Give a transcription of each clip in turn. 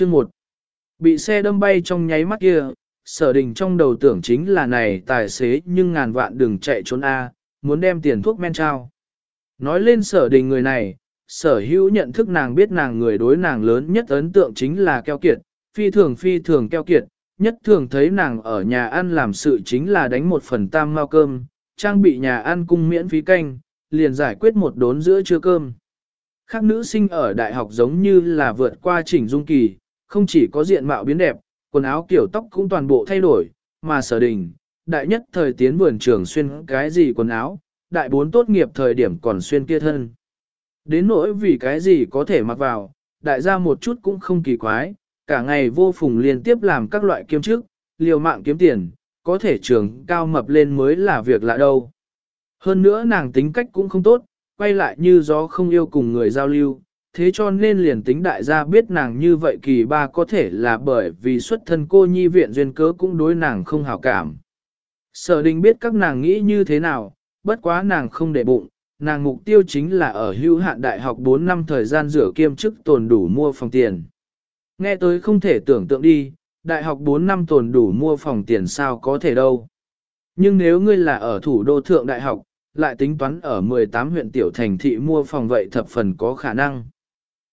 Chương 1. Bị xe đâm bay trong nháy mắt kia, sở đình trong đầu tưởng chính là này tài xế nhưng ngàn vạn đừng chạy trốn A, muốn đem tiền thuốc men trao. Nói lên sở đình người này, sở hữu nhận thức nàng biết nàng người đối nàng lớn nhất ấn tượng chính là keo kiệt, phi thường phi thường keo kiệt, nhất thường thấy nàng ở nhà ăn làm sự chính là đánh một phần tam mao cơm, trang bị nhà ăn cung miễn phí canh, liền giải quyết một đốn giữa trưa cơm. Khác nữ sinh ở đại học giống như là vượt qua chỉnh dung kỳ, không chỉ có diện mạo biến đẹp, quần áo kiểu tóc cũng toàn bộ thay đổi, mà sở đình, đại nhất thời tiến vườn trường xuyên cái gì quần áo, đại bốn tốt nghiệp thời điểm còn xuyên kia thân. Đến nỗi vì cái gì có thể mặc vào, đại gia một chút cũng không kỳ quái, cả ngày vô phùng liên tiếp làm các loại kiếm chức, liều mạng kiếm tiền, có thể trường cao mập lên mới là việc lạ đâu. Hơn nữa nàng tính cách cũng không tốt, quay lại như gió không yêu cùng người giao lưu, thế cho nên liền tính đại gia biết nàng như vậy kỳ ba có thể là bởi vì xuất thân cô nhi viện duyên cớ cũng đối nàng không hảo cảm. Sở đình biết các nàng nghĩ như thế nào, bất quá nàng không để bụng, nàng mục tiêu chính là ở hữu hạn đại học 4 năm thời gian rửa kiêm chức tồn đủ mua phòng tiền. Nghe tới không thể tưởng tượng đi, đại học 4 năm tồn đủ mua phòng tiền sao có thể đâu. Nhưng nếu ngươi là ở thủ đô thượng đại học, lại tính toán ở 18 huyện tiểu thành thị mua phòng vậy thập phần có khả năng.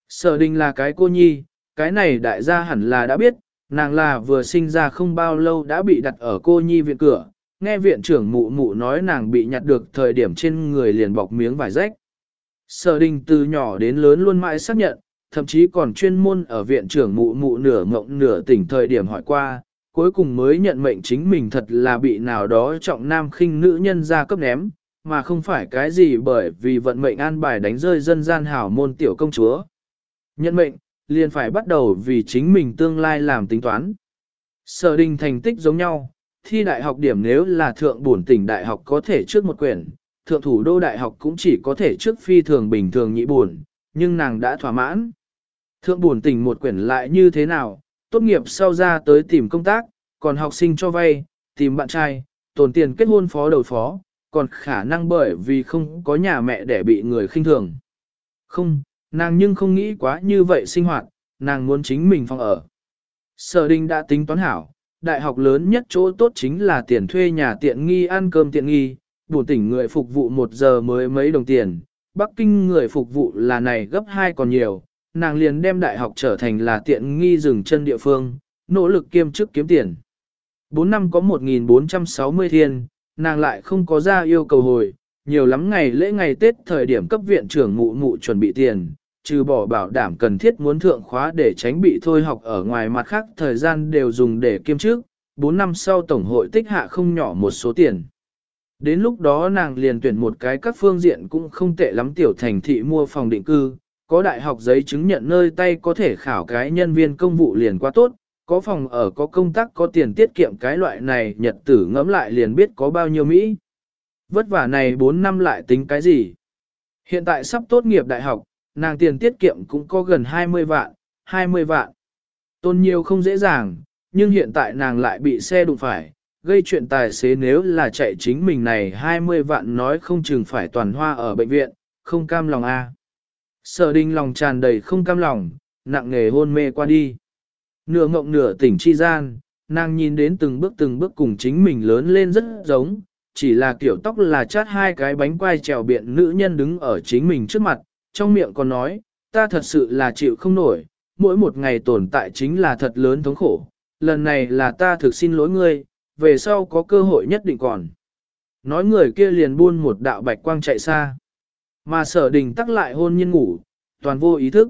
Sở đình là cái cô nhi, cái này đại gia hẳn là đã biết, nàng là vừa sinh ra không bao lâu đã bị đặt ở cô nhi viện cửa, nghe viện trưởng mụ mụ nói nàng bị nhặt được thời điểm trên người liền bọc miếng vải rách. Sở đình từ nhỏ đến lớn luôn mãi xác nhận, thậm chí còn chuyên môn ở viện trưởng mụ mụ nửa ngộng nửa tỉnh thời điểm hỏi qua, cuối cùng mới nhận mệnh chính mình thật là bị nào đó trọng nam khinh nữ nhân ra cấp ném, mà không phải cái gì bởi vì vận mệnh an bài đánh rơi dân gian hảo môn tiểu công chúa. Nhận mệnh, liền phải bắt đầu vì chính mình tương lai làm tính toán. Sở đình thành tích giống nhau, thi đại học điểm nếu là thượng bổn tỉnh đại học có thể trước một quyển, thượng thủ đô đại học cũng chỉ có thể trước phi thường bình thường nhị buồn, nhưng nàng đã thỏa mãn. Thượng bổn tỉnh một quyển lại như thế nào, tốt nghiệp sau ra tới tìm công tác, còn học sinh cho vay, tìm bạn trai, tồn tiền kết hôn phó đầu phó, còn khả năng bởi vì không có nhà mẹ để bị người khinh thường. Không, nàng nhưng không nghĩ quá như vậy sinh hoạt, nàng muốn chính mình phòng ở. Sở đình đã tính toán hảo, đại học lớn nhất chỗ tốt chính là tiền thuê nhà tiện nghi ăn cơm tiện nghi, bổ tỉnh người phục vụ một giờ mới mấy đồng tiền, Bắc Kinh người phục vụ là này gấp hai còn nhiều, nàng liền đem đại học trở thành là tiện nghi dừng chân địa phương, nỗ lực kiêm chức kiếm tiền. 4 năm có 1.460 thiên, nàng lại không có ra yêu cầu hồi, nhiều lắm ngày lễ ngày Tết thời điểm cấp viện trưởng mụ mụ chuẩn bị tiền, trừ bỏ bảo đảm cần thiết muốn thượng khóa để tránh bị thôi học ở ngoài mặt khác thời gian đều dùng để kiêm trước, 4 năm sau tổng hội tích hạ không nhỏ một số tiền. Đến lúc đó nàng liền tuyển một cái các phương diện cũng không tệ lắm tiểu thành thị mua phòng định cư, có đại học giấy chứng nhận nơi tay có thể khảo cái nhân viên công vụ liền quá tốt, có phòng ở có công tác có tiền tiết kiệm cái loại này nhật tử ngẫm lại liền biết có bao nhiêu Mỹ. Vất vả này 4 năm lại tính cái gì? Hiện tại sắp tốt nghiệp đại học, nàng tiền tiết kiệm cũng có gần 20 vạn, 20 vạn. Tôn nhiều không dễ dàng, nhưng hiện tại nàng lại bị xe đụng phải, gây chuyện tài xế nếu là chạy chính mình này 20 vạn nói không chừng phải toàn hoa ở bệnh viện, không cam lòng a. À. Sở đình lòng tràn đầy không cam lòng, nặng nghề hôn mê qua đi. Nửa ngộng nửa tỉnh chi gian, nàng nhìn đến từng bước từng bước cùng chính mình lớn lên rất giống, chỉ là kiểu tóc là chát hai cái bánh quai trèo biện nữ nhân đứng ở chính mình trước mặt, trong miệng còn nói, ta thật sự là chịu không nổi, mỗi một ngày tồn tại chính là thật lớn thống khổ, lần này là ta thực xin lỗi ngươi, về sau có cơ hội nhất định còn. Nói người kia liền buôn một đạo bạch quang chạy xa, mà sở đình tắc lại hôn nhiên ngủ, toàn vô ý thức.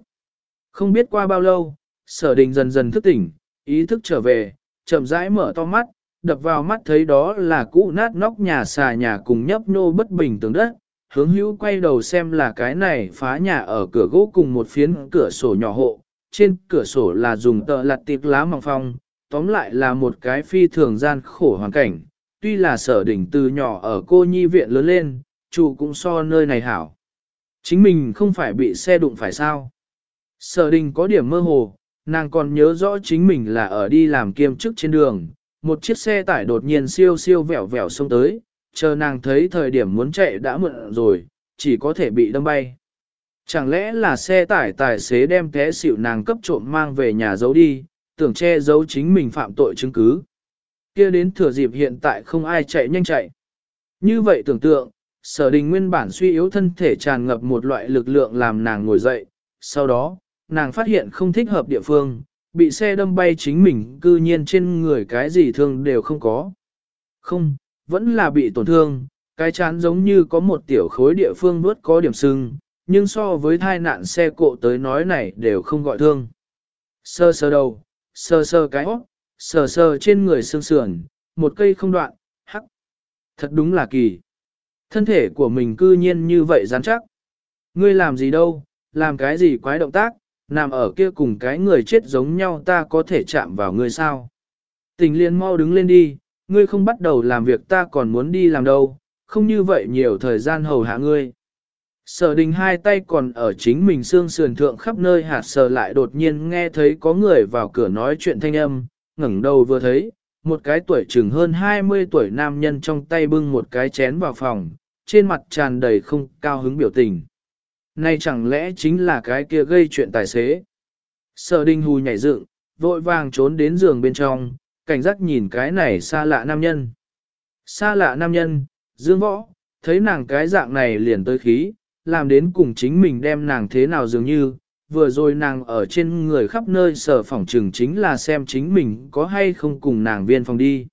Không biết qua bao lâu, sở đình dần dần thức tỉnh, ý thức trở về, chậm rãi mở to mắt, đập vào mắt thấy đó là cũ nát nóc nhà xà nhà cùng nhấp nô bất bình tường đất, hướng hữu quay đầu xem là cái này phá nhà ở cửa gỗ cùng một phiến cửa sổ nhỏ hộ, trên cửa sổ là dùng tờ lặt tiệp lá mỏng phong, tóm lại là một cái phi thường gian khổ hoàn cảnh, tuy là sở đỉnh từ nhỏ ở cô nhi viện lớn lên, chủ cũng so nơi này hảo. Chính mình không phải bị xe đụng phải sao. Sở đình có điểm mơ hồ, nàng còn nhớ rõ chính mình là ở đi làm kiêm chức trên đường, một chiếc xe tải đột nhiên siêu siêu vẹo vẹo xông tới, chờ nàng thấy thời điểm muốn chạy đã muộn rồi, chỉ có thể bị đâm bay. Chẳng lẽ là xe tải tài xế đem té xỉu nàng cấp trộm mang về nhà giấu đi, tưởng che giấu chính mình phạm tội chứng cứ. kia đến thừa dịp hiện tại không ai chạy nhanh chạy. Như vậy tưởng tượng, sở đình nguyên bản suy yếu thân thể tràn ngập một loại lực lượng làm nàng ngồi dậy, sau đó, nàng phát hiện không thích hợp địa phương, bị xe đâm bay chính mình cư nhiên trên người cái gì thương đều không có. Không, vẫn là bị tổn thương, cái chán giống như có một tiểu khối địa phương nuốt có điểm sưng, nhưng so với thai nạn xe cộ tới nói này đều không gọi thương. Sơ sơ đầu, sơ sơ cái hót, sờ sờ trên người xương sườn, một cây không đoạn, hắc. Thật đúng là kỳ. Thân thể của mình cư nhiên như vậy rắn chắc. Ngươi làm gì đâu, làm cái gì quái động tác, nằm ở kia cùng cái người chết giống nhau ta có thể chạm vào ngươi sao. Tình liên mau đứng lên đi, ngươi không bắt đầu làm việc ta còn muốn đi làm đâu, không như vậy nhiều thời gian hầu hạ ngươi. Sở đình hai tay còn ở chính mình xương sườn thượng khắp nơi hạt sờ lại đột nhiên nghe thấy có người vào cửa nói chuyện thanh âm, ngẩng đầu vừa thấy, một cái tuổi chừng hơn 20 tuổi nam nhân trong tay bưng một cái chén vào phòng, trên mặt tràn đầy không cao hứng biểu tình. Này chẳng lẽ chính là cái kia gây chuyện tài xế? Sở đình hù nhảy dựng, vội vàng trốn đến giường bên trong, cảnh giác nhìn cái này xa lạ nam nhân. Xa lạ nam nhân, dương võ, thấy nàng cái dạng này liền tới khí, làm đến cùng chính mình đem nàng thế nào dường như, vừa rồi nàng ở trên người khắp nơi sở phỏng trừng chính là xem chính mình có hay không cùng nàng viên phòng đi.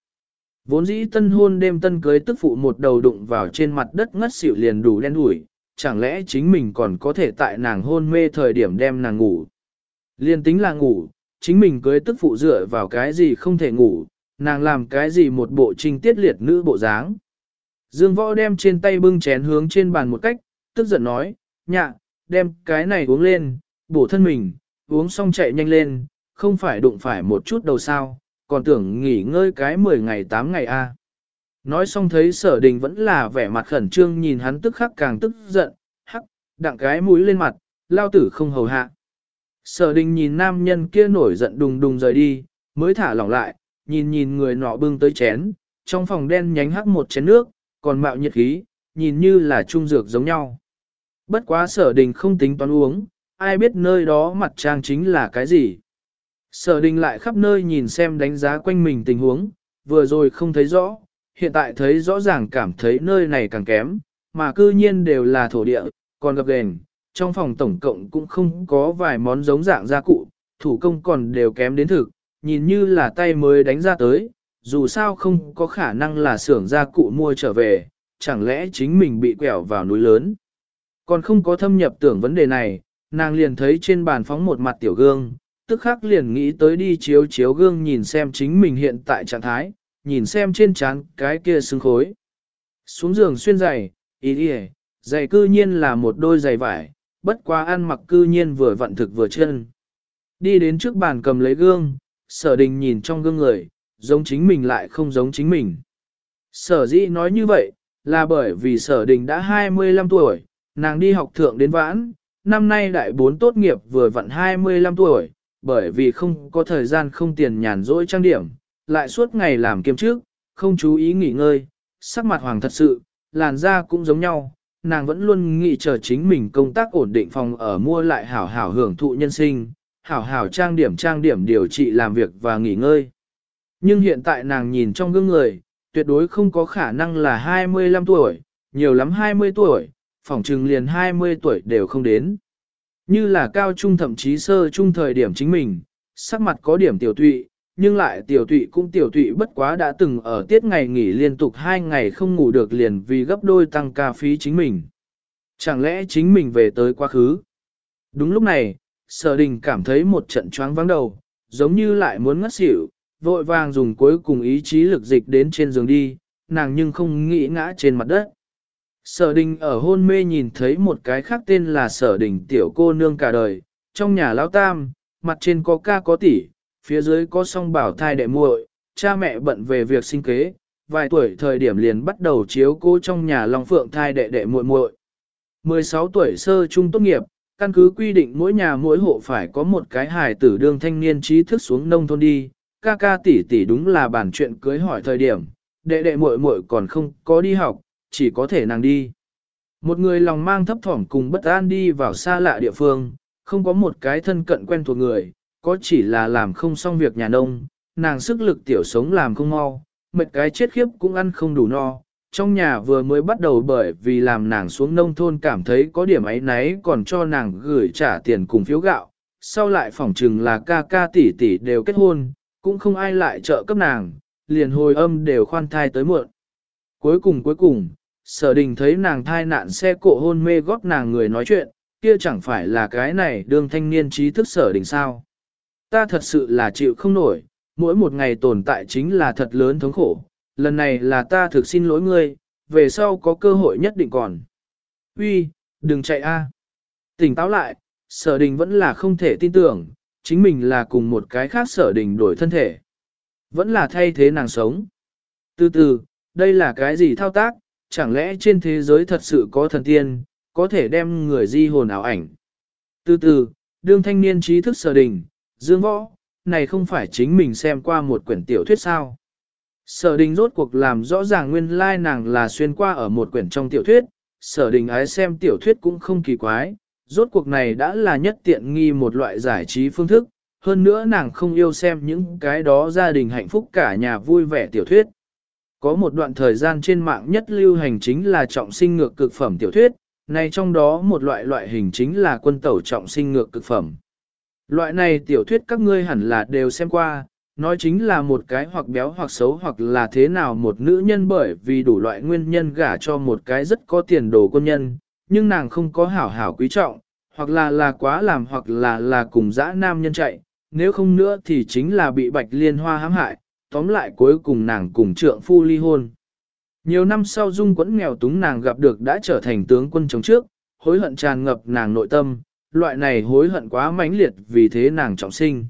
Vốn dĩ tân hôn đêm tân cưới tức phụ một đầu đụng vào trên mặt đất ngất xỉu liền đủ đen đủi, chẳng lẽ chính mình còn có thể tại nàng hôn mê thời điểm đem nàng ngủ. Liên tính là ngủ, chính mình cưới tức phụ dựa vào cái gì không thể ngủ, nàng làm cái gì một bộ trinh tiết liệt nữ bộ dáng. Dương võ đem trên tay bưng chén hướng trên bàn một cách, tức giận nói, nhạ, đem cái này uống lên, bổ thân mình, uống xong chạy nhanh lên, không phải đụng phải một chút đầu sao, còn tưởng nghỉ ngơi cái 10 ngày 8 ngày a. Nói xong thấy sở đình vẫn là vẻ mặt khẩn trương nhìn hắn tức khắc càng tức giận, hắc, đặng cái mũi lên mặt, lao tử không hầu hạ. Sở đình nhìn nam nhân kia nổi giận đùng đùng rời đi, mới thả lỏng lại, nhìn nhìn người nọ bưng tới chén, trong phòng đen nhánh hắc một chén nước, còn mạo nhiệt khí, nhìn như là trung dược giống nhau. Bất quá sở đình không tính toán uống, ai biết nơi đó mặt trang chính là cái gì. Sở đình lại khắp nơi nhìn xem đánh giá quanh mình tình huống, vừa rồi không thấy rõ, hiện tại thấy rõ ràng cảm thấy nơi này càng kém, mà cư nhiên đều là thổ địa, còn gặp đèn, trong phòng tổng cộng cũng không có vài món giống dạng gia cụ, thủ công còn đều kém đến thực, nhìn như là tay mới đánh ra tới, dù sao không có khả năng là xưởng gia cụ mua trở về, chẳng lẽ chính mình bị quẹo vào núi lớn. Còn không có thâm nhập tưởng vấn đề này, nàng liền thấy trên bàn phóng một mặt tiểu gương, tức khắc liền nghĩ tới đi chiếu chiếu gương nhìn xem chính mình hiện tại trạng thái, nhìn xem trên trán cái kia xứng khối. Xuống giường xuyên giày, ý đi giày cư nhiên là một đôi giày vải, bất quá ăn mặc cư nhiên vừa vận thực vừa chân. Đi đến trước bàn cầm lấy gương, sở đình nhìn trong gương người, giống chính mình lại không giống chính mình. Sở dĩ nói như vậy, là bởi vì sở đình đã 25 tuổi, nàng đi học thượng đến vãn, năm nay đại bốn tốt nghiệp vừa vặn 25 tuổi, bởi vì không có thời gian không tiền nhàn rỗi trang điểm, lại suốt ngày làm kiêm trước, không chú ý nghỉ ngơi, sắc mặt hoàng thật sự, làn da cũng giống nhau, nàng vẫn luôn nghĩ chờ chính mình công tác ổn định phòng ở mua lại hảo hảo hưởng thụ nhân sinh, hảo hảo trang điểm trang điểm điều trị làm việc và nghỉ ngơi. Nhưng hiện tại nàng nhìn trong gương người, tuyệt đối không có khả năng là 25 tuổi, nhiều lắm 20 tuổi, phỏng trừng liền 20 tuổi đều không đến. Như là cao trung thậm chí sơ trung thời điểm chính mình, sắc mặt có điểm tiểu tụy, nhưng lại tiểu tụy cũng tiểu tụy bất quá đã từng ở tiết ngày nghỉ liên tục hai ngày không ngủ được liền vì gấp đôi tăng ca phí chính mình. Chẳng lẽ chính mình về tới quá khứ? Đúng lúc này, sở đình cảm thấy một trận choáng vắng đầu, giống như lại muốn ngất xỉu, vội vàng dùng cuối cùng ý chí lực dịch đến trên giường đi, nàng nhưng không nghĩ ngã trên mặt đất. Sở đình ở hôn mê nhìn thấy một cái khác tên là sở đình tiểu cô nương cả đời, trong nhà lão tam, mặt trên có ca có tỷ, phía dưới có song bảo thai đệ muội, cha mẹ bận về việc sinh kế, vài tuổi thời điểm liền bắt đầu chiếu cố trong nhà Long Phượng thai đệ đệ muội muội. 16 tuổi sơ trung tốt nghiệp, căn cứ quy định mỗi nhà mỗi hộ phải có một cái hài tử đương thanh niên trí thức xuống nông thôn đi, ca ca tỷ tỷ đúng là bản chuyện cưới hỏi thời điểm, đệ đệ muội muội còn không có đi học, chỉ có thể nàng đi. Một người lòng mang thấp thỏm cùng bất an đi vào xa lạ địa phương, không có một cái thân cận quen thuộc người, có chỉ là làm không xong việc nhà nông, nàng sức lực tiểu sống làm không mau, mệt cái chết khiếp cũng ăn không đủ no. Trong nhà vừa mới bắt đầu bởi vì làm nàng xuống nông thôn cảm thấy có điểm ấy náy còn cho nàng gửi trả tiền cùng phiếu gạo, sau lại phỏng chừng là ca ca tỷ tỷ đều kết hôn, cũng không ai lại trợ cấp nàng, liền hồi âm đều khoan thai tới muộn. Cuối cùng cuối cùng, sở đình thấy nàng thai nạn xe cộ hôn mê góp nàng người nói chuyện, kia chẳng phải là cái này đương thanh niên trí thức sở đình sao. Ta thật sự là chịu không nổi, mỗi một ngày tồn tại chính là thật lớn thống khổ, lần này là ta thực xin lỗi ngươi, về sau có cơ hội nhất định còn. Uy, đừng chạy a. Tỉnh táo lại, sở đình vẫn là không thể tin tưởng, chính mình là cùng một cái khác sở đình đổi thân thể. Vẫn là thay thế nàng sống. Từ từ, đây là cái gì thao tác, chẳng lẽ trên thế giới thật sự có thần tiên, có thể đem người di hồn ảo ảnh. Từ từ, đương thanh niên trí thức sở đình, dương võ, này không phải chính mình xem qua một quyển tiểu thuyết sao. Sở đình rốt cuộc làm rõ ràng nguyên lai nàng là xuyên qua ở một quyển trong tiểu thuyết, sở đình ái xem tiểu thuyết cũng không kỳ quái, rốt cuộc này đã là nhất tiện nghi một loại giải trí phương thức, hơn nữa nàng không yêu xem những cái đó gia đình hạnh phúc cả nhà vui vẻ tiểu thuyết. Có một đoạn thời gian trên mạng nhất lưu hành chính là trọng sinh ngược cực phẩm tiểu thuyết, này trong đó một loại loại hình chính là quân tẩu trọng sinh ngược cực phẩm. Loại này tiểu thuyết các ngươi hẳn là đều xem qua, nói chính là một cái hoặc béo hoặc xấu hoặc là thế nào một nữ nhân bởi vì đủ loại nguyên nhân gả cho một cái rất có tiền đồ quân nhân, nhưng nàng không có hảo hảo quý trọng, hoặc là là quá làm hoặc là là cùng dã nam nhân chạy, nếu không nữa thì chính là bị bạch liên hoa hãm hại, tóm lại cuối cùng nàng cùng trượng phu ly hôn. Nhiều năm sau dung quẫn nghèo túng nàng gặp được đã trở thành tướng quân chống trước, hối hận tràn ngập nàng nội tâm, loại này hối hận quá mãnh liệt vì thế nàng trọng sinh.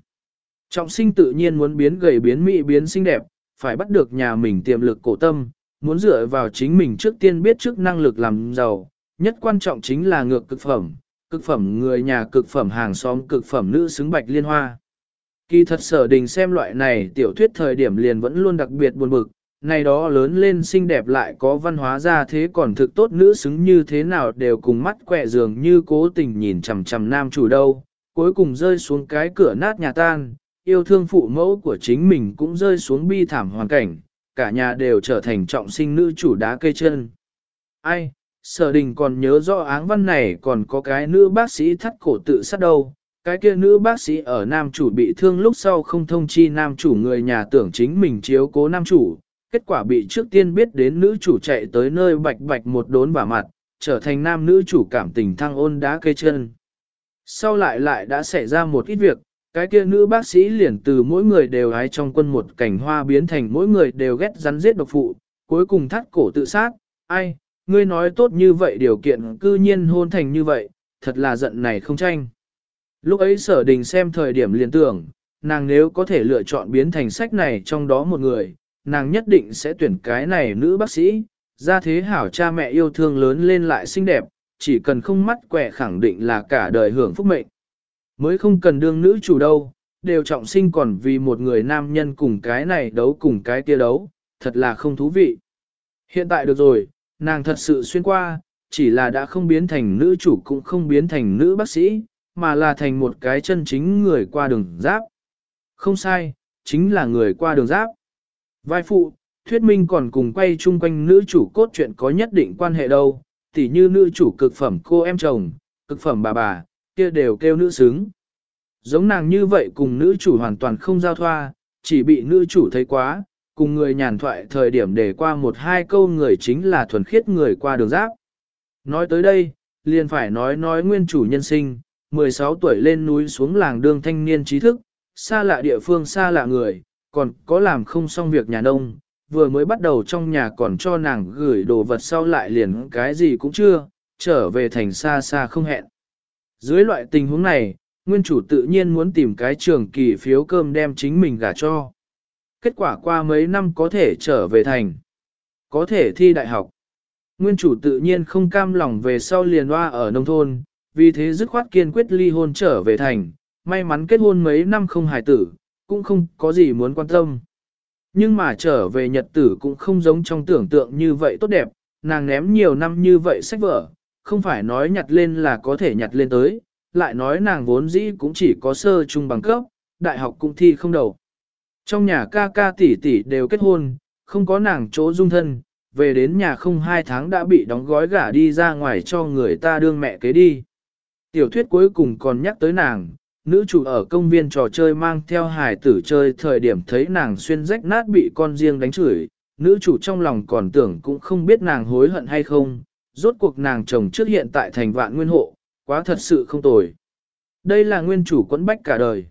Trọng sinh tự nhiên muốn biến gầy biến mỹ biến xinh đẹp, phải bắt được nhà mình tiềm lực cổ tâm, muốn dựa vào chính mình trước tiên biết trước năng lực làm giàu, nhất quan trọng chính là ngược cực phẩm, cực phẩm người nhà cực phẩm hàng xóm cực phẩm nữ xứng bạch liên hoa. Kỳ thật sở đình xem loại này tiểu thuyết thời điểm liền vẫn luôn đặc biệt buồn bực, này đó lớn lên xinh đẹp lại có văn hóa ra thế còn thực tốt nữ xứng như thế nào đều cùng mắt quẹ dường như cố tình nhìn chằm chằm nam chủ đâu, cuối cùng rơi xuống cái cửa nát nhà tan, yêu thương phụ mẫu của chính mình cũng rơi xuống bi thảm hoàn cảnh, cả nhà đều trở thành trọng sinh nữ chủ đá cây chân. Ai, sở đình còn nhớ rõ áng văn này còn có cái nữ bác sĩ thắt cổ tự sát đâu, cái kia nữ bác sĩ ở nam chủ bị thương lúc sau không thông chi nam chủ người nhà tưởng chính mình chiếu cố nam chủ, kết quả bị trước tiên biết đến nữ chủ chạy tới nơi bạch bạch một đốn bả mặt, trở thành nam nữ chủ cảm tình thăng ôn đá cây chân. Sau lại lại đã xảy ra một ít việc, cái kia nữ bác sĩ liền từ mỗi người đều hái trong quân một cảnh hoa biến thành mỗi người đều ghét rắn giết độc phụ, cuối cùng thắt cổ tự sát, ai, ngươi nói tốt như vậy điều kiện cư nhiên hôn thành như vậy, thật là giận này không tranh. Lúc ấy sở đình xem thời điểm liền tưởng, nàng nếu có thể lựa chọn biến thành sách này trong đó một người, nàng nhất định sẽ tuyển cái này nữ bác sĩ, ra thế hảo cha mẹ yêu thương lớn lên lại xinh đẹp, chỉ cần không mắt quẻ khẳng định là cả đời hưởng phúc mệnh. Mới không cần đương nữ chủ đâu, đều trọng sinh còn vì một người nam nhân cùng cái này đấu cùng cái kia đấu, thật là không thú vị. Hiện tại được rồi, nàng thật sự xuyên qua, chỉ là đã không biến thành nữ chủ cũng không biến thành nữ bác sĩ, mà là thành một cái chân chính người qua đường giáp. Không sai, chính là người qua đường giáp. Vai phụ, thuyết minh còn cùng quay chung quanh nữ chủ cốt truyện có nhất định quan hệ đâu, tỉ như nữ chủ cực phẩm cô em chồng, cực phẩm bà bà, kia đều kêu nữ xứng. Giống nàng như vậy cùng nữ chủ hoàn toàn không giao thoa, chỉ bị nữ chủ thấy quá, cùng người nhàn thoại thời điểm để qua một hai câu người chính là thuần khiết người qua đường giáp. Nói tới đây, liền phải nói nói nguyên chủ nhân sinh, 16 tuổi lên núi xuống làng đương thanh niên trí thức, xa lạ địa phương xa lạ người, còn có làm không xong việc nhà nông, vừa mới bắt đầu trong nhà còn cho nàng gửi đồ vật sau lại liền cái gì cũng chưa, trở về thành xa xa không hẹn. Dưới loại tình huống này, nguyên chủ tự nhiên muốn tìm cái trường kỳ phiếu cơm đem chính mình gả cho. Kết quả qua mấy năm có thể trở về thành, có thể thi đại học. Nguyên chủ tự nhiên không cam lòng về sau liền hoa ở nông thôn, vì thế dứt khoát kiên quyết ly hôn trở về thành, may mắn kết hôn mấy năm không hài tử, cũng không có gì muốn quan tâm. Nhưng mà trở về nhật tử cũng không giống trong tưởng tượng như vậy tốt đẹp, nàng ném nhiều năm như vậy sách vở, không phải nói nhặt lên là có thể nhặt lên tới, lại nói nàng vốn dĩ cũng chỉ có sơ trung bằng cấp, đại học cũng thi không đầu. Trong nhà ca ca tỷ tỷ đều kết hôn, không có nàng chỗ dung thân, về đến nhà không hai tháng đã bị đóng gói gả đi ra ngoài cho người ta đương mẹ kế đi. Tiểu thuyết cuối cùng còn nhắc tới nàng, nữ chủ ở công viên trò chơi mang theo hài tử chơi thời điểm thấy nàng xuyên rách nát bị con riêng đánh chửi, nữ chủ trong lòng còn tưởng cũng không biết nàng hối hận hay không, rốt cuộc nàng chồng trước hiện tại thành vạn nguyên hộ, quá thật sự không tồi. Đây là nguyên chủ quẫn bách cả đời.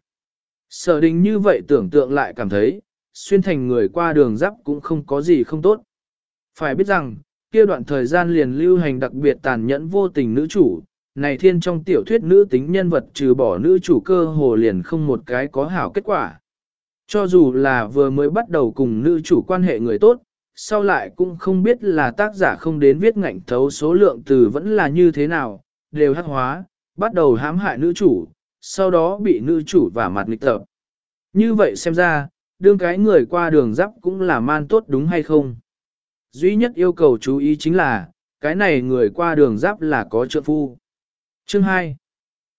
Sở đình như vậy tưởng tượng lại cảm thấy, xuyên thành người qua đường giáp cũng không có gì không tốt. Phải biết rằng, kia đoạn thời gian liền lưu hành đặc biệt tàn nhẫn vô tình nữ chủ, này thiên trong tiểu thuyết nữ tính nhân vật trừ bỏ nữ chủ cơ hồ liền không một cái có hảo kết quả. Cho dù là vừa mới bắt đầu cùng nữ chủ quan hệ người tốt, sau lại cũng không biết là tác giả không đến viết ngạnh thấu số lượng từ vẫn là như thế nào, đều hắc hóa, bắt đầu hãm hại nữ chủ, sau đó bị nữ chủ và mặt nghịch tập. Như vậy xem ra, đương cái người qua đường giáp cũng là man tốt đúng hay không? Duy nhất yêu cầu chú ý chính là, cái này người qua đường giáp là có trợ phu. Chương 2.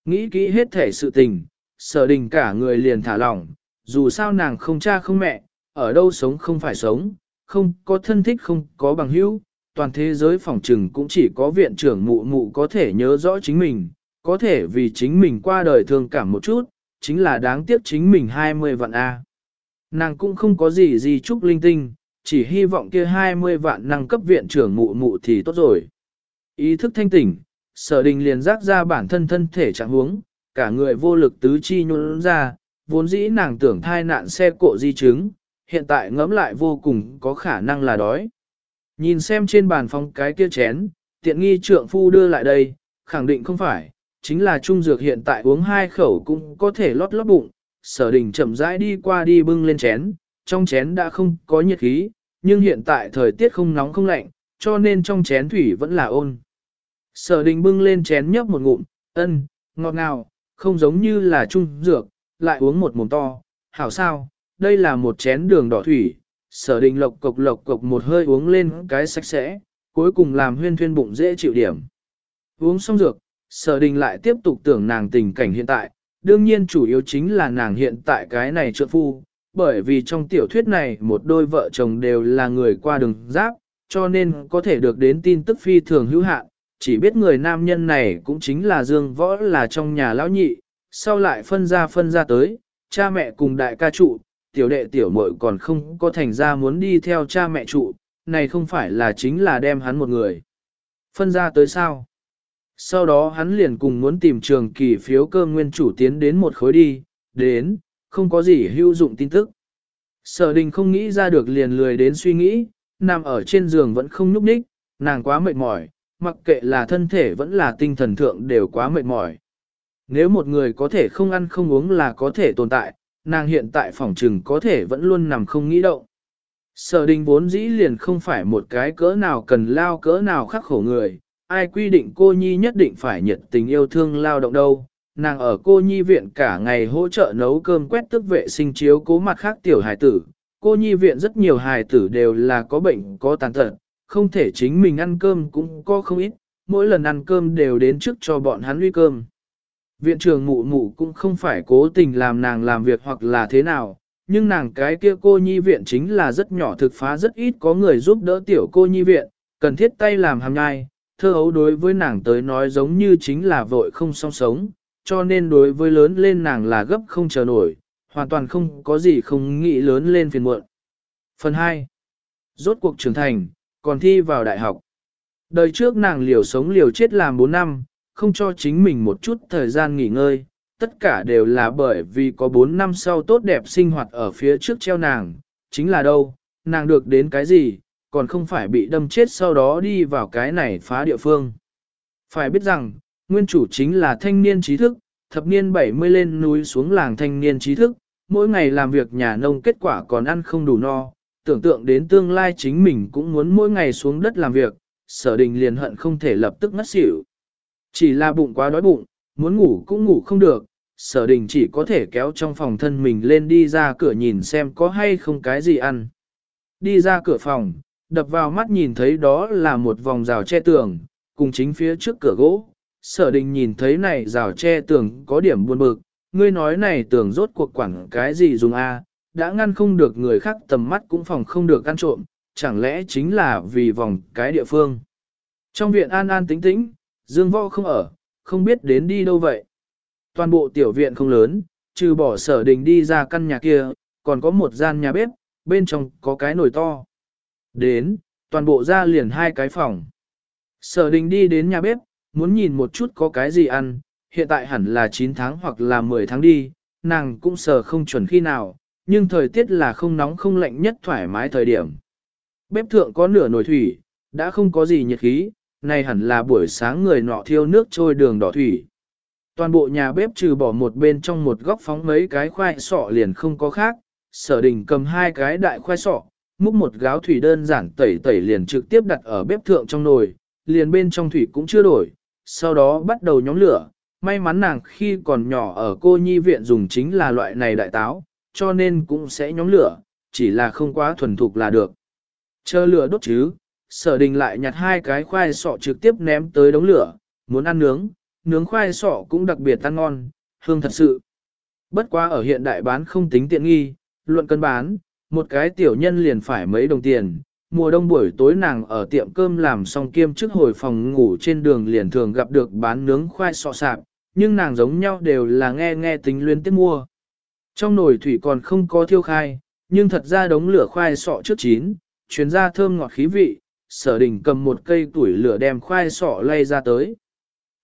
Nghĩ kỹ hết thể sự tình, sở đình cả người liền thả lỏng, dù sao nàng không cha không mẹ, ở đâu sống không phải sống, không có thân thích không có bằng hữu, toàn thế giới phòng trừng cũng chỉ có viện trưởng mụ mụ có thể nhớ rõ chính mình, có thể vì chính mình qua đời thương cảm một chút, chính là đáng tiếc chính mình 20 vạn A. Nàng cũng không có gì gì chúc linh tinh, chỉ hy vọng kia 20 vạn năng cấp viện trưởng mụ mụ thì tốt rồi. Ý thức thanh tỉnh, sở đình liền rác ra bản thân thân thể trạng huống, cả người vô lực tứ chi nhuôn ra, vốn dĩ nàng tưởng thai nạn xe cộ di chứng, hiện tại ngẫm lại vô cùng có khả năng là đói. Nhìn xem trên bàn phong cái kia chén, tiện nghi trượng phu đưa lại đây, khẳng định không phải, chính là trung dược hiện tại uống hai khẩu cũng có thể lót lót bụng, sở đình chậm rãi đi qua đi bưng lên chén, trong chén đã không có nhiệt khí, nhưng hiện tại thời tiết không nóng không lạnh, cho nên trong chén thủy vẫn là ôn. Sở đình bưng lên chén nhấp một ngụm, ân, ngọt ngào, không giống như là trung dược, lại uống một mồm to, hảo sao, đây là một chén đường đỏ thủy, sở đình lộc cộc lộc cộc một hơi uống lên cái sạch sẽ, cuối cùng làm huyên thuyên bụng dễ chịu điểm. Uống xong dược, sở đình lại tiếp tục tưởng nàng tình cảnh hiện tại, đương nhiên chủ yếu chính là nàng hiện tại cái này trợ phu, bởi vì trong tiểu thuyết này một đôi vợ chồng đều là người qua đường giáp, cho nên có thể được đến tin tức phi thường hữu hạn, chỉ biết người nam nhân này cũng chính là Dương Võ là trong nhà lão nhị, sau lại phân ra phân ra tới, cha mẹ cùng đại ca trụ, tiểu đệ tiểu muội còn không có thành ra muốn đi theo cha mẹ trụ, này không phải là chính là đem hắn một người. Phân ra tới sao? Sau đó hắn liền cùng muốn tìm trường kỳ phiếu cơ nguyên chủ tiến đến một khối đi, đến, không có gì hữu dụng tin tức. Sở đình không nghĩ ra được liền lười đến suy nghĩ, nằm ở trên giường vẫn không nhúc nhích, nàng quá mệt mỏi, mặc kệ là thân thể vẫn là tinh thần thượng đều quá mệt mỏi. Nếu một người có thể không ăn không uống là có thể tồn tại, nàng hiện tại phòng trừng có thể vẫn luôn nằm không nghĩ động. Sở đình vốn dĩ liền không phải một cái cỡ nào cần lao cỡ nào khắc khổ người, ai quy định cô nhi nhất định phải nhiệt tình yêu thương lao động đâu. Nàng ở cô nhi viện cả ngày hỗ trợ nấu cơm quét tức vệ sinh chiếu cố mặt khác tiểu hài tử. Cô nhi viện rất nhiều hài tử đều là có bệnh, có tàn tật, không thể chính mình ăn cơm cũng có không ít, mỗi lần ăn cơm đều đến trước cho bọn hắn uy cơm. Viện trưởng mụ mụ cũng không phải cố tình làm nàng làm việc hoặc là thế nào, nhưng nàng cái kia cô nhi viện chính là rất nhỏ thực phá rất ít có người giúp đỡ tiểu cô nhi viện, cần thiết tay làm hàm nhai, thơ ấu đối với nàng tới nói giống như chính là vội không song sống, cho nên đối với lớn lên nàng là gấp không chờ nổi, hoàn toàn không có gì không nghĩ lớn lên phiền muộn. Phần 2. Rốt cuộc trưởng thành, còn thi vào đại học. Đời trước nàng liều sống liều chết làm 4 năm, không cho chính mình một chút thời gian nghỉ ngơi, tất cả đều là bởi vì có 4 năm sau tốt đẹp sinh hoạt ở phía trước treo nàng, chính là đâu, nàng được đến cái gì, còn không phải bị đâm chết sau đó đi vào cái này phá địa phương. Phải biết rằng, nguyên chủ chính là thanh niên trí thức, thập niên 70 lên núi xuống làng thanh niên trí thức, mỗi ngày làm việc nhà nông kết quả còn ăn không đủ no, tưởng tượng đến tương lai chính mình cũng muốn mỗi ngày xuống đất làm việc, sở đình liền hận không thể lập tức ngất xỉu. Chỉ là bụng quá đói bụng, muốn ngủ cũng ngủ không được, sở đình chỉ có thể kéo trong phòng thân mình lên đi ra cửa nhìn xem có hay không cái gì ăn. Đi ra cửa phòng, đập vào mắt nhìn thấy đó là một vòng rào che tường, cùng chính phía trước cửa gỗ. Sở đình nhìn thấy này rào che tường có điểm buồn bực, ngươi nói này tường rốt cuộc quản cái gì dùng a đã ngăn không được người khác tầm mắt cũng phòng không được ăn trộm, chẳng lẽ chính là vì vòng cái địa phương. Trong viện an an tĩnh tĩnh, Dương Võ không ở, không biết đến đi đâu vậy. Toàn bộ tiểu viện không lớn, trừ bỏ sở đình đi ra căn nhà kia, còn có một gian nhà bếp, bên trong có cái nồi to. Đến, toàn bộ ra liền hai cái phòng. Sở đình đi đến nhà bếp, muốn nhìn một chút có cái gì ăn, hiện tại hẳn là 9 tháng hoặc là 10 tháng đi, nàng cũng sở không chuẩn khi nào, nhưng thời tiết là không nóng không lạnh nhất thoải mái thời điểm. Bếp thượng có nửa nồi thủy, đã không có gì nhiệt khí, này hẳn là buổi sáng người nọ thiêu nước trôi đường đỏ thủy. Toàn bộ nhà bếp trừ bỏ một bên trong một góc phóng mấy cái khoai sọ liền không có khác, sở đình cầm hai cái đại khoai sọ, múc một gáo thủy đơn giản tẩy tẩy liền trực tiếp đặt ở bếp thượng trong nồi, liền bên trong thủy cũng chưa đổi, sau đó bắt đầu nhóm lửa. May mắn nàng khi còn nhỏ ở cô nhi viện dùng chính là loại này đại táo, cho nên cũng sẽ nhóm lửa, chỉ là không quá thuần thục là được. Chờ lửa đốt chứ, sở đình lại nhặt hai cái khoai sọ trực tiếp ném tới đống lửa, muốn ăn nướng, nướng khoai sọ cũng đặc biệt ăn ngon, hương thật sự. Bất quá ở hiện đại bán không tính tiện nghi, luận cân bán, một cái tiểu nhân liền phải mấy đồng tiền. Mùa đông buổi tối nàng ở tiệm cơm làm xong kiêm trước hồi phòng ngủ trên đường liền thường gặp được bán nướng khoai sọ sạp, nhưng nàng giống nhau đều là nghe nghe tính luyến tiếp mua. Trong nồi thủy còn không có thiêu khai, nhưng thật ra đống lửa khoai sọ trước chín, chuyến ra thơm ngọt khí vị, sở đình cầm một cây tuổi lửa đem khoai sọ lay ra tới.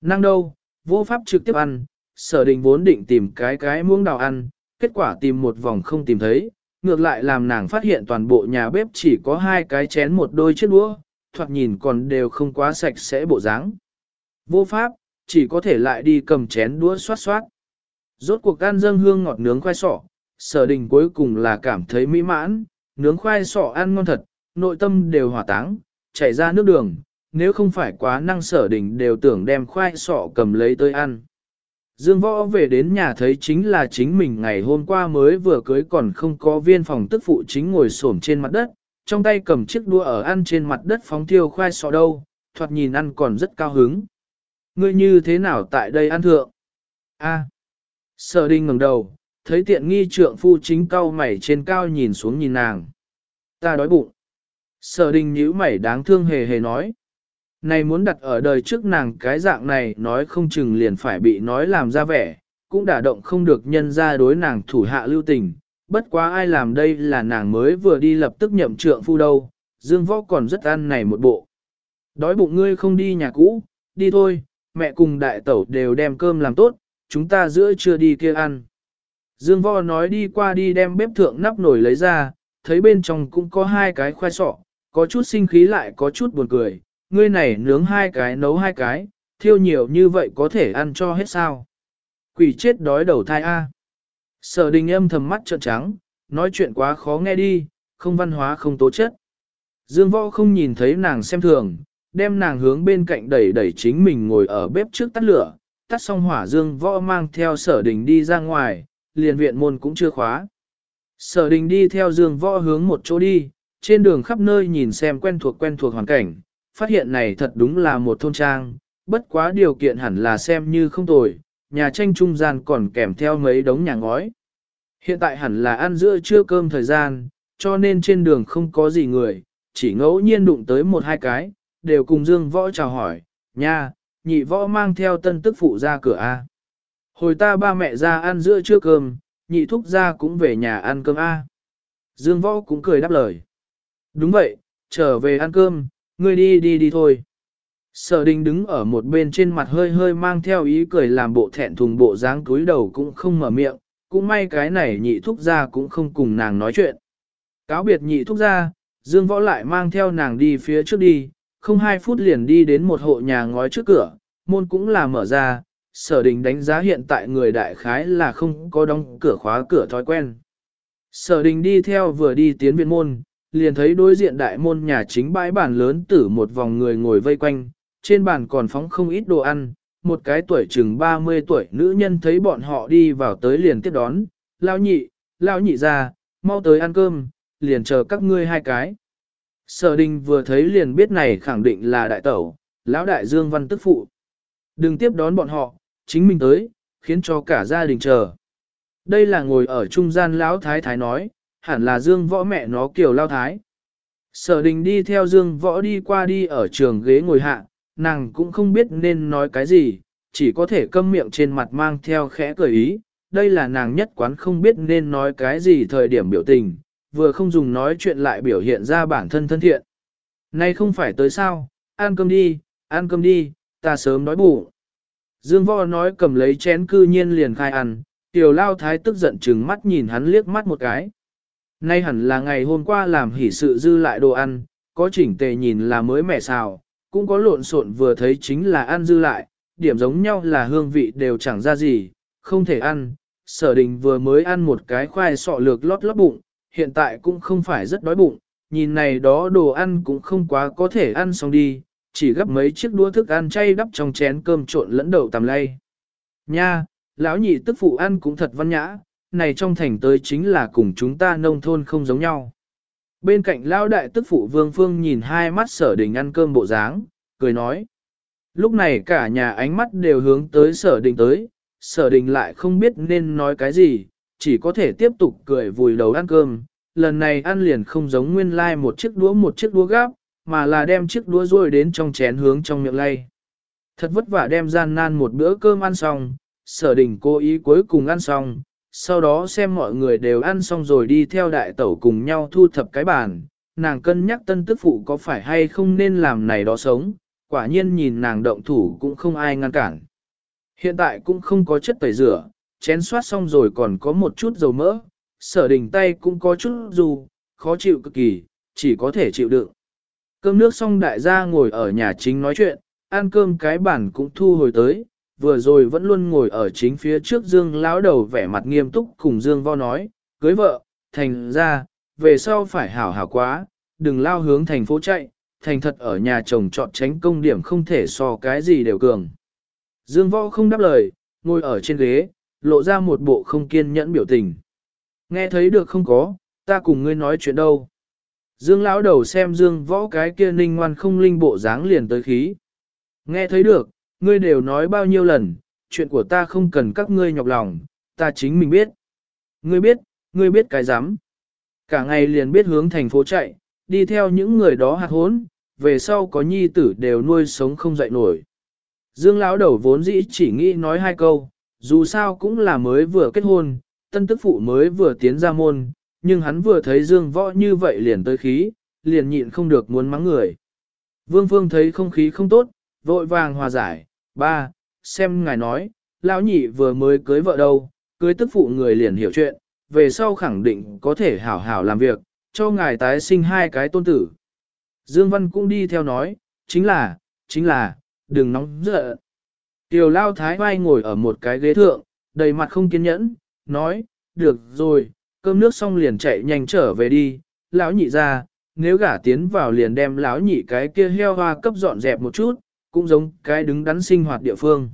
Năng đâu, vô pháp trực tiếp ăn, sở đình vốn định tìm cái cái muỗng đào ăn, kết quả tìm một vòng không tìm thấy, ngược lại làm nàng phát hiện toàn bộ nhà bếp chỉ có hai cái chén một đôi chiếc đũa, thoạt nhìn còn đều không quá sạch sẽ bộ dáng. Vô pháp, chỉ có thể lại đi cầm chén đũa xoát xoát. Rốt cuộc ăn dâng hương ngọt nướng khoai sọ, sở đình cuối cùng là cảm thấy mỹ mãn, nướng khoai sọ ăn ngon thật, nội tâm đều hỏa táng, chảy ra nước đường, nếu không phải quá năng sở đình đều tưởng đem khoai sọ cầm lấy tới ăn. Dương võ về đến nhà thấy chính là chính mình ngày hôm qua mới vừa cưới còn không có viên phòng tức phụ chính ngồi xổm trên mặt đất, trong tay cầm chiếc đũa ở ăn trên mặt đất phóng tiêu khoai sọ đâu, thoạt nhìn ăn còn rất cao hứng. Ngươi như thế nào tại đây ăn thượng? A. Sở đình ngẩng đầu, thấy tiện nghi trượng phu chính cao mày trên cao nhìn xuống nhìn nàng. Ta đói bụng. Sở đình nhíu mày đáng thương hề hề nói. Này muốn đặt ở đời trước nàng cái dạng này nói không chừng liền phải bị nói làm ra vẻ, cũng đả động không được nhân ra đối nàng thủ hạ lưu tình. Bất quá ai làm đây là nàng mới vừa đi lập tức nhậm trượng phu đâu, dương võ còn rất ăn này một bộ. Đói bụng ngươi không đi nhà cũ, đi thôi, mẹ cùng đại tẩu đều đem cơm làm tốt, chúng ta giữa trưa đi kia ăn. Dương võ nói đi qua đi đem bếp thượng nắp nồi lấy ra, thấy bên trong cũng có hai cái khoai sọ, có chút sinh khí lại có chút buồn cười, ngươi này nướng hai cái nấu hai cái, thiêu nhiều như vậy có thể ăn cho hết sao. Quỷ chết đói đầu thai A. Sở đình âm thầm mắt trợn trắng, nói chuyện quá khó nghe đi, không văn hóa không tố chất. Dương võ không nhìn thấy nàng xem thường, đem nàng hướng bên cạnh đẩy đẩy chính mình ngồi ở bếp trước tắt lửa, tắt xong hỏa dương võ mang theo sở đình đi ra ngoài, liền viện môn cũng chưa khóa. Sở đình đi theo dương võ hướng một chỗ đi, trên đường khắp nơi nhìn xem quen thuộc quen thuộc hoàn cảnh, phát hiện này thật đúng là một thôn trang, bất quá điều kiện hẳn là xem như không tồi, nhà tranh trung gian còn kèm theo mấy đống nhà ngói. Hiện tại hẳn là ăn giữa trưa cơm thời gian, cho nên trên đường không có gì người, chỉ ngẫu nhiên đụng tới một hai cái, đều cùng Dương Võ chào hỏi, nha, nhị võ mang theo tân tức phụ ra cửa A. Hồi ta ba mẹ ra ăn giữa trưa cơm, nhị thúc ra cũng về nhà ăn cơm A. Dương Võ cũng cười đáp lời. Đúng vậy, trở về ăn cơm, ngươi đi đi đi thôi. Sở đình đứng ở một bên trên mặt hơi hơi mang theo ý cười làm bộ thẹn thùng bộ dáng cúi đầu cũng không mở miệng, cũng may cái này nhị thúc ra cũng không cùng nàng nói chuyện. Cáo biệt nhị thúc ra, Dương Võ lại mang theo nàng đi phía trước đi, không hai phút liền đi đến một hộ nhà ngói trước cửa, môn cũng là mở ra, sở đình đánh giá hiện tại người đại khái là không có đóng cửa khóa cửa thói quen. Sở đình đi theo vừa đi tiến viện môn, liền thấy đối diện đại môn nhà chính bãi bàn lớn tử một vòng người ngồi vây quanh, trên bàn còn phóng không ít đồ ăn, một cái tuổi chừng 30 tuổi nữ nhân thấy bọn họ đi vào tới liền tiếp đón, lao nhị, lao nhị ra, mau tới ăn cơm, liền chờ các ngươi hai cái. Sở đình vừa thấy liền biết này khẳng định là đại tẩu, lão đại Dương Văn tức phụ. Đừng tiếp đón bọn họ, chính mình tới, khiến cho cả gia đình chờ. Đây là ngồi ở trung gian lão thái thái nói, hẳn là Dương võ mẹ nó kiểu lao thái. Sở đình đi theo Dương võ đi qua đi ở trường ghế ngồi hạ, nàng cũng không biết nên nói cái gì, chỉ có thể câm miệng trên mặt mang theo khẽ cười ý. Đây là nàng nhất quán không biết nên nói cái gì thời điểm biểu tình, vừa không dùng nói chuyện lại biểu hiện ra bản thân thân thiện. Nay không phải tới sao, ăn cơm đi, ăn cơm đi, ta sớm đói bụng. Dương võ nói cầm lấy chén cư nhiên liền khai ăn, tiểu lao thái tức giận chừng mắt nhìn hắn liếc mắt một cái. Nay hẳn là ngày hôm qua làm hỉ sự dư lại đồ ăn, có chỉnh tề nhìn là mới mẻ xào, cũng có lộn xộn vừa thấy chính là ăn dư lại, điểm giống nhau là hương vị đều chẳng ra gì, không thể ăn. Sở đình vừa mới ăn một cái khoai sọ lược lót lót bụng, hiện tại cũng không phải rất đói bụng, nhìn này đó đồ ăn cũng không quá có thể ăn xong đi, chỉ gấp mấy chiếc đũa thức ăn chay đắp trong chén cơm trộn lẫn đậu tằm lay. Nha, lão nhị tức phụ ăn cũng thật văn nhã, này trong thành tới chính là cùng chúng ta nông thôn không giống nhau. Bên cạnh lão đại tức phụ vương phương nhìn hai mắt sở đình ăn cơm bộ dáng, cười nói. Lúc này cả nhà ánh mắt đều hướng tới sở đình tới, sở đình lại không biết nên nói cái gì, chỉ có thể tiếp tục cười vùi đầu ăn cơm. Lần này ăn liền không giống nguyên lai like một chiếc đũa một chiếc đũa gáp, mà là đem chiếc đũa rôi đến trong chén hướng trong miệng lay. Thật vất vả đem gian nan một bữa cơm ăn xong, sở đình cố ý cuối cùng ăn xong, sau đó xem mọi người đều ăn xong rồi đi theo đại tẩu cùng nhau thu thập cái bàn, nàng cân nhắc tân tức phụ có phải hay không nên làm này đó sống, quả nhiên nhìn nàng động thủ cũng không ai ngăn cản. Hiện tại cũng không có chất tẩy rửa, chén soát xong rồi còn có một chút dầu mỡ, sở đình tay cũng có chút dù, khó chịu cực kỳ, chỉ có thể chịu đựng. Cơm nước xong đại gia ngồi ở nhà chính nói chuyện, ăn cơm cái bản cũng thu hồi tới, vừa rồi vẫn luôn ngồi ở chính phía trước Dương lão đầu vẻ mặt nghiêm túc cùng Dương vo nói, cưới vợ, thành ra, về sau phải hảo hảo quá, đừng lao hướng thành phố chạy, thành thật ở nhà chồng chọn tránh công điểm không thể so cái gì đều cường. Dương võ không đáp lời, ngồi ở trên ghế, lộ ra một bộ không kiên nhẫn biểu tình. Nghe thấy được không có, ta cùng ngươi nói chuyện đâu. Dương lão đầu xem Dương võ cái kia ninh ngoan không linh bộ dáng liền tới khí. Nghe thấy được, ngươi đều nói bao nhiêu lần, chuyện của ta không cần các ngươi nhọc lòng, ta chính mình biết. Ngươi biết, ngươi biết cái dám. Cả ngày liền biết hướng thành phố chạy, đi theo những người đó hạt hốn, về sau có nhi tử đều nuôi sống không dậy nổi. Dương lão đầu vốn dĩ chỉ nghĩ nói hai câu, dù sao cũng là mới vừa kết hôn, tân tức phụ mới vừa tiến ra môn, nhưng hắn vừa thấy Dương võ như vậy liền tới khí, liền nhịn không được muốn mắng người. Vương Phương thấy không khí không tốt, vội vàng hòa giải, ba, xem ngài nói, lão nhị vừa mới cưới vợ đâu, cưới tức phụ người liền hiểu chuyện, về sau khẳng định có thể hảo hảo làm việc, cho ngài tái sinh hai cái tôn tử. Dương Văn cũng đi theo nói, chính là, chính là, đừng nóng giận. Tiểu lao thái vai ngồi ở một cái ghế thượng, đầy mặt không kiên nhẫn, nói, được rồi, cơm nước xong liền chạy nhanh trở về đi, lão nhị ra, nếu gả tiến vào liền đem lão nhị cái kia heo hoa cấp dọn dẹp một chút, cũng giống cái đứng đắn sinh hoạt địa phương.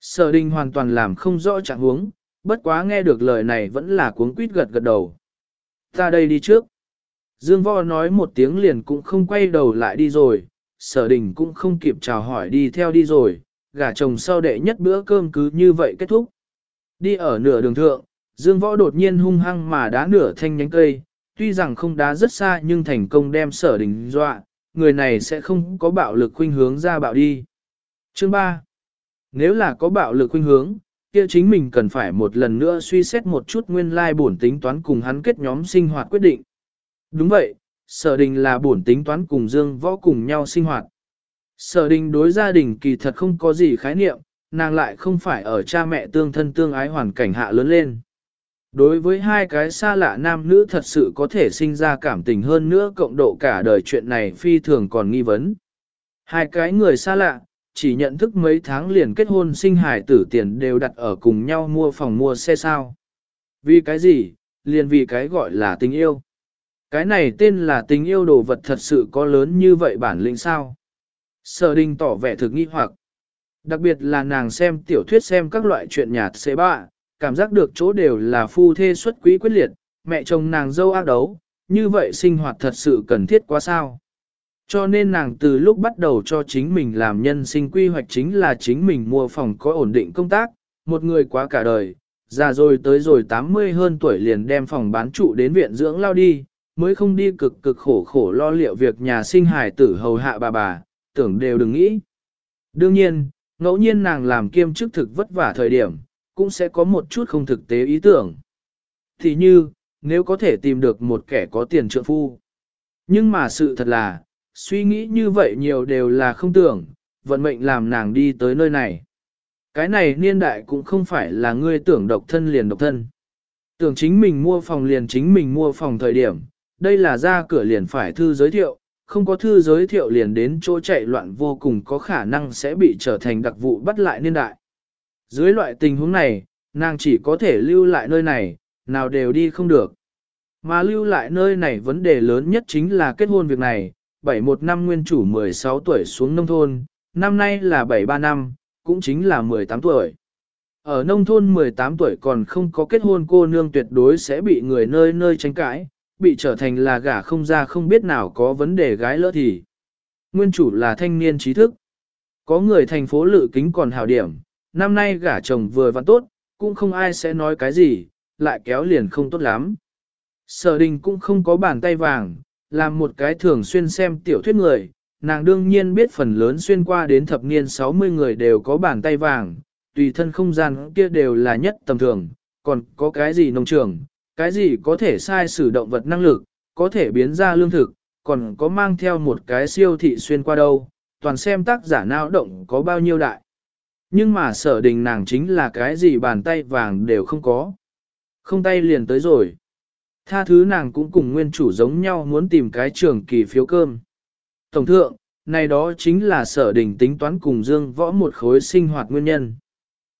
Sở đình hoàn toàn làm không rõ trạng huống, bất quá nghe được lời này vẫn là cuống quýt gật gật đầu. Ta đây đi trước. Dương Võ nói một tiếng liền cũng không quay đầu lại đi rồi, sở đình cũng không kịp chào hỏi đi theo đi rồi, gả chồng sau đệ nhất bữa cơm cứ như vậy kết thúc. Đi ở nửa đường thượng, Dương Võ đột nhiên hung hăng mà đá nửa thanh nhánh cây, tuy rằng không đá rất xa nhưng thành công đem sở đình dọa, người này sẽ không có bạo lực khuynh hướng ra bạo đi. Chương 3. Nếu là có bạo lực khuynh hướng, kia chính mình cần phải một lần nữa suy xét một chút nguyên lai bổn tính toán cùng hắn kết nhóm sinh hoạt quyết định. Đúng vậy, sở đình là bổn tính toán cùng Dương Võ cùng nhau sinh hoạt. Sở đình đối gia đình kỳ thật không có gì khái niệm, nàng lại không phải ở cha mẹ tương thân tương ái hoàn cảnh hạ lớn lên. Đối với hai cái xa lạ nam nữ thật sự có thể sinh ra cảm tình hơn nữa cộng độ cả đời chuyện này phi thường còn nghi vấn. Hai cái người xa lạ, chỉ nhận thức mấy tháng liền kết hôn sinh hài tử tiền đều đặt ở cùng nhau mua phòng mua xe sao. Vì cái gì, liền vì cái gọi là tình yêu. Cái này tên là tình yêu đồ vật thật sự có lớn như vậy bản lĩnh sao. Sở đình tỏ vẻ thực nghi hoặc. Đặc biệt là nàng xem tiểu thuyết xem các loại chuyện nhạt xế bạ, cảm giác được chỗ đều là phu thê xuất quý quyết liệt, mẹ chồng nàng dâu ác đấu, như vậy sinh hoạt thật sự cần thiết quá sao. Cho nên nàng từ lúc bắt đầu cho chính mình làm nhân sinh quy hoạch chính là chính mình mua phòng có ổn định công tác, một người quá cả đời, già rồi tới rồi 80 hơn tuổi liền đem phòng bán trụ đến viện dưỡng lao đi, mới không đi cực cực khổ khổ lo liệu việc nhà sinh hài tử hầu hạ bà bà, tưởng đều đừng nghĩ. Đương nhiên, ngẫu nhiên nàng làm kiêm chức thực vất vả thời điểm, cũng sẽ có một chút không thực tế ý tưởng. Thì như, nếu có thể tìm được một kẻ có tiền trượng phu. Nhưng mà sự thật là, suy nghĩ như vậy nhiều đều là không tưởng, vận mệnh làm nàng đi tới nơi này. Cái này niên đại cũng không phải là ngươi tưởng độc thân liền độc thân. Tưởng chính mình mua phòng liền chính mình mua phòng thời điểm, đây là ra cửa liền phải thư giới thiệu, không có thư giới thiệu liền đến chỗ chạy loạn vô cùng có khả năng sẽ bị trở thành đặc vụ bắt lại niên đại. Dưới loại tình huống này, nàng chỉ có thể lưu lại nơi này, nào đều đi không được. Mà lưu lại nơi này vấn đề lớn nhất chính là kết hôn việc này, 71 năm nguyên chủ 16 tuổi xuống nông thôn, năm nay là 73 năm, cũng chính là 18 tuổi. Ở nông thôn 18 tuổi còn không có kết hôn cô nương tuyệt đối sẽ bị người nơi nơi tranh cãi, bị trở thành là gả không ra không biết nào có vấn đề gái lỡ thì. Nguyên chủ là thanh niên trí thức. Có người thành phố lự kính còn hào điểm, năm nay gả chồng vừa vặn tốt, cũng không ai sẽ nói cái gì, lại kéo liền không tốt lắm. Sở đình cũng không có bàn tay vàng, làm một cái thường xuyên xem tiểu thuyết người, nàng đương nhiên biết phần lớn xuyên qua đến thập niên 60 người đều có bàn tay vàng, tùy thân không gian kia đều là nhất tầm thường, còn có cái gì nông trường, cái gì có thể sai sử động vật năng lực, có thể biến ra lương thực, còn có mang theo một cái siêu thị xuyên qua đâu, toàn xem tác giả não động có bao nhiêu đại. Nhưng mà sở đình nàng chính là cái gì bàn tay vàng đều không có. Không tay liền tới rồi. Tha thứ nàng cũng cùng nguyên chủ giống nhau muốn tìm cái trường kỳ phiếu cơm. Tổng thượng, này đó chính là sở đình tính toán cùng Dương Võ một khối sinh hoạt nguyên nhân.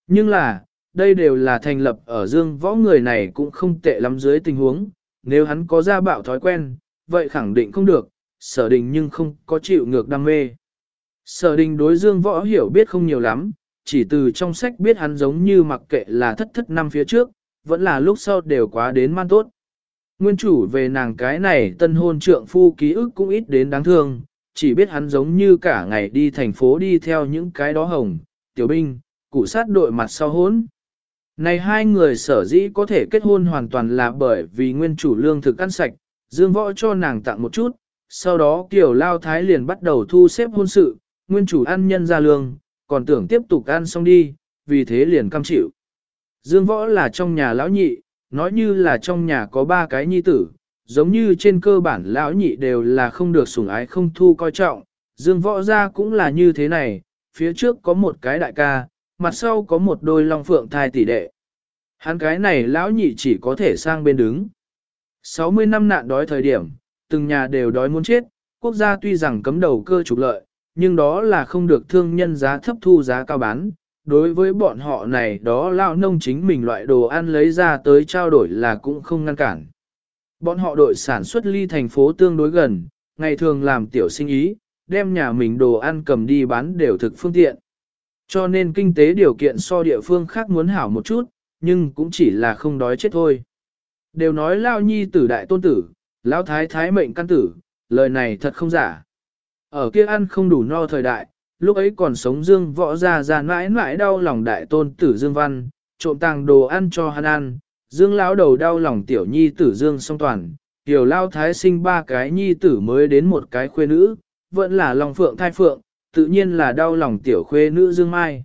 Nhưng là, đây đều là thành lập ở Dương Võ người này cũng không tệ lắm dưới tình huống, nếu hắn có ra bạo thói quen, vậy khẳng định không được, sở đình nhưng không có chịu ngược đam mê. Sở đình đối Dương Võ hiểu biết không nhiều lắm, chỉ từ trong sách biết hắn giống như mặc kệ là thất thất năm phía trước, vẫn là lúc sau đều quá đến man tốt. Nguyên chủ về nàng cái này tân hôn trượng phu ký ức cũng ít đến đáng thương, chỉ biết hắn giống như cả ngày đi thành phố đi theo những cái đó hồng, tiểu binh, cụ sát đội mặt sau hốn. Này hai người sở dĩ có thể kết hôn hoàn toàn là bởi vì nguyên chủ lương thực ăn sạch, dương võ cho nàng tặng một chút, sau đó kiểu lao thái liền bắt đầu thu xếp hôn sự, nguyên chủ ăn nhân ra lương, còn tưởng tiếp tục ăn xong đi, vì thế liền cam chịu. Dương võ là trong nhà lão nhị, nói như là trong nhà có ba cái nhi tử, giống như trên cơ bản lão nhị đều là không được sủng ái không thu coi trọng, dương võ ra cũng là như thế này, phía trước có một cái đại ca, mặt sau có một đôi long phượng thai tỷ đệ. Hắn cái này lão nhị chỉ có thể sang bên đứng. 60 năm nạn đói thời điểm, từng nhà đều đói muốn chết, quốc gia tuy rằng cấm đầu cơ trục lợi, nhưng đó là không được thương nhân giá thấp thu giá cao bán, đối với bọn họ này đó lao nông chính mình loại đồ ăn lấy ra tới trao đổi là cũng không ngăn cản. Bọn họ đội sản xuất ly thành phố tương đối gần, ngày thường làm tiểu sinh ý, đem nhà mình đồ ăn cầm đi bán đều thực phương tiện. Cho nên kinh tế điều kiện so địa phương khác muốn hảo một chút, nhưng cũng chỉ là không đói chết thôi. Đều nói lao nhi tử đại tôn tử, lao thái thái mệnh căn tử, lời này thật không giả. Ở kia ăn không đủ no thời đại, lúc ấy còn sống Dương võ ra ra mãi mãi đau lòng đại tôn tử Dương Văn, trộm tàng đồ ăn cho hắn ăn, Dương lão đầu đau lòng tiểu nhi tử Dương song toàn, tiểu lao thái sinh ba cái nhi tử mới đến một cái khuê nữ, vẫn là lòng phượng thai phượng, tự nhiên là đau lòng tiểu khuê nữ Dương Mai.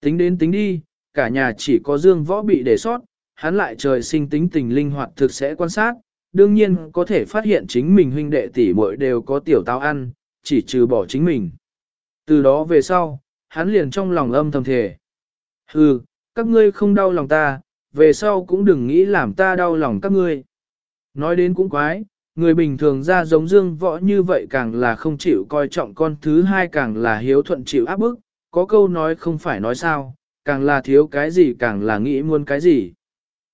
Tính đến tính đi, cả nhà chỉ có Dương võ bị để sót, hắn lại trời sinh tính tình linh hoạt thực sẽ quan sát, đương nhiên có thể phát hiện chính mình huynh đệ tỷ muội đều có tiểu tao ăn, chỉ trừ bỏ chính mình. Từ đó về sau, hắn liền trong lòng âm thầm thề. Hừ, các ngươi không đau lòng ta, về sau cũng đừng nghĩ làm ta đau lòng các ngươi. Nói đến cũng quái, người bình thường ra giống dương võ như vậy càng là không chịu coi trọng con thứ hai càng là hiếu thuận chịu áp bức, có câu nói không phải nói sao, càng là thiếu cái gì càng là nghĩ muốn cái gì.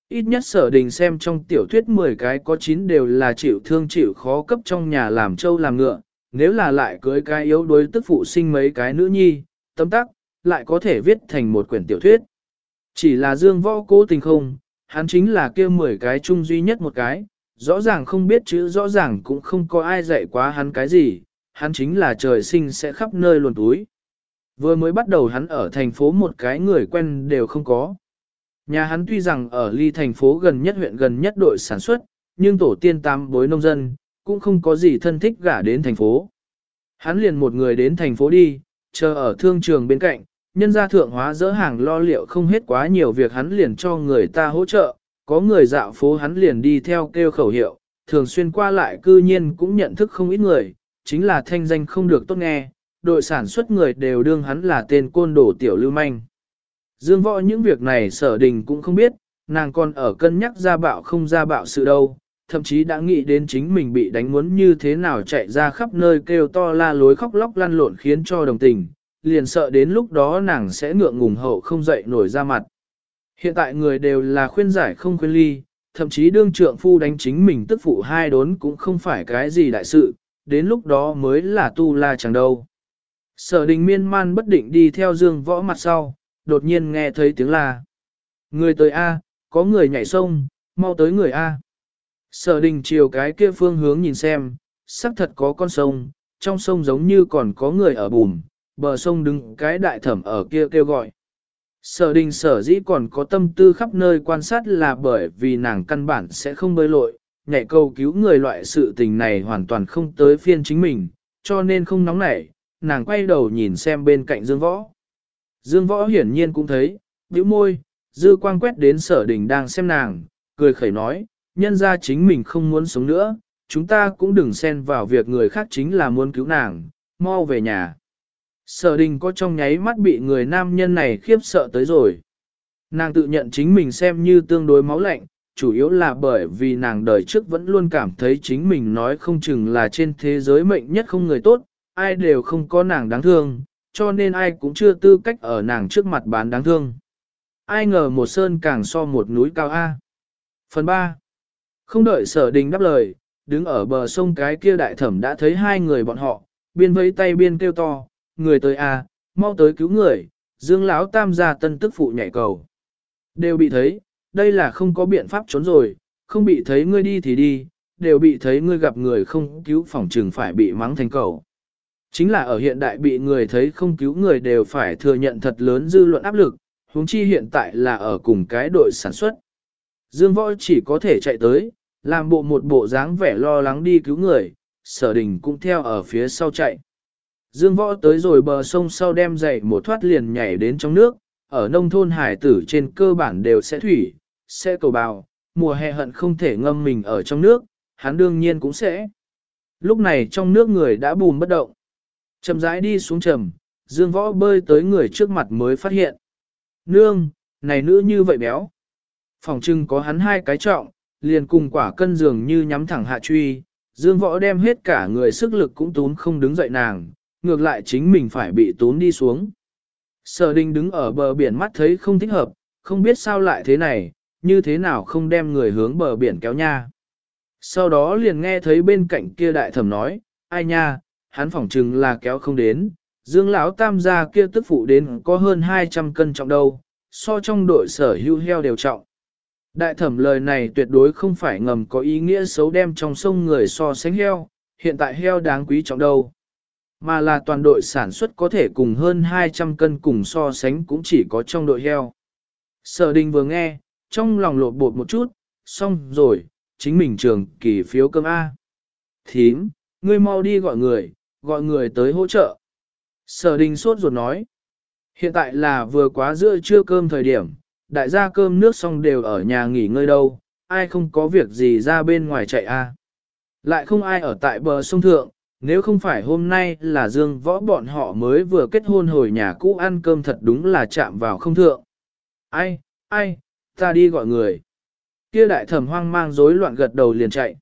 Ít nhất sở đình xem trong tiểu thuyết 10 cái có 9 đều là chịu thương chịu khó cấp trong nhà làm trâu làm ngựa, nếu là lại cưới cái yếu đuối tức phụ sinh mấy cái nữ nhi, tấm tắc, lại có thể viết thành một quyển tiểu thuyết. Chỉ là dương võ cố tình không, hắn chính là kia 10 cái chung duy nhất một cái, rõ ràng không biết chữ rõ ràng cũng không có ai dạy quá hắn cái gì, hắn chính là trời sinh sẽ khắp nơi luồn túi. Vừa mới bắt đầu hắn ở thành phố một cái người quen đều không có. Nhà hắn tuy rằng ở ly thành phố gần nhất huyện gần nhất đội sản xuất, nhưng tổ tiên tam bối nông dân, cũng không có gì thân thích gả đến thành phố. Hắn liền một người đến thành phố đi, chờ ở thương trường bên cạnh, nhân gia thượng hóa dỡ hàng lo liệu không hết quá nhiều việc hắn liền cho người ta hỗ trợ, có người dạo phố hắn liền đi theo kêu khẩu hiệu, thường xuyên qua lại cư nhiên cũng nhận thức không ít người, chính là thanh danh không được tốt nghe, đội sản xuất người đều đương hắn là tên côn đồ tiểu lưu manh. Dương võ những việc này sở đình cũng không biết, nàng còn ở cân nhắc ra bạo không ra bạo sự đâu, thậm chí đã nghĩ đến chính mình bị đánh muốn như thế nào chạy ra khắp nơi kêu to la lối khóc lóc lăn lộn khiến cho đồng tình, liền sợ đến lúc đó nàng sẽ ngượng ngùng hậu không dậy nổi ra mặt. Hiện tại người đều là khuyên giải không khuyên ly, thậm chí đương trượng phu đánh chính mình tức phụ hai đốn cũng không phải cái gì đại sự, đến lúc đó mới là tu la chẳng đâu. Sở đình miên man bất định đi theo dương võ mặt sau, đột nhiên nghe thấy tiếng la. Người tới A, có người nhảy sông, mau tới người A. Sở đình chiều cái kia phương hướng nhìn xem, xác thật có con sông, trong sông giống như còn có người ở bùn, bờ sông đứng cái đại thẩm ở kia kêu gọi. Sở đình sở dĩ còn có tâm tư khắp nơi quan sát là bởi vì nàng căn bản sẽ không bơi lội, nhảy cầu cứu người loại sự tình này hoàn toàn không tới phiên chính mình, cho nên không nóng nảy, nàng quay đầu nhìn xem bên cạnh Dương Võ. Dương Võ hiển nhiên cũng thấy, bĩu môi, dư quang quét đến sở đình đang xem nàng, cười khẩy nói, nhân ra chính mình không muốn sống nữa, chúng ta cũng đừng xen vào việc người khác chính là muốn cứu nàng, mau về nhà. Sở đình có trong nháy mắt bị người nam nhân này khiếp sợ tới rồi. Nàng tự nhận chính mình xem như tương đối máu lạnh, chủ yếu là bởi vì nàng đời trước vẫn luôn cảm thấy chính mình nói không chừng là trên thế giới mệnh nhất không người tốt, ai đều không có nàng đáng thương, cho nên ai cũng chưa tư cách ở nàng trước mặt bán đáng thương. Ai ngờ một sơn càng so một núi cao A. Phần 3. Không đợi sở đình đáp lời, đứng ở bờ sông cái kia đại thẩm đã thấy hai người bọn họ, biên vẫy tay biên kêu to, người tới A, mau tới cứu người, dương lão tam gia tân tức phụ nhảy cầu. Đều bị thấy, đây là không có biện pháp trốn rồi, không bị thấy ngươi đi thì đi, đều bị thấy ngươi gặp người không cứu phòng trừng phải bị mắng thành cầu. Chính là ở hiện đại bị người thấy không cứu người đều phải thừa nhận thật lớn dư luận áp lực, huống chi hiện tại là ở cùng cái đội sản xuất. Dương võ chỉ có thể chạy tới, làm bộ một bộ dáng vẻ lo lắng đi cứu người, sở đình cũng theo ở phía sau chạy. Dương võ tới rồi bờ sông sau đem dậy một thoát liền nhảy đến trong nước, ở nông thôn hải tử trên cơ bản đều sẽ thủy, sẽ cầu bào, mùa hè hận không thể ngâm mình ở trong nước, hắn đương nhiên cũng sẽ. Lúc này trong nước người đã bùn bất động. Chầm rãi đi xuống trầm, dương võ bơi tới người trước mặt mới phát hiện. Nương, này nữ như vậy béo. Phòng trưng có hắn hai cái trọng, liền cùng quả cân dường như nhắm thẳng hạ truy. Dương võ đem hết cả người sức lực cũng tún không đứng dậy nàng, ngược lại chính mình phải bị tốn đi xuống. Sở đình đứng ở bờ biển mắt thấy không thích hợp, không biết sao lại thế này, như thế nào không đem người hướng bờ biển kéo nha. Sau đó liền nghe thấy bên cạnh kia đại thẩm nói, ai nha, hắn phỏng chừng là kéo không đến, dương lão tam gia kia tức phụ đến có hơn 200 cân trọng đâu, so trong đội sở hữu heo đều trọng. Đại thẩm lời này tuyệt đối không phải ngầm có ý nghĩa xấu đem trong sông người so sánh heo, hiện tại heo đáng quý trọng đâu. Mà là toàn đội sản xuất có thể cùng hơn 200 cân cùng so sánh cũng chỉ có trong đội heo. Sở đình vừa nghe, trong lòng lột bột một chút, xong rồi, chính mình trường kỳ phiếu cơm A. Thím, ngươi mau đi gọi người, gọi người tới hỗ trợ. Sở đình sốt ruột nói. Hiện tại là vừa quá giữa trưa cơm thời điểm, đại gia cơm nước xong đều ở nhà nghỉ ngơi đâu, ai không có việc gì ra bên ngoài chạy a Lại không ai ở tại bờ sông Thượng, nếu không phải hôm nay là dương võ bọn họ mới vừa kết hôn hồi nhà cũ ăn cơm thật đúng là chạm vào không thượng. Ai, ai, ta đi gọi người. Kia đại thẩm hoang mang rối loạn gật đầu liền chạy.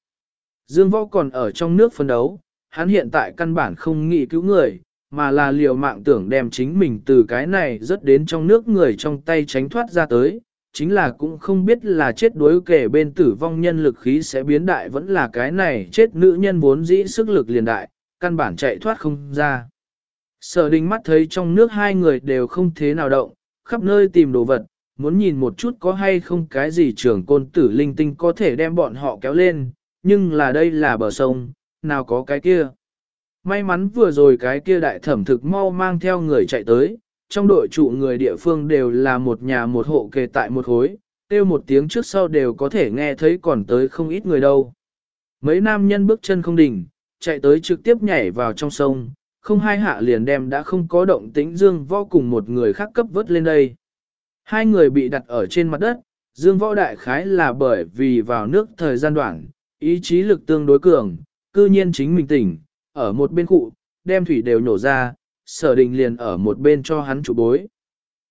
Dương võ còn ở trong nước phân đấu, hắn hiện tại căn bản không nghĩ cứu người, mà là liều mạng tưởng đem chính mình từ cái này rất đến trong nước người trong tay tránh thoát ra tới, chính là cũng không biết là chết đuối kể bên tử vong nhân lực khí sẽ biến đại vẫn là cái này chết nữ nhân vốn dĩ sức lực liền đại, căn bản chạy thoát không ra. Sở đình mắt thấy trong nước hai người đều không thế nào động, khắp nơi tìm đồ vật, muốn nhìn một chút có hay không cái gì trưởng côn tử linh tinh có thể đem bọn họ kéo lên, nhưng là đây là bờ sông, nào có cái kia. May mắn vừa rồi cái kia đại thẩm thực mau mang theo người chạy tới, trong đội trụ người địa phương đều là một nhà một hộ kề tại một hối, tiêu một tiếng trước sau đều có thể nghe thấy còn tới không ít người đâu. Mấy nam nhân bước chân không đỉnh, chạy tới trực tiếp nhảy vào trong sông, không hai hạ liền đem đã không có động tĩnh Dương Võ cùng một người khác cấp vớt lên đây. Hai người bị đặt ở trên mặt đất, Dương Võ đại khái là bởi vì vào nước thời gian đoạn, ý chí lực tương đối cường, cư nhiên chính mình tỉnh, ở một bên cụ, đem thủy đều nhổ ra, sở đình liền ở một bên cho hắn trụ bối.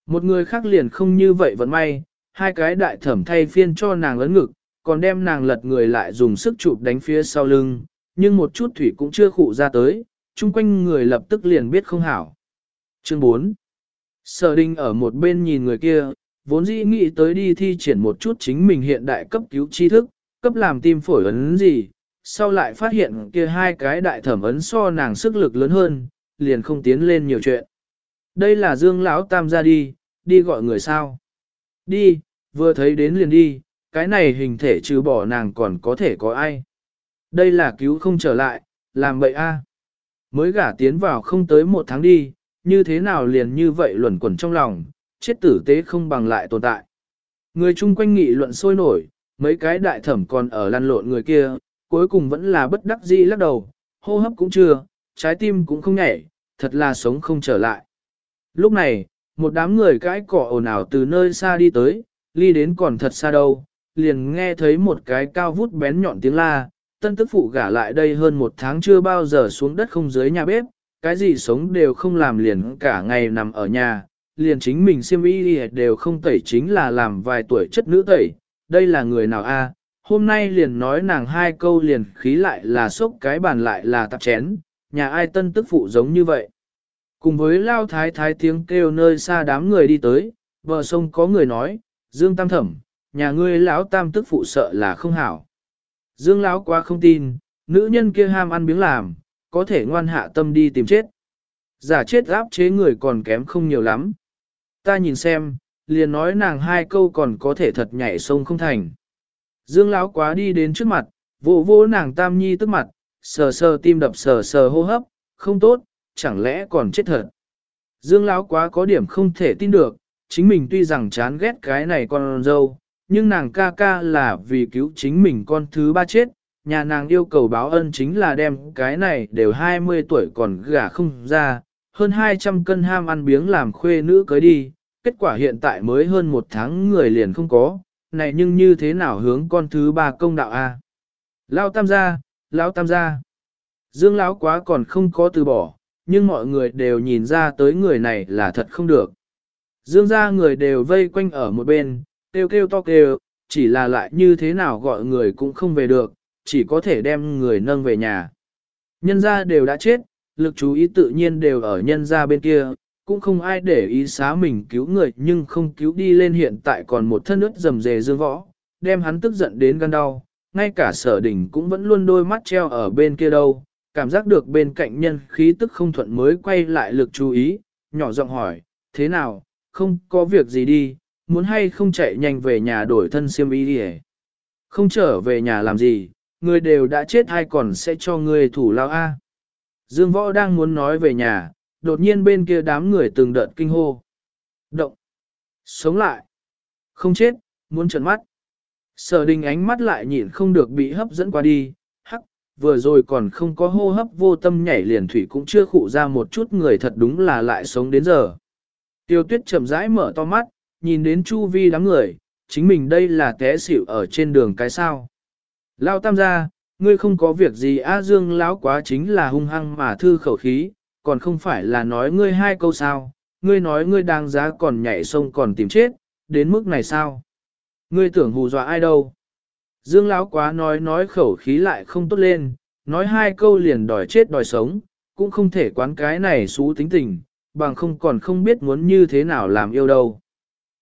Một người khác liền không như vậy vẫn may, hai cái đại thẩm thay phiên cho nàng lớn ngực, còn đem nàng lật người lại dùng sức chụp đánh phía sau lưng, nhưng một chút thủy cũng chưa khụ ra tới, chung quanh người lập tức liền biết không hảo. Chương 4 Sở đình ở một bên nhìn người kia, vốn dĩ nghĩ tới đi thi triển một chút chính mình hiện đại cấp cứu tri thức, cấp làm tim phổi ấn gì, sau lại phát hiện kia hai cái đại thẩm ấn so nàng sức lực lớn hơn, liền không tiến lên nhiều chuyện. Đây là Dương lão tam ra đi, đi gọi người sao? Đi, vừa thấy đến liền đi, cái này hình thể trừ bỏ nàng còn có thể có ai? Đây là cứu không trở lại, làm vậy a. Mới gả tiến vào không tới một tháng đi, như thế nào liền như vậy luẩn quẩn trong lòng, chết tử tế không bằng lại tồn tại. Người chung quanh nghị luận sôi nổi, mấy cái đại thẩm còn ở lăn lộn người kia, cuối cùng vẫn là bất đắc dĩ lắc đầu, hô hấp cũng chưa, trái tim cũng không nhảy, thật là sống không trở lại. Lúc này, một đám người cãi cỏ ồn ào từ nơi xa đi tới, ly đến còn thật xa đâu, liền nghe thấy một cái cao vút bén nhọn tiếng la, tân tức phụ gả lại đây hơn một tháng chưa bao giờ xuống đất không dưới nhà bếp, cái gì sống đều không làm liền cả ngày nằm ở nhà, liền chính mình siêm y đều không tẩy chính là làm vài tuổi chất nữ tẩy, đây là người nào a? hôm nay liền nói nàng hai câu liền khí lại là sốc cái bàn lại là tạp chén, nhà ai tân tức phụ giống như vậy. Cùng với lao thái thái tiếng kêu nơi xa đám người đi tới, bờ sông có người nói, Dương Tam Thẩm, nhà ngươi lão Tam tức phụ sợ là không hảo. Dương lão quá không tin, nữ nhân kia ham ăn biếng làm, có thể ngoan hạ tâm đi tìm chết. Giả chết áp chế người còn kém không nhiều lắm. Ta nhìn xem, liền nói nàng hai câu còn có thể thật nhảy sông không thành. Dương lão quá đi đến trước mặt, vỗ vỗ nàng tam nhi tức mặt, sờ sờ tim đập sờ sờ hô hấp, không tốt, chẳng lẽ còn chết thật. Dương lão quá có điểm không thể tin được, chính mình tuy rằng chán ghét cái này con dâu, nhưng nàng ca ca là vì cứu chính mình con thứ ba chết, nhà nàng yêu cầu báo ân chính là đem cái này đều 20 tuổi còn gả không ra, hơn 200 cân ham ăn biếng làm khuê nữ cưới đi, kết quả hiện tại mới hơn một tháng người liền không có, này nhưng như thế nào hướng con thứ ba công đạo a? Lao tam gia, lão tam gia. Dương lão quá còn không có từ bỏ, nhưng mọi người đều nhìn ra tới người này là thật không được. Dương gia người đều vây quanh ở một bên, kêu kêu to kêu, chỉ là lại như thế nào gọi người cũng không về được, chỉ có thể đem người nâng về nhà. Nhân gia đều đã chết, lực chú ý tự nhiên đều ở nhân gia bên kia, cũng không ai để ý xá mình cứu người nhưng không cứu đi lên hiện tại còn một thân ướt rầm rề dương võ, đem hắn tức giận đến gan đau, ngay cả sở đỉnh cũng vẫn luôn đôi mắt treo ở bên kia đâu, cảm giác được bên cạnh nhân khí tức không thuận mới quay lại lực chú ý, nhỏ giọng hỏi, thế nào, không có việc gì đi, muốn hay không chạy nhanh về nhà đổi thân siêm y đi Không trở về nhà làm gì, người đều đã chết hay còn sẽ cho người thủ lao A. Dương võ đang muốn nói về nhà, đột nhiên bên kia đám người từng đợt kinh hô. Động. Sống lại. Không chết, muốn trợn mắt. Sở đình ánh mắt lại nhịn không được bị hấp dẫn qua đi, hắc, vừa rồi còn không có hô hấp vô tâm nhảy liền thủy cũng chưa khụ ra một chút người thật đúng là lại sống đến giờ. Tiêu tuyết chậm rãi mở to mắt, nhìn đến chu vi đám người, chính mình đây là té xỉu ở trên đường cái sao. Lao tam gia, ngươi không có việc gì A Dương lão quá chính là hung hăng mà thư khẩu khí, còn không phải là nói ngươi hai câu sao, ngươi nói ngươi đang giá còn nhảy sông còn tìm chết, đến mức này sao? Ngươi tưởng hù dọa ai đâu? Dương lão quá nói nói khẩu khí lại không tốt lên, nói hai câu liền đòi chết đòi sống, cũng không thể quán cái này xú tính tình, bằng không còn không biết muốn như thế nào làm yêu đâu.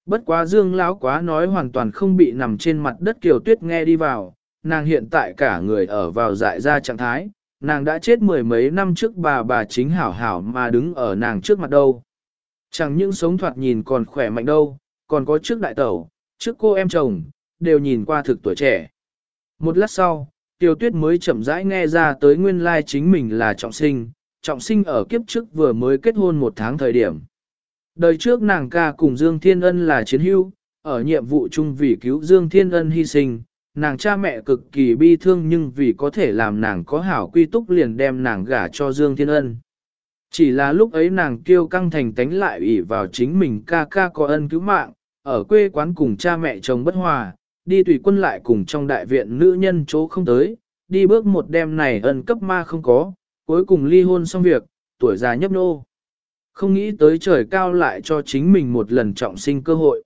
Bất quá Dương lão quá nói hoàn toàn không bị nằm trên mặt đất Kiều Tuyết nghe đi vào, nàng hiện tại cả người ở vào dại ra trạng thái, nàng đã chết mười mấy năm trước bà bà chính hảo hảo mà đứng ở nàng trước mặt đâu. Chẳng những sống thoạt nhìn còn khỏe mạnh đâu, còn có trước đại tẩu, trước cô em chồng, đều nhìn qua thực tuổi trẻ. Một lát sau, Tiêu Tuyết mới chậm rãi nghe ra tới nguyên lai chính mình là trọng sinh, trọng sinh ở kiếp trước vừa mới kết hôn một tháng thời điểm. Đời trước nàng ca cùng Dương Thiên Ân là chiến hữu, ở nhiệm vụ chung vì cứu Dương Thiên Ân hy sinh, nàng cha mẹ cực kỳ bi thương nhưng vì có thể làm nàng có hảo quy túc liền đem nàng gả cho Dương Thiên Ân. Chỉ là lúc ấy nàng kêu căng thành tánh lại ủy vào chính mình ca ca có ân cứu mạng, ở quê quán cùng cha mẹ chồng bất hòa, đi tùy quân lại cùng trong đại viện nữ nhân chỗ không tới, đi bước một đêm này ân cấp ma không có, cuối cùng ly hôn xong việc, tuổi già nhấp nô. Không nghĩ tới trời cao lại cho chính mình một lần trọng sinh cơ hội.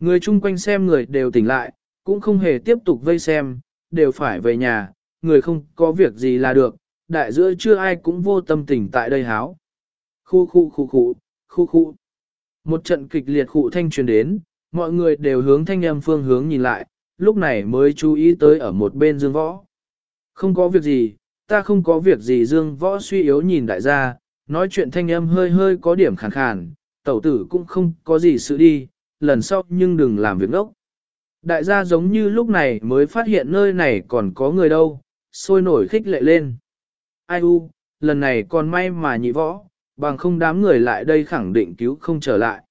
Người chung quanh xem người đều tỉnh lại, cũng không hề tiếp tục vây xem, đều phải về nhà, người không có việc gì là được, đại giữa chưa ai cũng vô tâm tình tại đây háo. Khu khu khu khu, khu khu. Một trận kịch liệt khụ thanh truyền đến, mọi người đều hướng thanh âm phương hướng nhìn lại, lúc này mới chú ý tới ở một bên dương võ. Không có việc gì, ta không có việc gì dương võ suy yếu nhìn đại gia, nói chuyện thanh âm hơi hơi có điểm khàn khàn, tẩu tử cũng không có gì sự đi, lần sau nhưng đừng làm việc ốc. Đại gia giống như lúc này mới phát hiện nơi này còn có người đâu, sôi nổi khích lệ lên. Ai u, lần này còn may mà nhị võ, bằng không đám người lại đây khẳng định cứu không trở lại.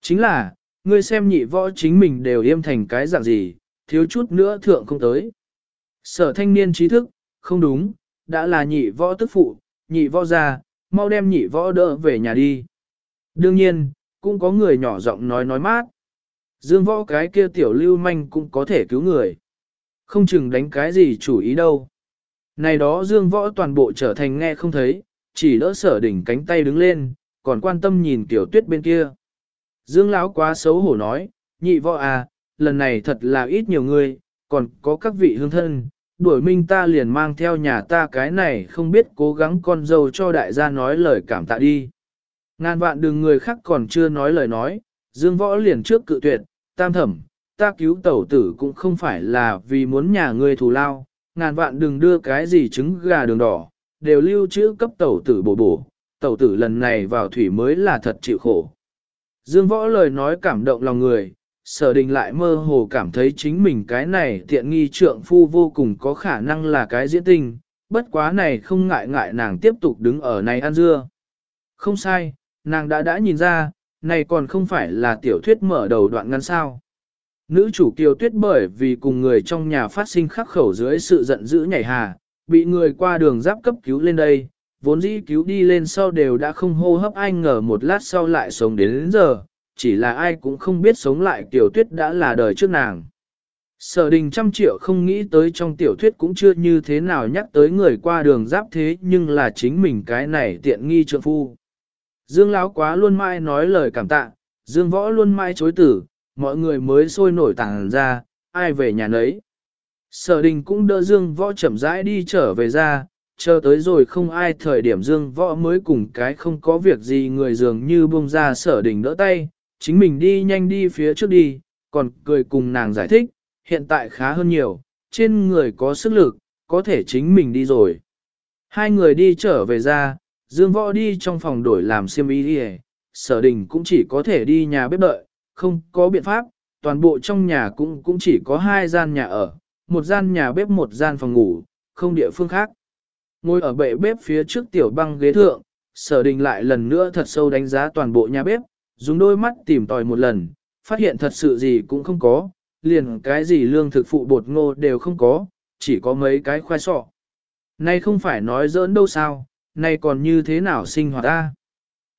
Chính là, ngươi xem nhị võ chính mình đều yêm thành cái dạng gì, thiếu chút nữa thượng không tới. Sở thanh niên trí thức, không đúng, đã là nhị võ tức phụ, nhị võ ra, mau đem nhị võ đỡ về nhà đi. Đương nhiên, cũng có người nhỏ giọng nói nói mát. Dương võ cái kia tiểu lưu manh cũng có thể cứu người. Không chừng đánh cái gì chủ ý đâu. Này đó dương võ toàn bộ trở thành nghe không thấy, chỉ đỡ sở đỉnh cánh tay đứng lên, còn quan tâm nhìn tiểu tuyết bên kia. Dương lão quá xấu hổ nói, nhị võ à, lần này thật là ít nhiều người, còn có các vị hương thân, đuổi minh ta liền mang theo nhà ta cái này không biết cố gắng con dâu cho đại gia nói lời cảm tạ đi. Ngàn vạn đừng người khác còn chưa nói lời nói, dương võ liền trước cự tuyệt, tam thẩm, ta cứu tẩu tử cũng không phải là vì muốn nhà ngươi thù lao, ngàn vạn đừng đưa cái gì trứng gà đường đỏ, đều lưu trữ cấp tẩu tử bổ bổ, tẩu tử lần này vào thủy mới là thật chịu khổ. Dương võ lời nói cảm động lòng người, sở đình lại mơ hồ cảm thấy chính mình cái này tiện nghi trượng phu vô cùng có khả năng là cái diễn tình, bất quá này không ngại ngại nàng tiếp tục đứng ở này ăn dưa. Không sai, nàng đã đã nhìn ra, này còn không phải là tiểu thuyết mở đầu đoạn ngắn sao. Nữ chủ kiều tuyết bởi vì cùng người trong nhà phát sinh khắc khẩu dưới sự giận dữ nhảy hà, bị người qua đường giáp cấp cứu lên đây, vốn dĩ cứu đi lên sau đều đã không hô hấp ai ngờ một lát sau lại sống đến, đến giờ, chỉ là ai cũng không biết sống lại tiểu tuyết đã là đời trước nàng. Sở đình trăm triệu không nghĩ tới trong tiểu thuyết cũng chưa như thế nào nhắc tới người qua đường giáp thế nhưng là chính mình cái này tiện nghi trượng phu. Dương Lão quá luôn mãi nói lời cảm tạ, Dương Võ luôn mãi chối tử, mọi người mới sôi nổi tàng ra, ai về nhà nấy. Sở đình cũng đỡ Dương Võ chậm rãi đi trở về ra, chờ tới rồi không ai thời điểm Dương Võ mới cùng cái không có việc gì người dường như buông ra sở đình đỡ tay, chính mình đi nhanh đi phía trước đi, còn cười cùng nàng giải thích, hiện tại khá hơn nhiều, trên người có sức lực, có thể chính mình đi rồi. Hai người đi trở về ra, Dương Võ đi trong phòng đổi làm xiêm y đi sở đình cũng chỉ có thể đi nhà bếp đợi, không có biện pháp, toàn bộ trong nhà cũng cũng chỉ có hai gian nhà ở, một gian nhà bếp một gian phòng ngủ, không địa phương khác. Ngồi ở bệ bếp phía trước tiểu băng ghế thượng, sở đình lại lần nữa thật sâu đánh giá toàn bộ nhà bếp, dùng đôi mắt tìm tòi một lần, phát hiện thật sự gì cũng không có, liền cái gì lương thực phụ bột ngô đều không có, chỉ có mấy cái khoai sọ. Nay không phải nói giỡn đâu sao, nay còn như thế nào sinh hoạt ta?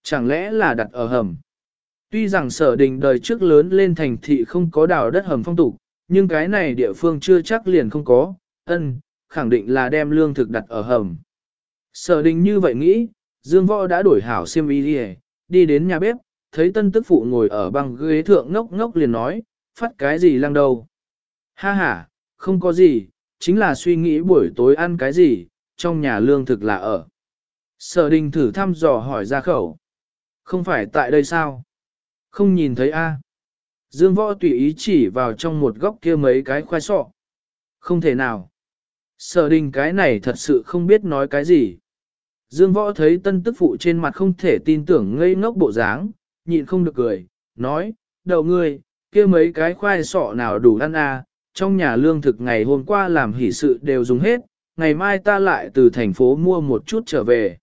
Chẳng lẽ là đặt ở hầm? Tuy rằng sở đình đời trước lớn lên thành thị không có đào đất hầm phong tục, nhưng cái này địa phương chưa chắc liền không có, ân, khẳng định là đem lương thực đặt ở hầm. Sở đình như vậy nghĩ, Dương Võ đã đổi hảo xiêm y đi, đi đến nhà bếp, thấy tân tức phụ ngồi ở băng ghế thượng ngốc ngốc liền nói, phát cái gì lăng đầu. Ha ha, không có gì, chính là suy nghĩ buổi tối ăn cái gì, trong nhà lương thực là ở. Sở đình thử thăm dò hỏi ra khẩu. Không phải tại đây sao? Không nhìn thấy a? Dương võ tùy ý chỉ vào trong một góc kia mấy cái khoai sọ. Không thể nào. Sở đình cái này thật sự không biết nói cái gì. Dương võ thấy tân tức phụ trên mặt không thể tin tưởng ngây ngốc bộ dáng, nhịn không được cười, nói, đầu ngươi, kia mấy cái khoai sọ nào đủ ăn à, trong nhà lương thực ngày hôm qua làm hỷ sự đều dùng hết, ngày mai ta lại từ thành phố mua một chút trở về.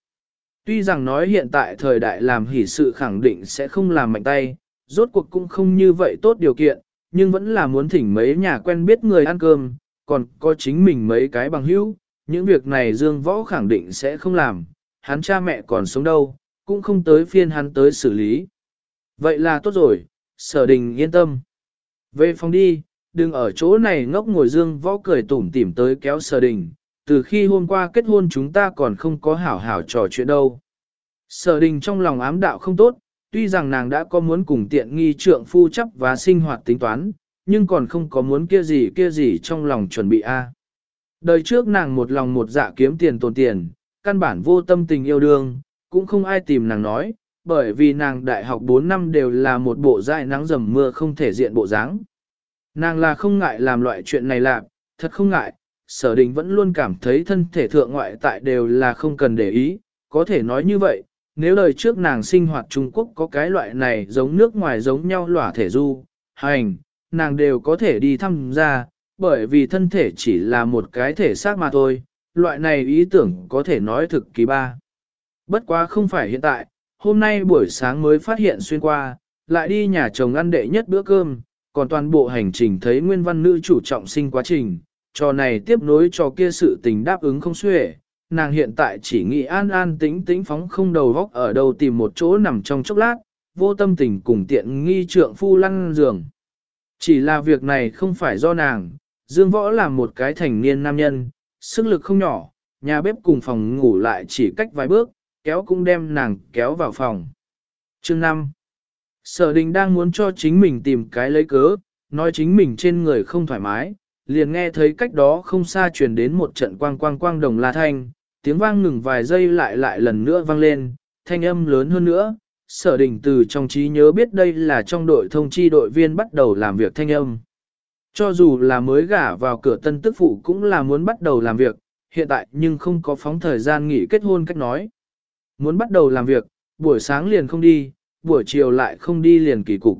Tuy rằng nói hiện tại thời đại làm hỷ sự khẳng định sẽ không làm mạnh tay, rốt cuộc cũng không như vậy tốt điều kiện, nhưng vẫn là muốn thỉnh mấy nhà quen biết người ăn cơm, còn có chính mình mấy cái bằng hữu, những việc này Dương Võ khẳng định sẽ không làm, hắn cha mẹ còn sống đâu, cũng không tới phiên hắn tới xử lý. Vậy là tốt rồi, sở đình yên tâm. Về phòng đi, đừng ở chỗ này ngốc ngồi Dương Võ cười tủm tỉm tới kéo sở đình, từ khi hôm qua kết hôn chúng ta còn không có hảo hảo trò chuyện đâu. Sở đình trong lòng ám đạo không tốt, tuy rằng nàng đã có muốn cùng tiện nghi trượng phu chấp và sinh hoạt tính toán, nhưng còn không có muốn kia gì kia gì trong lòng chuẩn bị a. Đời trước nàng một lòng một dạ kiếm tiền tồn tiền, căn bản vô tâm tình yêu đương, cũng không ai tìm nàng nói, bởi vì nàng đại học 4 năm đều là một bộ dại nắng dầm mưa không thể diện bộ dáng. Nàng là không ngại làm loại chuyện này làm, thật không ngại, sở đình vẫn luôn cảm thấy thân thể thượng ngoại tại đều là không cần để ý, có thể nói như vậy, nếu đời trước nàng sinh hoạt Trung Quốc có cái loại này giống nước ngoài giống nhau lỏa thể du, hành, nàng đều có thể đi thăm ra, bởi vì thân thể chỉ là một cái thể xác mà thôi, loại này ý tưởng có thể nói thực kỳ ba. Bất quá không phải hiện tại, hôm nay buổi sáng mới phát hiện xuyên qua, lại đi nhà chồng ăn đệ nhất bữa cơm, còn toàn bộ hành trình thấy nguyên văn nữ chủ trọng sinh quá trình, trò này tiếp nối cho kia sự tình đáp ứng không xuể, nàng hiện tại chỉ nghĩ an an tĩnh tĩnh phóng không đầu góc ở đâu tìm một chỗ nằm trong chốc lát, vô tâm tình cùng tiện nghi trượng phu lăn giường. Chỉ là việc này không phải do nàng, Dương Võ là một cái thành niên nam nhân, sức lực không nhỏ, nhà bếp cùng phòng ngủ lại chỉ cách vài bước, kéo cũng đem nàng kéo vào phòng. Chương 5 Sở đình đang muốn cho chính mình tìm cái lấy cớ, nói chính mình trên người không thoải mái, liền nghe thấy cách đó không xa truyền đến một trận quang quang quang đồng la thanh, tiếng vang ngừng vài giây lại lại lần nữa vang lên, thanh âm lớn hơn nữa. Sở đình từ trong trí nhớ biết đây là trong đội thông chi đội viên bắt đầu làm việc thanh âm. Cho dù là mới gả vào cửa tân tức phụ cũng là muốn bắt đầu làm việc, hiện tại nhưng không có phóng thời gian nghỉ kết hôn cách nói. Muốn bắt đầu làm việc, buổi sáng liền không đi, buổi chiều lại không đi liền kỳ cục.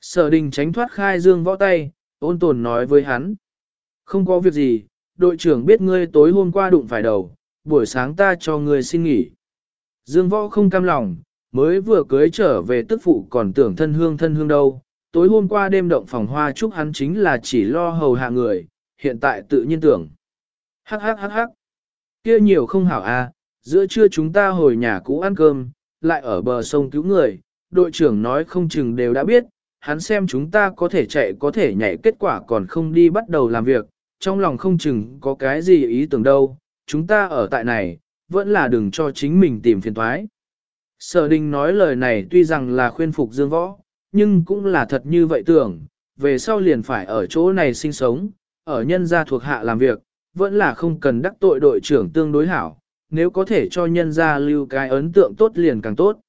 Sở đình tránh thoát khai dương võ tay, ôn tồn nói với hắn. Không có việc gì, đội trưởng biết ngươi tối hôm qua đụng phải đầu, buổi sáng ta cho ngươi xin nghỉ. Dương võ không cam lòng, mới vừa cưới trở về tức phụ còn tưởng thân hương thân hương đâu. Tối hôm qua đêm động phòng hoa chúc hắn chính là chỉ lo hầu hạ người, hiện tại tự nhiên tưởng. Hắc hắc hắc hắc. Kia nhiều không hảo à, giữa trưa chúng ta hồi nhà cũ ăn cơm, lại ở bờ sông cứu người, đội trưởng nói không chừng đều đã biết, hắn xem chúng ta có thể chạy có thể nhảy kết quả còn không đi bắt đầu làm việc, trong lòng không chừng có cái gì ý tưởng đâu, chúng ta ở tại này, vẫn là đừng cho chính mình tìm phiền thoái. Sở đình nói lời này tuy rằng là khuyên phục dương võ, nhưng cũng là thật như vậy tưởng, về sau liền phải ở chỗ này sinh sống, ở nhân gia thuộc hạ làm việc, vẫn là không cần đắc tội đội trưởng tương đối hảo, nếu có thể cho nhân gia lưu cái ấn tượng tốt liền càng tốt.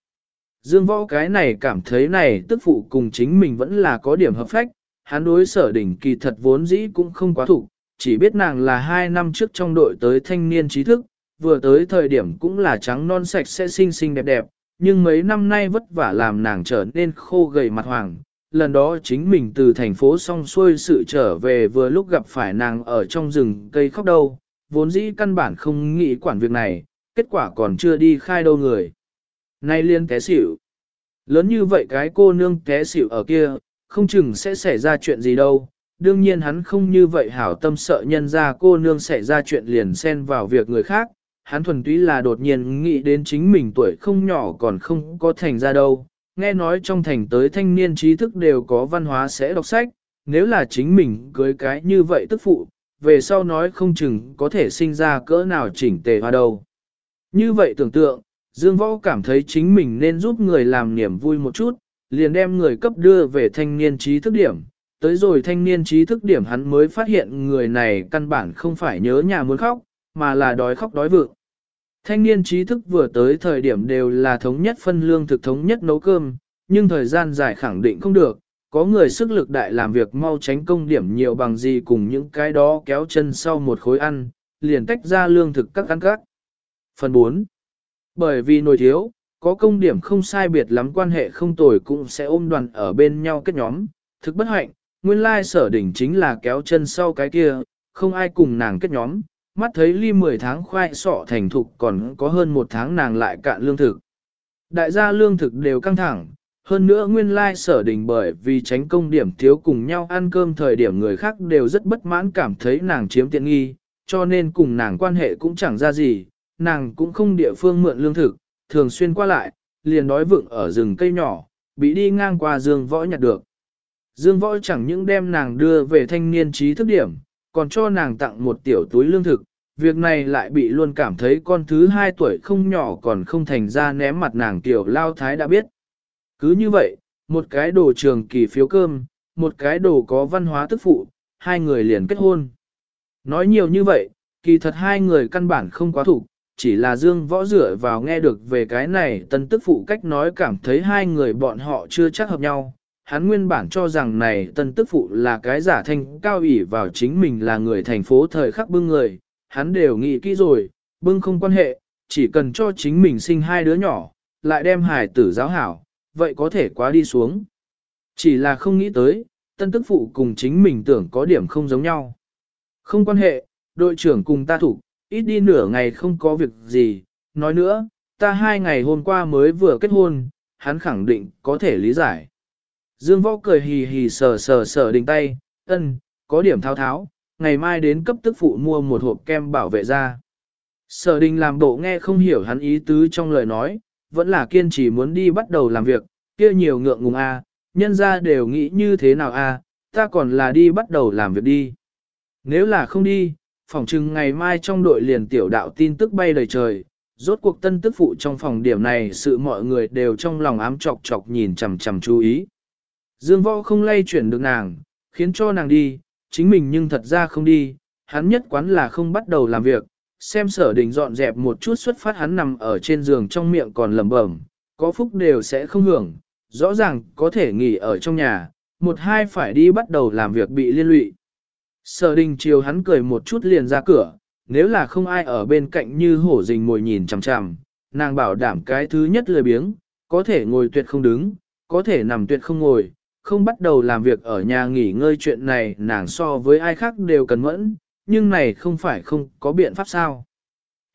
Dương võ cái này cảm thấy này tức phụ cùng chính mình vẫn là có điểm hợp phách, hắn đối sở đỉnh kỳ thật vốn dĩ cũng không quá thủ, chỉ biết nàng là hai năm trước trong đội tới thanh niên trí thức, vừa tới thời điểm cũng là trắng non sạch sẽ xinh xinh đẹp đẹp, nhưng mấy năm nay vất vả làm nàng trở nên khô gầy mặt hoàng. Lần đó chính mình từ thành phố xong xuôi sự trở về vừa lúc gặp phải nàng ở trong rừng cây khóc đâu, vốn dĩ căn bản không nghĩ quản việc này, kết quả còn chưa đi khai đâu người. Nay liên té xỉu. Lớn như vậy cái cô nương té xỉu ở kia, không chừng sẽ xảy ra chuyện gì đâu. Đương nhiên hắn không như vậy hảo tâm sợ nhân ra cô nương xảy ra chuyện liền xen vào việc người khác. Hắn thuần túy là đột nhiên nghĩ đến chính mình tuổi không nhỏ còn không có thành ra đâu. Nghe nói trong thành tới thanh niên trí thức đều có văn hóa sẽ đọc sách, nếu là chính mình cưới cái như vậy tức phụ, về sau nói không chừng có thể sinh ra cỡ nào chỉnh tề hoa đâu. Như vậy tưởng tượng, Dương Võ cảm thấy chính mình nên giúp người làm niềm vui một chút, liền đem người cấp đưa về thanh niên trí thức điểm. Tới rồi thanh niên trí thức điểm hắn mới phát hiện người này căn bản không phải nhớ nhà muốn khóc, mà là đói khóc đói vượng. Thanh niên trí thức vừa tới thời điểm đều là thống nhất phân lương thực thống nhất nấu cơm, nhưng thời gian dài khẳng định không được, có người sức lực đại làm việc mau tránh công điểm nhiều bằng gì cùng những cái đó kéo chân sau một khối ăn, liền tách ra lương thực các ăn các. Phần 4. Bởi vì nồi thiếu, có công điểm không sai biệt lắm quan hệ không tồi cũng sẽ ôm đoàn ở bên nhau kết nhóm, thực bất hạnh, nguyên lai sở đỉnh chính là kéo chân sau cái kia, không ai cùng nàng kết nhóm, mắt thấy ly 10 tháng khoai sọ thành thục còn có hơn một tháng nàng lại cạn lương thực. Đại gia lương thực đều căng thẳng, hơn nữa nguyên lai sở đình bởi vì tránh công điểm thiếu cùng nhau ăn cơm thời điểm người khác đều rất bất mãn cảm thấy nàng chiếm tiện nghi, cho nên cùng nàng quan hệ cũng chẳng ra gì, nàng cũng không địa phương mượn lương thực, thường xuyên qua lại, liền đói vựng ở rừng cây nhỏ, bị đi ngang qua giường võ nhặt được. Dương võ chẳng những đem nàng đưa về thanh niên trí thức điểm, còn cho nàng tặng một tiểu túi lương thực, việc này lại bị luôn cảm thấy con thứ hai tuổi không nhỏ còn không thành ra ném mặt nàng tiểu lao thái đã biết. Cứ như vậy, một cái đồ trường kỳ phiếu cơm, một cái đồ có văn hóa tức phụ, hai người liền kết hôn. Nói nhiều như vậy, kỳ thật hai người căn bản không quá thủ, chỉ là Dương Võ dựa vào nghe được về cái này tân tức phụ cách nói cảm thấy hai người bọn họ chưa chắc hợp nhau. Hắn nguyên bản cho rằng này tân tức phụ là cái giả thanh cao ủy vào chính mình là người thành phố thời khắc bưng người, hắn đều nghĩ kỹ rồi, bưng không quan hệ, chỉ cần cho chính mình sinh hai đứa nhỏ, lại đem hài tử giáo hảo, vậy có thể quá đi xuống. Chỉ là không nghĩ tới, tân tức phụ cùng chính mình tưởng có điểm không giống nhau. Không quan hệ, đội trưởng cùng ta thủ, ít đi nửa ngày không có việc gì, nói nữa, ta hai ngày hôm qua mới vừa kết hôn, hắn khẳng định có thể lý giải. Dương võ cười hì hì sờ sờ sờ đình tay, ân, có điểm thao tháo, ngày mai đến cấp tức phụ mua một hộp kem bảo vệ da. Sở đình làm bộ nghe không hiểu hắn ý tứ trong lời nói, vẫn là kiên trì muốn đi bắt đầu làm việc, kia nhiều ngượng ngùng a, nhân ra đều nghĩ như thế nào a, ta còn là đi bắt đầu làm việc đi. Nếu là không đi, phỏng chừng ngày mai trong đội liền tiểu đạo tin tức bay đầy trời, rốt cuộc tân tức phụ trong phòng điểm này sự mọi người đều trong lòng ám chọc chọc nhìn chằm chằm chú ý. Dương võ không lay chuyển được nàng, khiến cho nàng đi, chính mình nhưng thật ra không đi, hắn nhất quán là không bắt đầu làm việc, xem sở đình dọn dẹp một chút xuất phát hắn nằm ở trên giường trong miệng còn lẩm bẩm, có phúc đều sẽ không hưởng, rõ ràng có thể nghỉ ở trong nhà, một hai phải đi bắt đầu làm việc bị liên lụy. Sở đình chiều hắn cười một chút liền ra cửa, nếu là không ai ở bên cạnh như hổ rình ngồi nhìn chằm chằm, nàng bảo đảm cái thứ nhất lười biếng, có thể ngồi tuyệt không đứng, có thể nằm tuyệt không ngồi, không bắt đầu làm việc ở nhà nghỉ ngơi chuyện này nàng so với ai khác đều cần mẫn, nhưng này không phải không có biện pháp sao.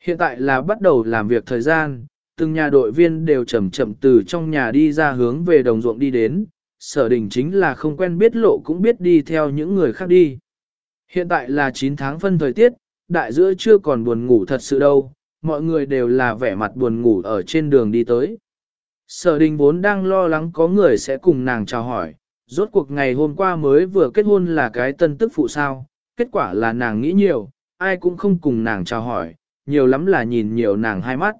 Hiện tại là bắt đầu làm việc thời gian, từng nhà đội viên đều chậm chậm từ trong nhà đi ra hướng về đồng ruộng đi đến, sở đình chính là không quen biết lộ cũng biết đi theo những người khác đi. Hiện tại là 9 tháng phân thời tiết, đại giữa chưa còn buồn ngủ thật sự đâu, mọi người đều là vẻ mặt buồn ngủ ở trên đường đi tới. Sở đình vốn đang lo lắng có người sẽ cùng nàng chào hỏi, rốt cuộc ngày hôm qua mới vừa kết hôn là cái tân tức phụ sao, kết quả là nàng nghĩ nhiều, ai cũng không cùng nàng chào hỏi, nhiều lắm là nhìn nhiều nàng hai mắt.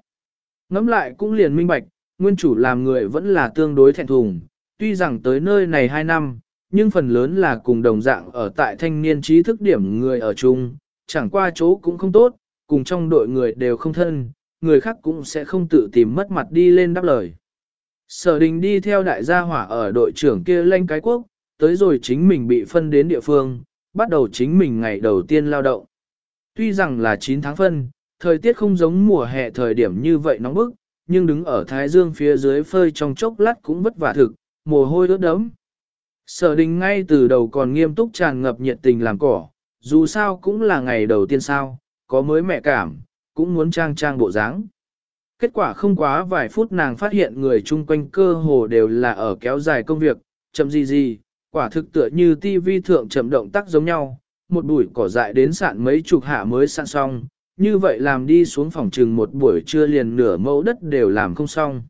Ngắm lại cũng liền minh bạch, nguyên chủ làm người vẫn là tương đối thẹn thùng, tuy rằng tới nơi này hai năm, nhưng phần lớn là cùng đồng dạng ở tại thanh niên trí thức điểm người ở chung, chẳng qua chỗ cũng không tốt, cùng trong đội người đều không thân, người khác cũng sẽ không tự tìm mất mặt đi lên đáp lời. Sở đình đi theo đại gia hỏa ở đội trưởng kia lên cái quốc, tới rồi chính mình bị phân đến địa phương, bắt đầu chính mình ngày đầu tiên lao động. Tuy rằng là 9 tháng phân, thời tiết không giống mùa hè thời điểm như vậy nóng bức, nhưng đứng ở thái dương phía dưới phơi trong chốc lát cũng vất vả thực, mồ hôi ướt đẫm. Sở đình ngay từ đầu còn nghiêm túc tràn ngập nhiệt tình làm cỏ, dù sao cũng là ngày đầu tiên sao, có mới mẹ cảm, cũng muốn trang trang bộ dáng. Kết quả không quá vài phút nàng phát hiện người chung quanh cơ hồ đều là ở kéo dài công việc, chậm gì gì, quả thực tựa như tivi thượng chậm động tác giống nhau, một bụi cỏ dại đến sạn mấy chục hạ mới sạn xong, như vậy làm đi xuống phòng trừng một buổi trưa liền nửa mẫu đất đều làm không xong.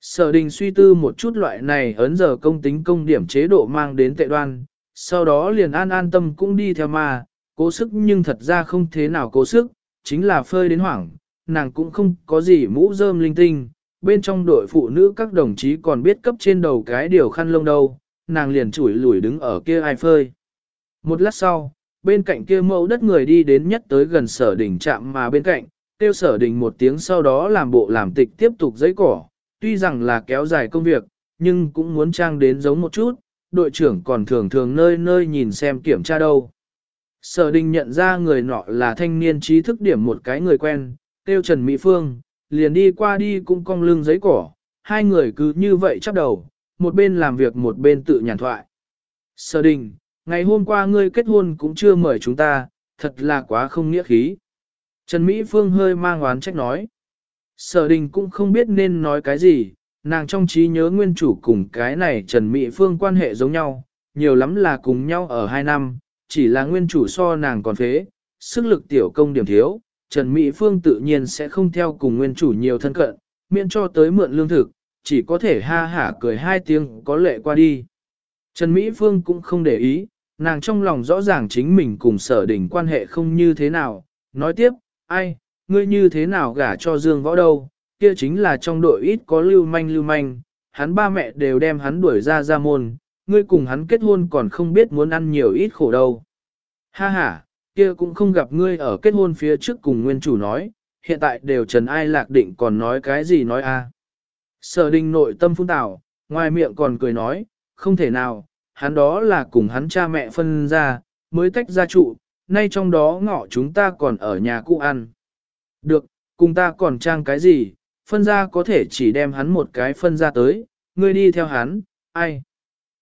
Sở đình suy tư một chút loại này ấn giờ công tính công điểm chế độ mang đến tệ đoan, sau đó liền an an tâm cũng đi theo mà, cố sức nhưng thật ra không thế nào cố sức, chính là phơi đến hoảng, nàng cũng không có gì mũ rơm linh tinh, bên trong đội phụ nữ các đồng chí còn biết cấp trên đầu cái điều khăn lông đâu, nàng liền chủi lủi đứng ở kia ai phơi. Một lát sau, bên cạnh kia mẫu đất người đi đến nhất tới gần sở đỉnh chạm mà bên cạnh, tiêu sở đỉnh một tiếng sau đó làm bộ làm tịch tiếp tục giấy cỏ, tuy rằng là kéo dài công việc, nhưng cũng muốn trang đến giống một chút, đội trưởng còn thường thường nơi nơi nhìn xem kiểm tra đâu. Sở đình nhận ra người nọ là thanh niên trí thức điểm một cái người quen, tiêu Trần Mỹ Phương, liền đi qua đi cũng cong lưng giấy cỏ, hai người cứ như vậy chắp đầu, một bên làm việc một bên tự nhàn thoại. Sở đình, ngày hôm qua ngươi kết hôn cũng chưa mời chúng ta, thật là quá không nghĩa khí. Trần Mỹ Phương hơi mang oán trách nói. Sở đình cũng không biết nên nói cái gì, nàng trong trí nhớ nguyên chủ cùng cái này Trần Mỹ Phương quan hệ giống nhau, nhiều lắm là cùng nhau ở hai năm, chỉ là nguyên chủ so nàng còn phế, sức lực tiểu công điểm thiếu, Trần Mỹ Phương tự nhiên sẽ không theo cùng nguyên chủ nhiều thân cận, miễn cho tới mượn lương thực, chỉ có thể ha hả cười hai tiếng có lệ qua đi. Trần Mỹ Phương cũng không để ý, nàng trong lòng rõ ràng chính mình cùng sở đỉnh quan hệ không như thế nào, nói tiếp, ai, ngươi như thế nào gả cho Dương Võ đâu, kia chính là trong đội ít có lưu manh lưu manh, hắn ba mẹ đều đem hắn đuổi ra ra môn, ngươi cùng hắn kết hôn còn không biết muốn ăn nhiều ít khổ đâu. Ha ha, kia cũng không gặp ngươi ở kết hôn phía trước cùng nguyên chủ nói, hiện tại đều trần ai lạc định còn nói cái gì nói a. Sở đình nội tâm phun tảo, ngoài miệng còn cười nói, không thể nào, hắn đó là cùng hắn cha mẹ phân ra, mới tách ra trụ, nay trong đó ngọ chúng ta còn ở nhà cũ ăn. Được, cùng ta còn trang cái gì, phân ra có thể chỉ đem hắn một cái phân ra tới, ngươi đi theo hắn, ai.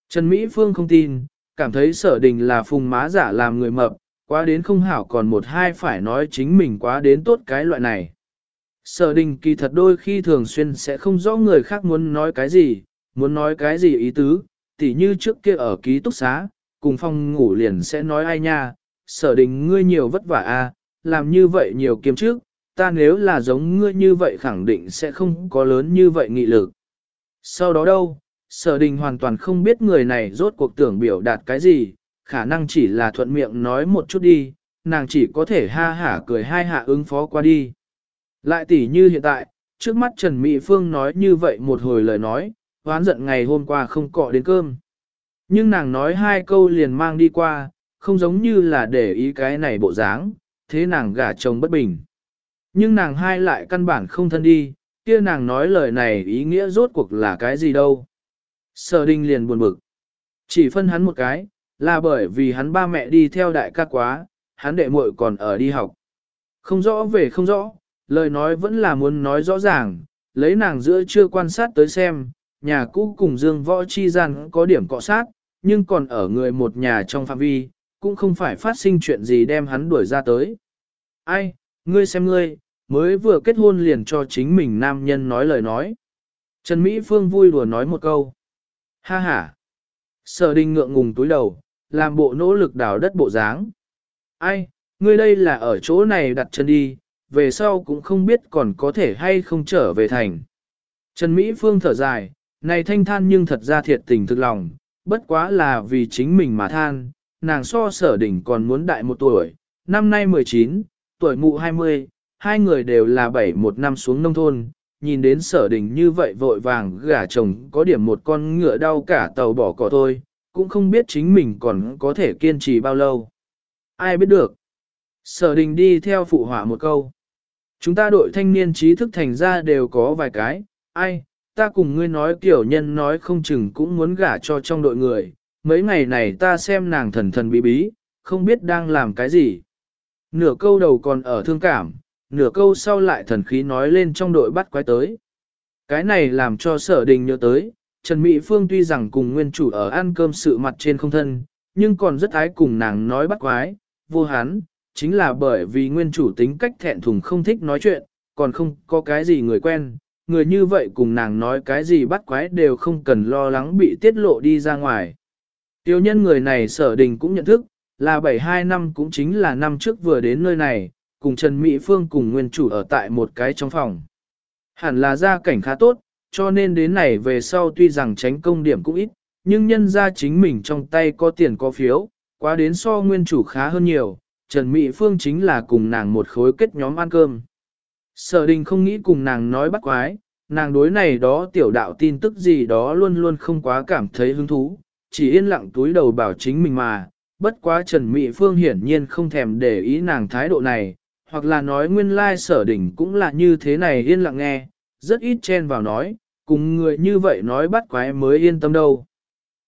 Trần Mỹ Phương không tin, cảm thấy sở đình là phùng má giả làm người mập, quá đến không hảo còn một hai phải nói chính mình quá đến tốt cái loại này. Sở đình kỳ thật đôi khi thường xuyên sẽ không rõ người khác muốn nói cái gì, muốn nói cái gì ý tứ, tỉ như trước kia ở ký túc xá, cùng phòng ngủ liền sẽ nói ai nha, sở đình ngươi nhiều vất vả a, à, làm như vậy nhiều kiếm trước, ta nếu là giống ngươi như vậy khẳng định sẽ không có lớn như vậy nghị lực. Sau đó đâu, sở đình hoàn toàn không biết người này rốt cuộc tưởng biểu đạt cái gì, khả năng chỉ là thuận miệng nói một chút đi, nàng chỉ có thể ha hả cười hai hạ ứng phó qua đi. Lại tỉ như hiện tại, trước mắt Trần Mỹ Phương nói như vậy một hồi lời nói, hoán giận ngày hôm qua không cọ đến cơm. Nhưng nàng nói hai câu liền mang đi qua, không giống như là để ý cái này bộ dáng, thế nàng gả chồng bất bình. Nhưng nàng hai lại căn bản không thân đi, kia nàng nói lời này ý nghĩa rốt cuộc là cái gì đâu. Sở đình liền buồn bực. Chỉ phân hắn một cái, là bởi vì hắn ba mẹ đi theo đại ca quá, hắn đệ muội còn ở đi học. Không rõ về không rõ, lời nói vẫn là muốn nói rõ ràng, lấy nàng giữa chưa quan sát tới xem, nhà cũ cùng Dương Võ Chi gian có điểm cọ sát, nhưng còn ở người một nhà trong phạm vi, cũng không phải phát sinh chuyện gì đem hắn đuổi ra tới. Ai, ngươi xem ngươi, mới vừa kết hôn liền cho chính mình nam nhân nói lời nói. Trần Mỹ Phương vui đùa nói một câu. Ha ha. Sở đình ngượng ngùng túi đầu, làm bộ nỗ lực đào đất bộ dáng. Ai, ngươi đây là ở chỗ này đặt chân đi, về sau cũng không biết còn có thể hay không trở về thành. Trần Mỹ Phương thở dài, này thanh than nhưng thật ra thiệt tình thực lòng, bất quá là vì chính mình mà than, nàng so sở đỉnh còn muốn đại một tuổi, năm nay 19, tuổi mụ 20, hai người đều là bảy một năm xuống nông thôn, nhìn đến sở đỉnh như vậy vội vàng gả chồng có điểm một con ngựa đau cả tàu bỏ cỏ thôi, cũng không biết chính mình còn có thể kiên trì bao lâu. Ai biết được. Sở đình đi theo phụ họa một câu. Chúng ta đội thanh niên trí thức thành ra đều có vài cái, ai, ta cùng ngươi nói kiểu nhân nói không chừng cũng muốn gả cho trong đội người, mấy ngày này ta xem nàng thần thần bí bí, không biết đang làm cái gì. Nửa câu đầu còn ở thương cảm, nửa câu sau lại thần khí nói lên trong đội bắt quái tới. Cái này làm cho sở đình nhớ tới, Trần Mỹ Phương tuy rằng cùng nguyên chủ ở ăn cơm sự mặt trên không thân, nhưng còn rất ái cùng nàng nói bắt quái, vô hán, chính là bởi vì nguyên chủ tính cách thẹn thùng không thích nói chuyện, còn không có cái gì người quen, người như vậy cùng nàng nói cái gì bắt quái đều không cần lo lắng bị tiết lộ đi ra ngoài. Tiêu nhân người này sở đình cũng nhận thức, là 72 năm cũng chính là năm trước vừa đến nơi này, cùng Trần Mỹ Phương cùng nguyên chủ ở tại một cái trong phòng. Hẳn là gia cảnh khá tốt, cho nên đến này về sau tuy rằng tránh công điểm cũng ít, nhưng nhân ra chính mình trong tay có tiền có phiếu, quá đến so nguyên chủ khá hơn nhiều, Trần Mỹ Phương chính là cùng nàng một khối kết nhóm ăn cơm. Sở đình không nghĩ cùng nàng nói bắt quái, nàng đối này đó tiểu đạo tin tức gì đó luôn luôn không quá cảm thấy hứng thú, chỉ yên lặng túi đầu bảo chính mình mà, bất quá Trần Mỹ Phương hiển nhiên không thèm để ý nàng thái độ này, hoặc là nói nguyên lai sở đỉnh cũng là như thế này yên lặng nghe, rất ít chen vào nói, cùng người như vậy nói bắt quái mới yên tâm đâu.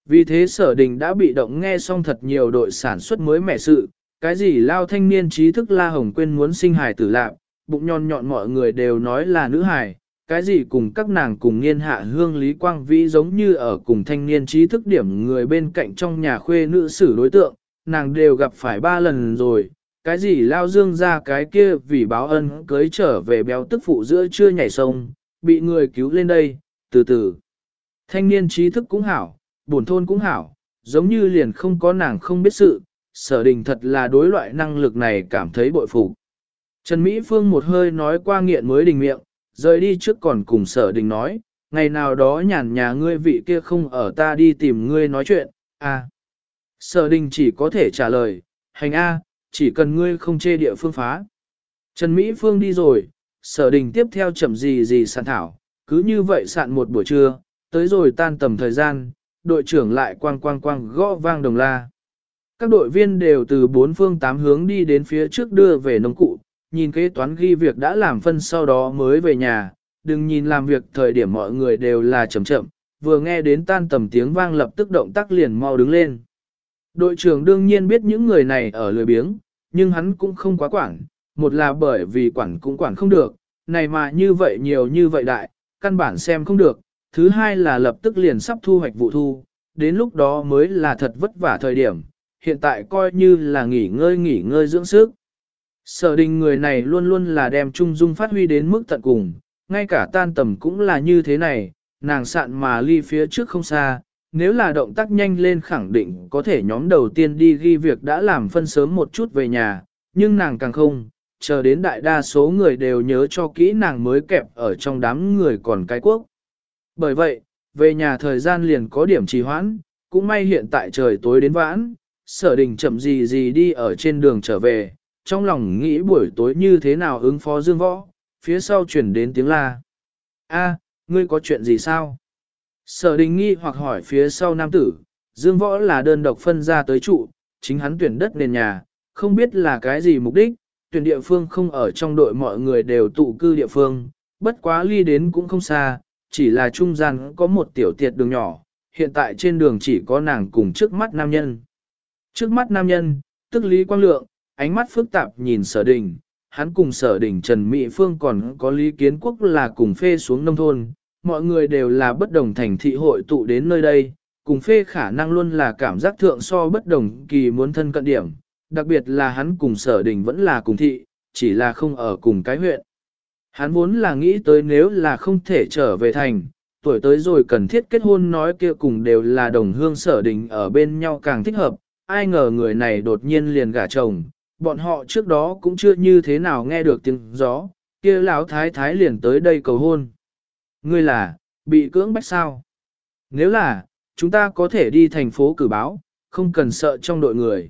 Vì thế sở đình đã bị động nghe xong thật nhiều đội sản xuất mới mẻ sự, cái gì lao thanh niên trí thức La Hồng quên muốn sinh hài tử lạc, bụng nhon nhọn mọi người đều nói là nữ hài, cái gì cùng các nàng cùng niên hạ hương Lý Quang Vĩ giống như ở cùng thanh niên trí thức điểm người bên cạnh trong nhà khuê nữ sử đối tượng, nàng đều gặp phải ba lần rồi, cái gì lao dương ra cái kia vì báo ân cưới trở về béo tức phụ giữa chưa nhảy sông, bị người cứu lên đây, từ từ. Thanh niên trí thức cũng hảo, buồn thôn cũng hảo, giống như liền không có nàng không biết sự, sở đình thật là đối loại năng lực này cảm thấy bội phục. Trần Mỹ Phương một hơi nói qua nghiện mới đình miệng, rời đi trước còn cùng sở đình nói, ngày nào đó nhàn nhà ngươi vị kia không ở ta đi tìm ngươi nói chuyện, à. Sở đình chỉ có thể trả lời, hành A, chỉ cần ngươi không chê địa phương phá. Trần Mỹ Phương đi rồi, sở đình tiếp theo chậm gì gì sàn thảo, cứ như vậy sạn một buổi trưa, tới rồi tan tầm thời gian, đội trưởng lại quang quang quang gõ vang đồng la. Các đội viên đều từ bốn phương tám hướng đi đến phía trước đưa về nông cụ, nhìn kế toán ghi việc đã làm phân sau đó mới về nhà, đừng nhìn làm việc thời điểm mọi người đều là chậm chậm, vừa nghe đến tan tầm tiếng vang lập tức động tác liền mau đứng lên. Đội trưởng đương nhiên biết những người này ở lười biếng, nhưng hắn cũng không quá quản, một là bởi vì quản cũng quản không được, này mà như vậy nhiều như vậy đại, căn bản xem không được, thứ hai là lập tức liền sắp thu hoạch vụ thu, đến lúc đó mới là thật vất vả thời điểm, hiện tại coi như là nghỉ ngơi nghỉ ngơi dưỡng sức. Sở đình người này luôn luôn là đem trung dung phát huy đến mức tận cùng, ngay cả tan tầm cũng là như thế này, nàng sạn mà ly phía trước không xa, nếu là động tác nhanh lên khẳng định có thể nhóm đầu tiên đi ghi việc đã làm phân sớm một chút về nhà, nhưng nàng càng không, chờ đến đại đa số người đều nhớ cho kỹ nàng mới kẹp ở trong đám người còn cái quốc. Bởi vậy, về nhà thời gian liền có điểm trì hoãn, cũng may hiện tại trời tối đến vãn, sở đình chậm gì gì đi ở trên đường trở về, trong lòng nghĩ buổi tối như thế nào ứng phó dương võ, phía sau chuyển đến tiếng la. A, ngươi có chuyện gì sao? Sở đình nghi hoặc hỏi phía sau nam tử, dương võ là đơn độc phân ra tới trụ, chính hắn tuyển đất nền nhà, không biết là cái gì mục đích, tuyển địa phương không ở trong đội mọi người đều tụ cư địa phương, bất quá ly đến cũng không xa, chỉ là trung gian có một tiểu tiệt đường nhỏ, hiện tại trên đường chỉ có nàng cùng trước mắt nam nhân. Trước mắt nam nhân, tức Lý Quang Lượng, ánh mắt phức tạp nhìn sở đình, hắn cùng sở đình Trần Mỹ Phương còn có Lý Kiến Quốc là cùng phê xuống nông thôn, mọi người đều là bất đồng thành thị hội tụ đến nơi đây, cùng phê khả năng luôn là cảm giác thượng so bất đồng kỳ muốn thân cận điểm, đặc biệt là hắn cùng sở đình vẫn là cùng thị, chỉ là không ở cùng cái huyện. Hắn vốn là nghĩ tới nếu là không thể trở về thành, tuổi tới rồi cần thiết kết hôn nói kia cùng đều là đồng hương sở đình ở bên nhau càng thích hợp, ai ngờ người này đột nhiên liền gả chồng, bọn họ trước đó cũng chưa như thế nào nghe được tiếng gió, kia lão thái thái liền tới đây cầu hôn. Ngươi là, bị cưỡng bách sao? Nếu là, chúng ta có thể đi thành phố cử báo, không cần sợ trong đội người.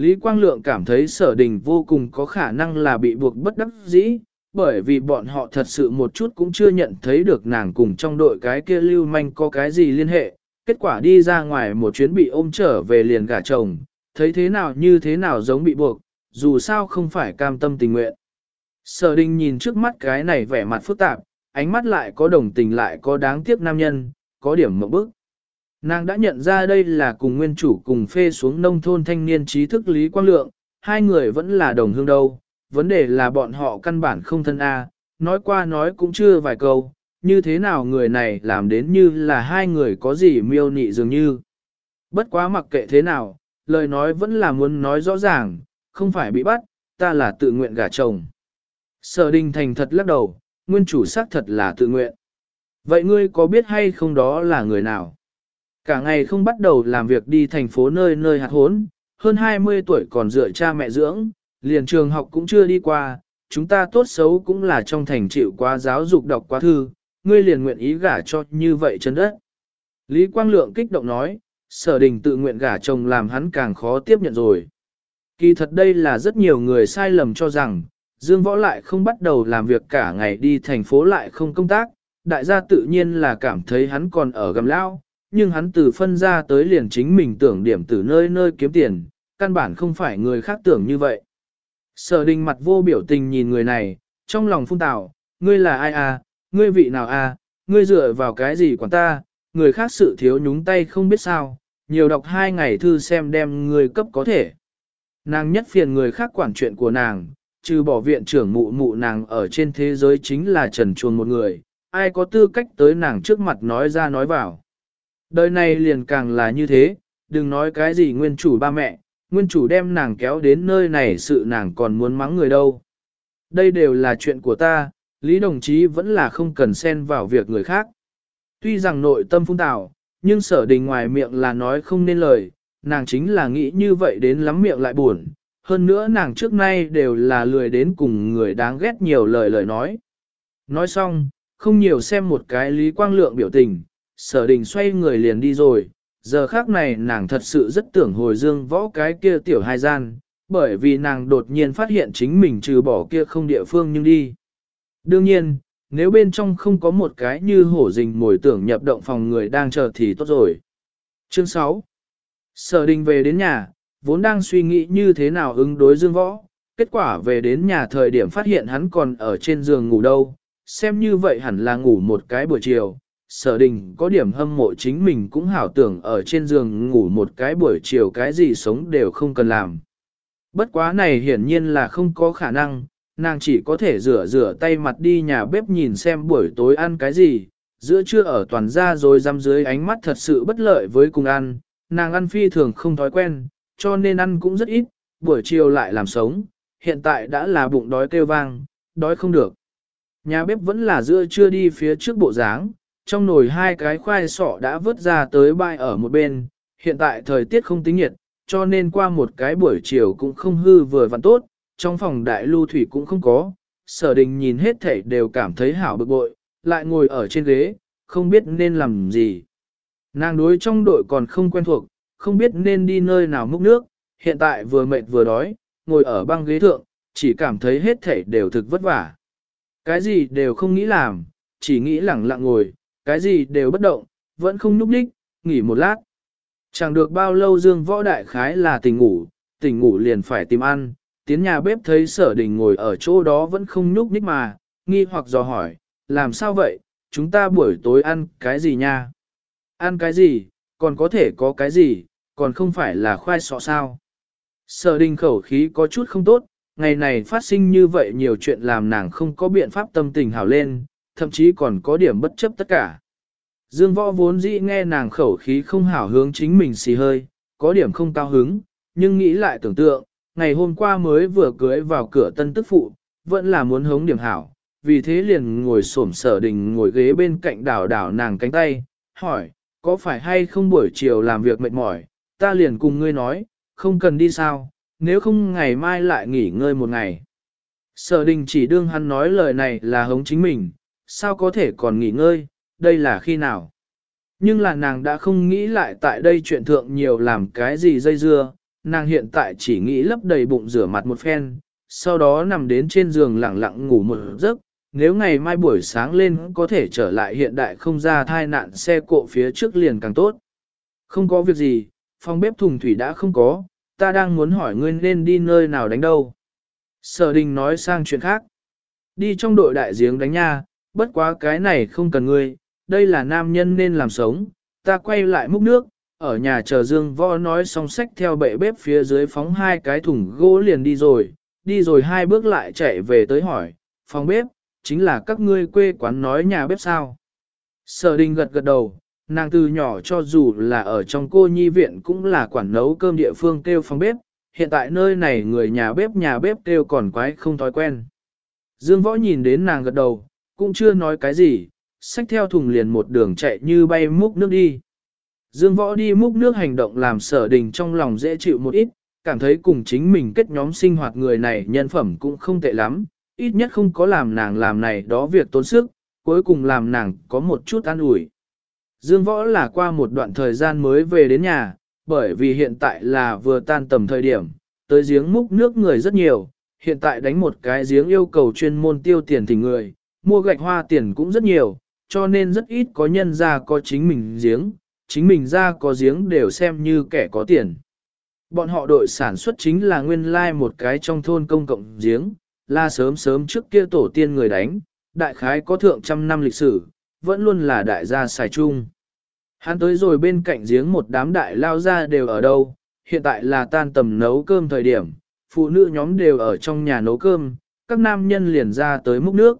Lý Quang Lượng cảm thấy sở đình vô cùng có khả năng là bị buộc bất đắc dĩ, bởi vì bọn họ thật sự một chút cũng chưa nhận thấy được nàng cùng trong đội cái kia lưu manh có cái gì liên hệ, kết quả đi ra ngoài một chuyến bị ôm trở về liền gả chồng, thấy thế nào như thế nào giống bị buộc, dù sao không phải cam tâm tình nguyện. Sở đình nhìn trước mắt cái này vẻ mặt phức tạp, ánh mắt lại có đồng tình lại có đáng tiếc nam nhân, có điểm mộng bức. Nàng đã nhận ra đây là cùng nguyên chủ cùng phê xuống nông thôn thanh niên trí thức Lý Quang Lượng, hai người vẫn là đồng hương đâu, vấn đề là bọn họ căn bản không thân A, nói qua nói cũng chưa vài câu, như thế nào người này làm đến như là hai người có gì miêu nị dường như. Bất quá mặc kệ thế nào, lời nói vẫn là muốn nói rõ ràng, không phải bị bắt, ta là tự nguyện gả chồng. Sở đình thành thật lắc đầu, nguyên chủ xác thật là tự nguyện. Vậy ngươi có biết hay không đó là người nào? Cả ngày không bắt đầu làm việc đi thành phố nơi nơi hạt hốn, hơn 20 tuổi còn dựa cha mẹ dưỡng, liền trường học cũng chưa đi qua, chúng ta tốt xấu cũng là trong thành chịu qua giáo dục đọc quá thư, ngươi liền nguyện ý gả cho như vậy chân đất. Lý Quang Lượng kích động nói, sở đình tự nguyện gả chồng làm hắn càng khó tiếp nhận rồi. Kỳ thật đây là rất nhiều người sai lầm cho rằng, Dương Võ lại không bắt đầu làm việc cả ngày đi thành phố lại không công tác, đại gia tự nhiên là cảm thấy hắn còn ở gầm lao, nhưng hắn từ phân ra tới liền chính mình tưởng điểm từ nơi nơi kiếm tiền, căn bản không phải người khác tưởng như vậy. Sở đình mặt vô biểu tình nhìn người này, trong lòng phung tạo, ngươi là ai à, ngươi vị nào à, ngươi dựa vào cái gì quản ta, người khác sự thiếu nhúng tay không biết sao, nhiều đọc hai ngày thư xem đem người cấp có thể. Nàng nhất phiền người khác quản chuyện của nàng, trừ bỏ viện trưởng mụ mụ nàng ở trên thế giới chính là trần chuồng một người, ai có tư cách tới nàng trước mặt nói ra nói vào. Đời này liền càng là như thế, đừng nói cái gì nguyên chủ ba mẹ, nguyên chủ đem nàng kéo đến nơi này sự nàng còn muốn mắng người đâu. Đây đều là chuyện của ta, Lý đồng chí vẫn là không cần xen vào việc người khác. Tuy rằng nội tâm phung tạo, nhưng sở đình ngoài miệng là nói không nên lời, nàng chính là nghĩ như vậy đến lắm miệng lại buồn. Hơn nữa nàng trước nay đều là lười đến cùng người đáng ghét nhiều lời lời nói. Nói xong, không nhiều xem một cái Lý Quang Lượng biểu tình, sở đình xoay người liền đi rồi. Giờ khác này nàng thật sự rất tưởng hồi dương võ cái kia tiểu hai gian, bởi vì nàng đột nhiên phát hiện chính mình trừ bỏ kia không địa phương nhưng đi. Đương nhiên, nếu bên trong không có một cái như hổ rình mồi tưởng nhập động phòng người đang chờ thì tốt rồi. Chương 6 Sở đình về đến nhà, vốn đang suy nghĩ như thế nào ứng đối dương võ, kết quả về đến nhà thời điểm phát hiện hắn còn ở trên giường ngủ đâu, xem như vậy hẳn là ngủ một cái buổi chiều. Sở đình có điểm hâm mộ chính mình cũng hảo tưởng ở trên giường ngủ một cái buổi chiều cái gì sống đều không cần làm. Bất quá này hiển nhiên là không có khả năng, nàng chỉ có thể rửa rửa tay mặt đi nhà bếp nhìn xem buổi tối ăn cái gì, giữa trưa ở toàn ra rồi răm dưới ánh mắt thật sự bất lợi với cùng ăn, nàng ăn phi thường không thói quen, cho nên ăn cũng rất ít, buổi chiều lại làm sống, hiện tại đã là bụng đói kêu vang, đói không được. Nhà bếp vẫn là giữa trưa đi phía trước bộ dáng, trong nồi hai cái khoai sọ đã vớt ra tới bay ở một bên, hiện tại thời tiết không tính nhiệt, cho nên qua một cái buổi chiều cũng không hư vừa vặn tốt, trong phòng đại lưu thủy cũng không có, sở đình nhìn hết thảy đều cảm thấy hảo bực bội, lại ngồi ở trên ghế, không biết nên làm gì. Nàng đối trong đội còn không quen thuộc, không biết nên đi nơi nào múc nước, hiện tại vừa mệt vừa đói, ngồi ở băng ghế thượng, chỉ cảm thấy hết thảy đều thực vất vả. Cái gì đều không nghĩ làm, chỉ nghĩ lẳng lặng ngồi, cái gì đều bất động, vẫn không nhúc đích, nghỉ một lát. Chẳng được bao lâu Dương Võ Đại Khái là tỉnh ngủ, tỉnh ngủ liền phải tìm ăn, tiến nhà bếp thấy sở đình ngồi ở chỗ đó vẫn không nhúc nhích mà, nghi hoặc dò hỏi, làm sao vậy, chúng ta buổi tối ăn cái gì nha? Ăn cái gì, còn có thể có cái gì, còn không phải là khoai sọ sao? Sở đình khẩu khí có chút không tốt, ngày này phát sinh như vậy nhiều chuyện làm nàng không có biện pháp tâm tình hảo lên, thậm chí còn có điểm bất chấp tất cả. Dương võ vốn dĩ nghe nàng khẩu khí không hảo hướng chính mình xì hơi, có điểm không cao hứng, nhưng nghĩ lại tưởng tượng, ngày hôm qua mới vừa cưới vào cửa tân tức phụ, vẫn là muốn hống điểm hảo, vì thế liền ngồi xổm sở đình ngồi ghế bên cạnh đảo đảo nàng cánh tay, hỏi, có phải hay không buổi chiều làm việc mệt mỏi, ta liền cùng ngươi nói, không cần đi sao, nếu không ngày mai lại nghỉ ngơi một ngày. Sở đình chỉ đương hắn nói lời này là hống chính mình, sao có thể còn nghỉ ngơi, đây là khi nào. Nhưng là nàng đã không nghĩ lại tại đây chuyện thượng nhiều làm cái gì dây dưa, nàng hiện tại chỉ nghĩ lấp đầy bụng rửa mặt một phen, sau đó nằm đến trên giường lặng lặng ngủ một giấc, nếu ngày mai buổi sáng lên có thể trở lại hiện đại không ra thai nạn xe cộ phía trước liền càng tốt. Không có việc gì, phòng bếp thùng thủy đã không có, ta đang muốn hỏi ngươi nên đi nơi nào đánh đâu. Sở đình nói sang chuyện khác. Đi trong đội đại giếng đánh nha, bất quá cái này không cần ngươi, đây là nam nhân nên làm sống, ta quay lại múc nước, ở nhà chờ Dương Võ nói xong sách theo bệ bếp phía dưới phóng hai cái thùng gỗ liền đi rồi, đi rồi hai bước lại chạy về tới hỏi, phòng bếp, chính là các ngươi quê quán nói nhà bếp sao. Sở đình gật gật đầu, nàng từ nhỏ cho dù là ở trong cô nhi viện cũng là quản nấu cơm địa phương kêu phòng bếp, hiện tại nơi này người nhà bếp nhà bếp kêu còn quái không thói quen. Dương Võ nhìn đến nàng gật đầu, cũng chưa nói cái gì, xách theo thùng liền một đường chạy như bay múc nước đi. Dương Võ đi múc nước hành động làm sở đình trong lòng dễ chịu một ít, cảm thấy cùng chính mình kết nhóm sinh hoạt người này nhân phẩm cũng không tệ lắm, ít nhất không có làm nàng làm này đó việc tốn sức, cuối cùng làm nàng có một chút an ủi. Dương Võ là qua một đoạn thời gian mới về đến nhà, bởi vì hiện tại là vừa tan tầm thời điểm, tới giếng múc nước người rất nhiều, hiện tại đánh một cái giếng yêu cầu chuyên môn tiêu tiền thì người, mua gạch hoa tiền cũng rất nhiều, cho nên rất ít có nhân ra có chính mình giếng, chính mình ra có giếng đều xem như kẻ có tiền. Bọn họ đội sản xuất chính là nguyên lai like một cái trong thôn công cộng giếng, là sớm sớm trước kia tổ tiên người đánh, đại khái có thượng trăm năm lịch sử, vẫn luôn là đại gia xài chung. Hắn tới rồi bên cạnh giếng một đám đại lao ra đều ở đâu, hiện tại là tan tầm nấu cơm thời điểm, phụ nữ nhóm đều ở trong nhà nấu cơm, các nam nhân liền ra tới múc nước.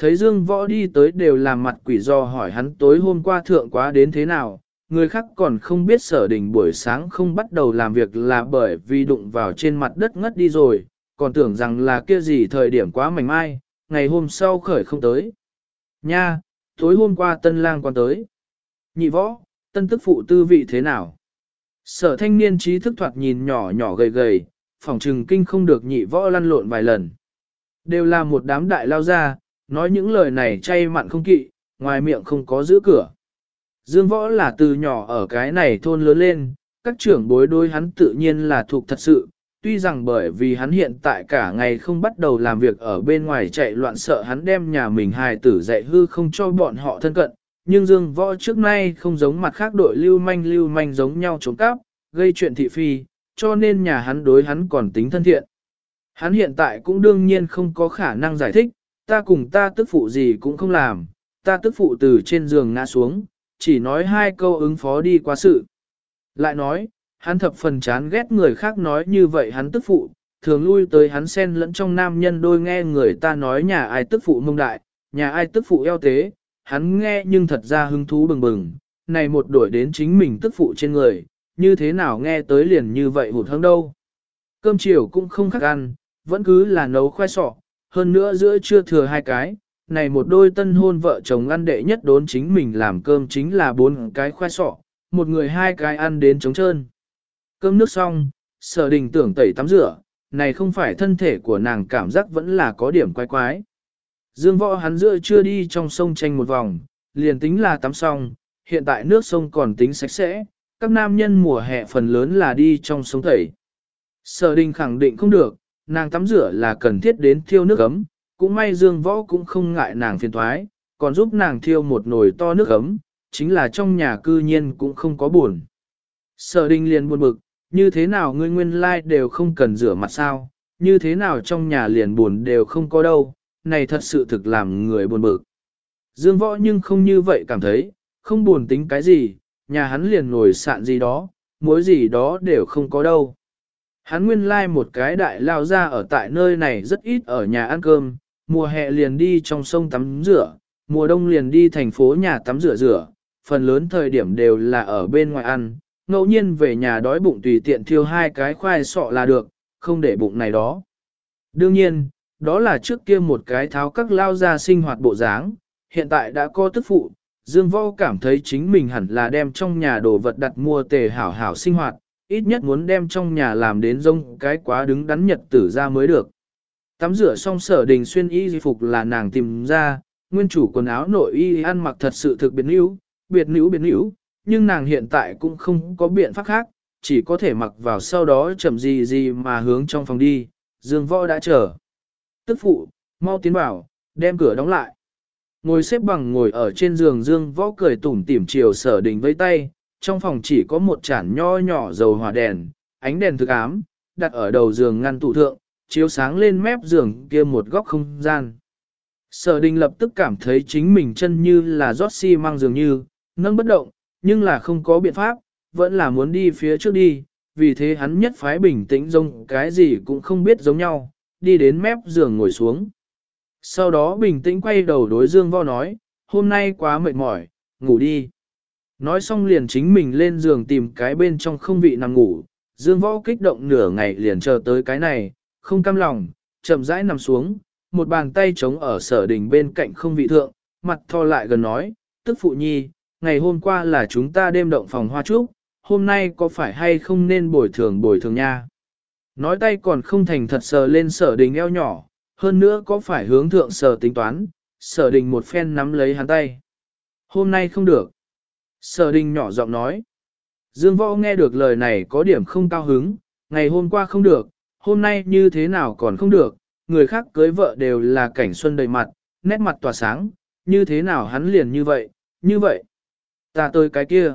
Thấy Dương Võ đi tới đều làm mặt quỷ do hỏi hắn tối hôm qua thượng quá đến thế nào, người khác còn không biết sở đình buổi sáng không bắt đầu làm việc là bởi vì đụng vào trên mặt đất ngất đi rồi, còn tưởng rằng là kia gì thời điểm quá mảnh mai, ngày hôm sau khởi không tới. Nha, tối hôm qua tân lang quan tới. Nhị võ, tân tức phụ tư vị thế nào? Sở thanh niên trí thức thoạt nhìn nhỏ nhỏ gầy gầy, phòng trừng kinh không được nhị võ lăn lộn vài lần. Đều là một đám đại lao ra, nói những lời này chay mặn không kỵ, ngoài miệng không có giữ cửa. Dương võ là từ nhỏ ở cái này thôn lớn lên, các trưởng bối đối hắn tự nhiên là thuộc thật sự, tuy rằng bởi vì hắn hiện tại cả ngày không bắt đầu làm việc ở bên ngoài chạy loạn sợ hắn đem nhà mình hài tử dạy hư không cho bọn họ thân cận, nhưng Dương Võ trước nay không giống mặt khác đội lưu manh lưu manh giống nhau trốn cắp, gây chuyện thị phi, cho nên nhà hắn đối hắn còn tính thân thiện. Hắn hiện tại cũng đương nhiên không có khả năng giải thích, ta cùng ta tức phụ gì cũng không làm, ta tức phụ từ trên giường ngã xuống, chỉ nói hai câu ứng phó đi qua sự. Lại nói, hắn thập phần chán ghét người khác nói như vậy hắn tức phụ, thường lui tới hắn xen lẫn trong nam nhân đôi nghe người ta nói nhà ai tức phụ mông đại, nhà ai tức phụ eo tế, hắn nghe nhưng thật ra hứng thú bừng bừng, này một đổi đến chính mình tức phụ trên người, như thế nào nghe tới liền như vậy hụt hẫng đâu. Cơm chiều cũng không khác ăn, vẫn cứ là nấu khoai sọ, hơn nữa giữa trưa thừa hai cái, này một đôi tân hôn vợ chồng ăn đệ nhất đốn chính mình làm cơm chính là bốn cái khoai sọ, một người hai cái ăn đến trống trơn. Cơm nước xong, sở đình tưởng tẩy tắm rửa, này không phải thân thể của nàng cảm giác vẫn là có điểm quái quái. Dương võ hắn giữa chưa đi trong sông tranh một vòng, liền tính là tắm xong, hiện tại nước sông còn tính sạch sẽ, các nam nhân mùa hè phần lớn là đi trong sông tẩy. Sở đình khẳng định không được, nàng tắm rửa là cần thiết đến thiêu nước ấm, cũng may dương võ cũng không ngại nàng phiền thoái, còn giúp nàng thiêu một nồi to nước ấm, chính là trong nhà cư nhiên cũng không có buồn. Sở đình liền buồn bực, như thế nào ngươi nguyên lai like đều không cần rửa mặt sao, như thế nào trong nhà liền buồn đều không có đâu, này thật sự thực làm người buồn bực. Dương võ nhưng không như vậy cảm thấy, không buồn tính cái gì, nhà hắn liền ngồi sạn gì đó, mối gì đó đều không có đâu. Hắn nguyên lai like một cái đại lao ra ở tại nơi này rất ít ở nhà ăn cơm, mùa hè liền đi trong sông tắm rửa, mùa đông liền đi thành phố nhà tắm rửa rửa, phần lớn thời điểm đều là ở bên ngoài ăn, ngẫu nhiên về nhà đói bụng tùy tiện thiêu hai cái khoai sọ là được, không để bụng này đó. Đương nhiên, đó là trước kia một cái tháo các lao ra sinh hoạt bộ dáng, hiện tại đã có tức phụ, Dương Võ cảm thấy chính mình hẳn là đem trong nhà đồ vật đặt mua tề hảo hảo sinh hoạt, ít nhất muốn đem trong nhà làm đến rông cái quá đứng đắn nhật tử ra mới được. Tắm rửa xong sở đình xuyên y phục là nàng tìm ra, nguyên chủ quần áo nội y ăn mặc thật sự thực biệt níu, biệt níu biệt níu, nhưng nàng hiện tại cũng không có biện pháp khác, chỉ có thể mặc vào sau đó chậm gì gì mà hướng trong phòng đi, Dương Võ đã chờ. Tức phụ, mau tiến vào, đem cửa đóng lại. Ngồi xếp bằng ngồi ở trên giường Dương Võ cười tủm tỉm chiều sở đình với tay, trong phòng chỉ có một chản nho nhỏ dầu hỏa đèn, ánh đèn thực ám, đặt ở đầu giường ngăn tủ thượng, chiếu sáng lên mép giường kia một góc không gian. Sở đình lập tức cảm thấy chính mình chân như là rót xi mang dường như, nâng bất động, nhưng là không có biện pháp, vẫn là muốn đi phía trước đi, vì thế hắn nhất phái bình tĩnh giống cái gì cũng không biết giống nhau, đi đến mép giường ngồi xuống. Sau đó bình tĩnh quay đầu đối Dương vo nói, hôm nay quá mệt mỏi, ngủ đi. Nói xong liền chính mình lên giường tìm cái bên trong không vị nằm ngủ, Dương Võ kích động nửa ngày liền chờ tới cái này, không cam lòng, chậm rãi nằm xuống, một bàn tay trống ở sở đình bên cạnh không vị thượng, mặt thò lại gần nói, tức phụ nhi, ngày hôm qua là chúng ta đêm động phòng hoa trúc, hôm nay có phải hay không nên bồi thường bồi thường nha. Nói tay còn không thành thật sờ lên sở đình eo nhỏ, hơn nữa có phải hướng thượng sở tính toán, sở đình một phen nắm lấy hắn tay. Hôm nay không được. Sở đình nhỏ giọng nói. Dương võ nghe được lời này có điểm không cao hứng, ngày hôm qua không được, hôm nay như thế nào còn không được, người khác cưới vợ đều là cảnh xuân đầy mặt, nét mặt tỏa sáng, như thế nào hắn liền như vậy, như vậy. Ta tới cái kia.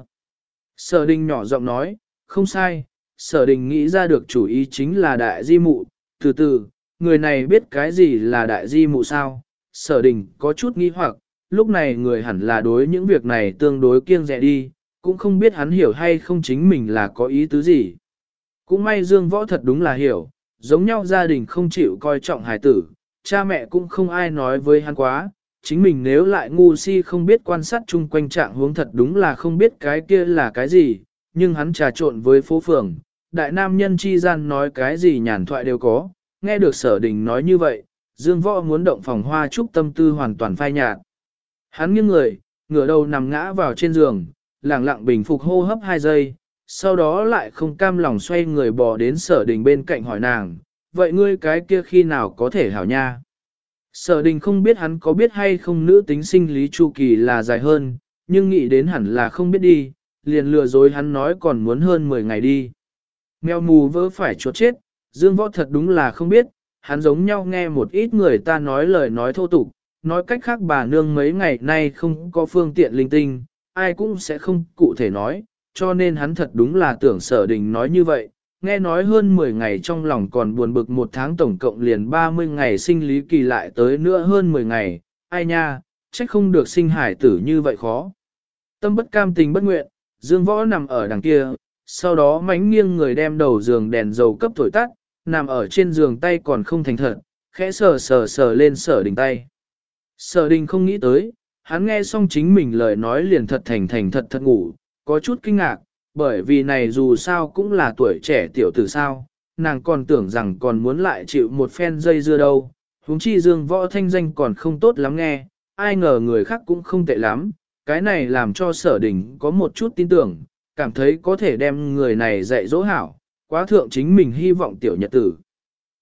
Sở đình nhỏ giọng nói, không sai, sở đình nghĩ ra được chủ ý chính là đại di mụ, từ từ, người này biết cái gì là đại di mụ sao, sở đình có chút nghi hoặc, lúc này người hẳn là đối những việc này tương đối kiêng dè đi, cũng không biết hắn hiểu hay không chính mình là có ý tứ gì. Cũng may Dương Võ thật đúng là hiểu, giống nhau gia đình không chịu coi trọng hài tử, cha mẹ cũng không ai nói với hắn quá, chính mình nếu lại ngu si không biết quan sát chung quanh trạng hướng thật đúng là không biết cái kia là cái gì, nhưng hắn trà trộn với phố phường, đại nam nhân chi gian nói cái gì nhàn thoại đều có, nghe được sở đình nói như vậy, dương võ muốn động phòng hoa trúc tâm tư hoàn toàn phai nhạt. Hắn nghiêng người, ngửa đầu nằm ngã vào trên giường, lặng lặng bình phục hô hấp hai giây, sau đó lại không cam lòng xoay người bò đến sở đình bên cạnh hỏi nàng, vậy ngươi cái kia khi nào có thể hảo nha? Sở đình không biết hắn có biết hay không nữ tính sinh lý chu kỳ là dài hơn, nhưng nghĩ đến hẳn là không biết đi, liền lừa dối hắn nói còn muốn hơn 10 ngày đi. Mèo mù vỡ phải chuột chết, Dương Võ thật đúng là không biết, hắn giống nhau nghe một ít người ta nói lời nói thô tục, nói cách khác bà nương mấy ngày nay không có phương tiện linh tinh, ai cũng sẽ không cụ thể nói, cho nên hắn thật đúng là tưởng sở đình nói như vậy, nghe nói hơn 10 ngày trong lòng còn buồn bực một tháng tổng cộng liền 30 ngày sinh lý kỳ lại tới nữa hơn 10 ngày, ai nha, trách không được sinh hải tử như vậy khó. Tâm bất cam tình bất nguyện, dương võ nằm ở đằng kia, sau đó mánh nghiêng người đem đầu giường đèn dầu cấp thổi tắt, nằm ở trên giường tay còn không thành thật, khẽ sờ sờ sờ lên sở đình tay. Sở đình không nghĩ tới, hắn nghe xong chính mình lời nói liền thật thành thành thật thật ngủ, có chút kinh ngạc, bởi vì này dù sao cũng là tuổi trẻ tiểu tử sao, nàng còn tưởng rằng còn muốn lại chịu một phen dây dưa đâu, huống chi dương võ thanh danh còn không tốt lắm nghe, ai ngờ người khác cũng không tệ lắm, cái này làm cho sở đình có một chút tin tưởng, cảm thấy có thể đem người này dạy dỗ hảo, quá thượng chính mình hy vọng tiểu nhật tử.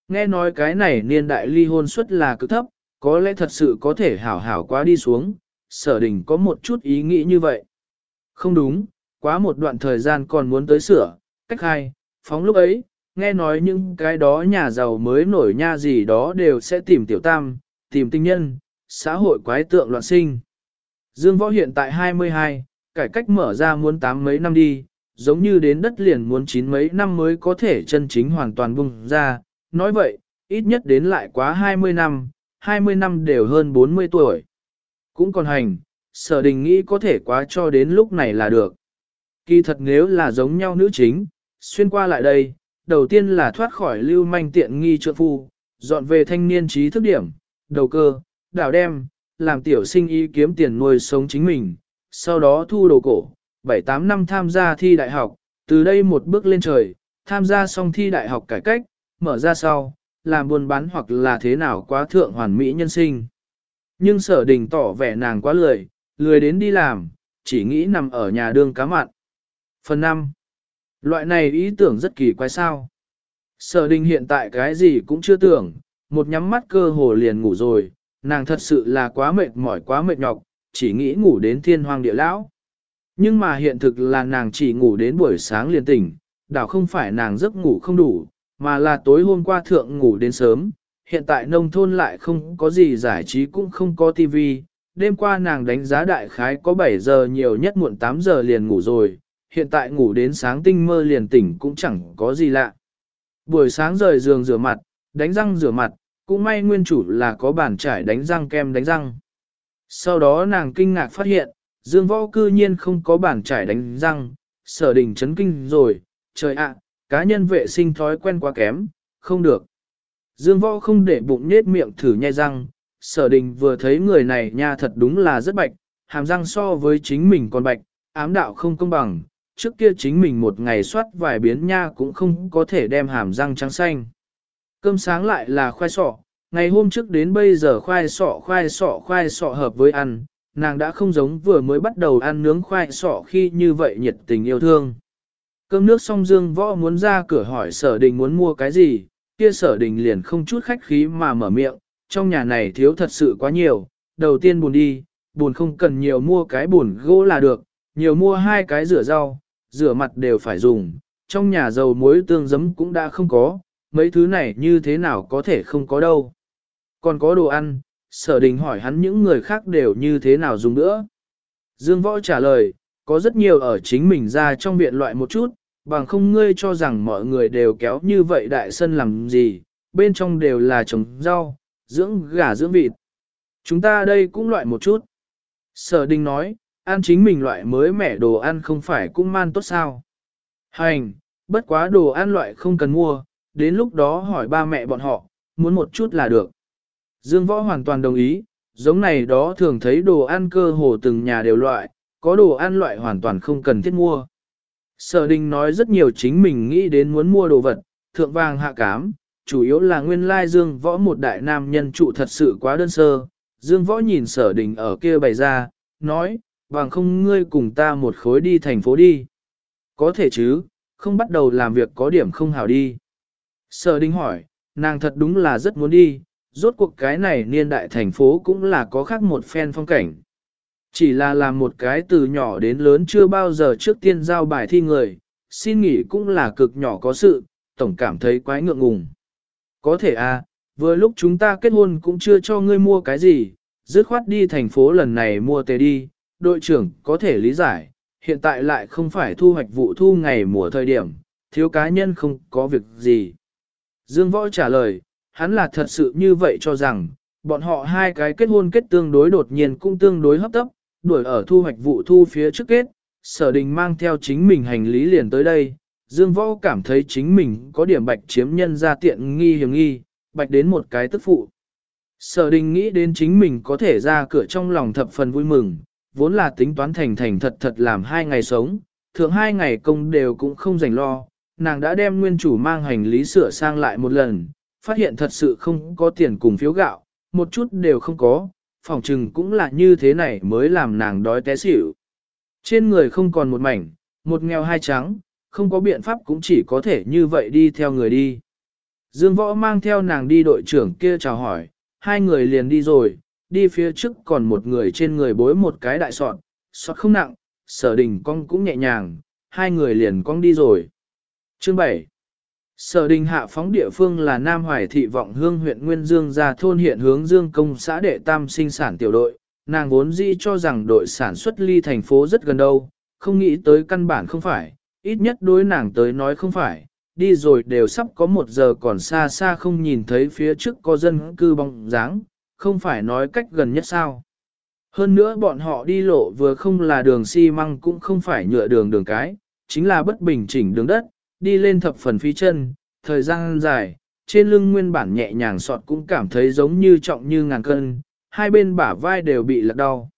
Nghe nói cái này niên đại ly hôn suất là cực thấp, có lẽ thật sự có thể hảo hảo quá đi xuống, sở đình có một chút ý nghĩ như vậy. Không đúng, quá một đoạn thời gian còn muốn tới sửa, cách hai, phóng lúc ấy, nghe nói những cái đó nhà giàu mới nổi nha gì đó đều sẽ tìm tiểu tam, tìm tinh nhân, xã hội quái tượng loạn sinh. Dương Võ hiện tại 22, cải cách mở ra muốn tám mấy năm đi, giống như đến đất liền muốn chín mấy năm mới có thể chân chính hoàn toàn bung ra. Nói vậy, ít nhất đến lại quá 20 năm, 20 năm đều hơn 40 tuổi. Cũng còn hành, sở đình nghĩ có thể quá cho đến lúc này là được. Kỳ thật nếu là giống nhau nữ chính, xuyên qua lại đây, đầu tiên là thoát khỏi lưu manh tiện nghi trượng phu, dọn về thanh niên trí thức điểm, đầu cơ, đảo đem, làm tiểu sinh y kiếm tiền nuôi sống chính mình, sau đó thu đồ cổ, 7-8 năm tham gia thi đại học, từ đây một bước lên trời, tham gia xong thi đại học cải cách, mở ra sau, làm buôn bán hoặc là thế nào quá thượng hoàn mỹ nhân sinh. Nhưng sở đình tỏ vẻ nàng quá lười, lười đến đi làm, chỉ nghĩ nằm ở nhà đương cá mặn. Phần 5. Loại này ý tưởng rất kỳ quái sao. Sở đình hiện tại cái gì cũng chưa tưởng, một nhắm mắt cơ hồ liền ngủ rồi, nàng thật sự là quá mệt mỏi quá mệt nhọc, chỉ nghĩ ngủ đến thiên hoàng địa lão. Nhưng mà hiện thực là nàng chỉ ngủ đến buổi sáng liền tỉnh, đảo không phải nàng giấc ngủ không đủ, mà là tối hôm qua thượng ngủ đến sớm, hiện tại nông thôn lại không có gì giải trí cũng không có tivi. Đêm qua nàng đánh giá đại khái có 7 giờ nhiều nhất muộn 8 giờ liền ngủ rồi, hiện tại ngủ đến sáng tinh mơ liền tỉnh cũng chẳng có gì lạ. Buổi sáng rời giường rửa mặt, đánh răng rửa mặt, cũng may nguyên chủ là có bàn trải đánh răng kem đánh răng. Sau đó nàng kinh ngạc phát hiện, Dương Võ cư nhiên không có bàn trải đánh răng, sở đình chấn kinh rồi, trời ạ, cá nhân vệ sinh thói quen quá kém, không được. Dương Võ không để bụng nết miệng thử nhai răng, sở đình vừa thấy người này nha thật đúng là rất bạch, hàm răng so với chính mình còn bạch, ám đạo không công bằng, trước kia chính mình một ngày soát vài biến nha cũng không có thể đem hàm răng trắng xanh. Cơm sáng lại là khoai sọ, ngày hôm trước đến bây giờ khoai sọ khoai sọ khoai sọ hợp với ăn, nàng đã không giống vừa mới bắt đầu ăn nướng khoai sọ khi như vậy nhiệt tình yêu thương. Cơm nước xong dương võ muốn ra cửa hỏi sở đình muốn mua cái gì, kia sở đình liền không chút khách khí mà mở miệng, trong nhà này thiếu thật sự quá nhiều, đầu tiên buồn đi, buồn không cần nhiều mua cái buồn gỗ là được, nhiều mua hai cái rửa rau, rửa mặt đều phải dùng, trong nhà dầu muối tương giấm cũng đã không có, mấy thứ này như thế nào có thể không có đâu. Còn có đồ ăn, sở đình hỏi hắn những người khác đều như thế nào dùng nữa. Dương Võ trả lời, có rất nhiều ở chính mình ra trong viện loại một chút, bằng không ngươi cho rằng mọi người đều kéo như vậy đại sân làm gì, bên trong đều là trồng rau, dưỡng gà dưỡng vịt. Chúng ta đây cũng loại một chút. Sở đình nói, ăn chính mình loại mới mẻ đồ ăn không phải cũng man tốt sao. Hành, bất quá đồ ăn loại không cần mua, đến lúc đó hỏi ba mẹ bọn họ, muốn một chút là được. Dương Võ hoàn toàn đồng ý, Giống này đó thường thấy đồ ăn cơ hồ từng nhà đều loại, có đồ ăn loại hoàn toàn không cần thiết mua. Sở đình nói rất nhiều chính mình nghĩ đến muốn mua đồ vật, thượng vàng hạ cám, chủ yếu là nguyên lai dương võ một đại nam nhân trụ thật sự quá đơn sơ. Dương võ nhìn sở đình ở kia bày ra, nói, vàng không ngươi cùng ta một khối đi thành phố đi. Có thể chứ, không bắt đầu làm việc có điểm không hảo đi. Sở đình hỏi, nàng thật đúng là rất muốn đi, rốt cuộc cái này niên đại thành phố cũng là có khác một phen phong cảnh. Chỉ là làm một cái từ nhỏ đến lớn chưa bao giờ trước tiên giao bài thi người, xin nghỉ cũng là cực nhỏ có sự, tổng cảm thấy quái ngượng ngùng. Có thể à, vừa lúc chúng ta kết hôn cũng chưa cho ngươi mua cái gì, dứt khoát đi thành phố lần này mua tề đi, đội trưởng có thể lý giải, hiện tại lại không phải thu hoạch vụ thu ngày mùa thời điểm, thiếu cá nhân không có việc gì. Dương Võ trả lời, hắn là thật sự như vậy cho rằng, bọn họ hai cái kết hôn kết tương đối đột nhiên cũng tương đối hấp tấp, đuổi ở thu hoạch vụ thu phía trước kết, sở đình mang theo chính mình hành lý liền tới đây. Dương Võ cảm thấy chính mình có điểm bạch chiếm nhân ra tiện nghi hiểm nghi, bạch đến một cái tức phụ. Sở đình nghĩ đến chính mình có thể ra cửa trong lòng thập phần vui mừng, vốn là tính toán thành thành thật thật làm hai ngày sống, thường hai ngày công đều cũng không dành lo, nàng đã đem nguyên chủ mang hành lý sửa sang lại một lần, phát hiện thật sự không có tiền cùng phiếu gạo, một chút đều không có, phỏng trừng cũng là như thế này mới làm nàng đói té xỉu. Trên người không còn một mảnh, một nghèo hai trắng, không có biện pháp cũng chỉ có thể như vậy đi theo người đi. Dương võ mang theo nàng đi đội trưởng kia chào hỏi, hai người liền đi rồi, đi phía trước còn một người trên người bối một cái đại sọt, sọt không nặng, sở đình cong cũng nhẹ nhàng, hai người liền cong đi rồi. Chương 7 Sở đình hạ phóng địa phương là Nam Hoài thị vọng hương huyện Nguyên Dương ra thôn hiện hướng Dương công xã đệ tam sinh sản tiểu đội, nàng vốn dĩ cho rằng đội sản xuất ly thành phố rất gần đâu, không nghĩ tới căn bản không phải, ít nhất đối nàng tới nói không phải, đi rồi đều sắp có một giờ còn xa xa không nhìn thấy phía trước có dân cư bóng dáng, không phải nói cách gần nhất sao. Hơn nữa bọn họ đi lộ vừa không là đường xi măng cũng không phải nhựa đường đường cái, chính là bất bình chỉnh đường đất, đi lên thập phần phí chân, thời gian dài, trên lưng nguyên bản nhẹ nhàng sọt cũng cảm thấy giống như trọng như ngàn cân, hai bên bả vai đều bị lật đau.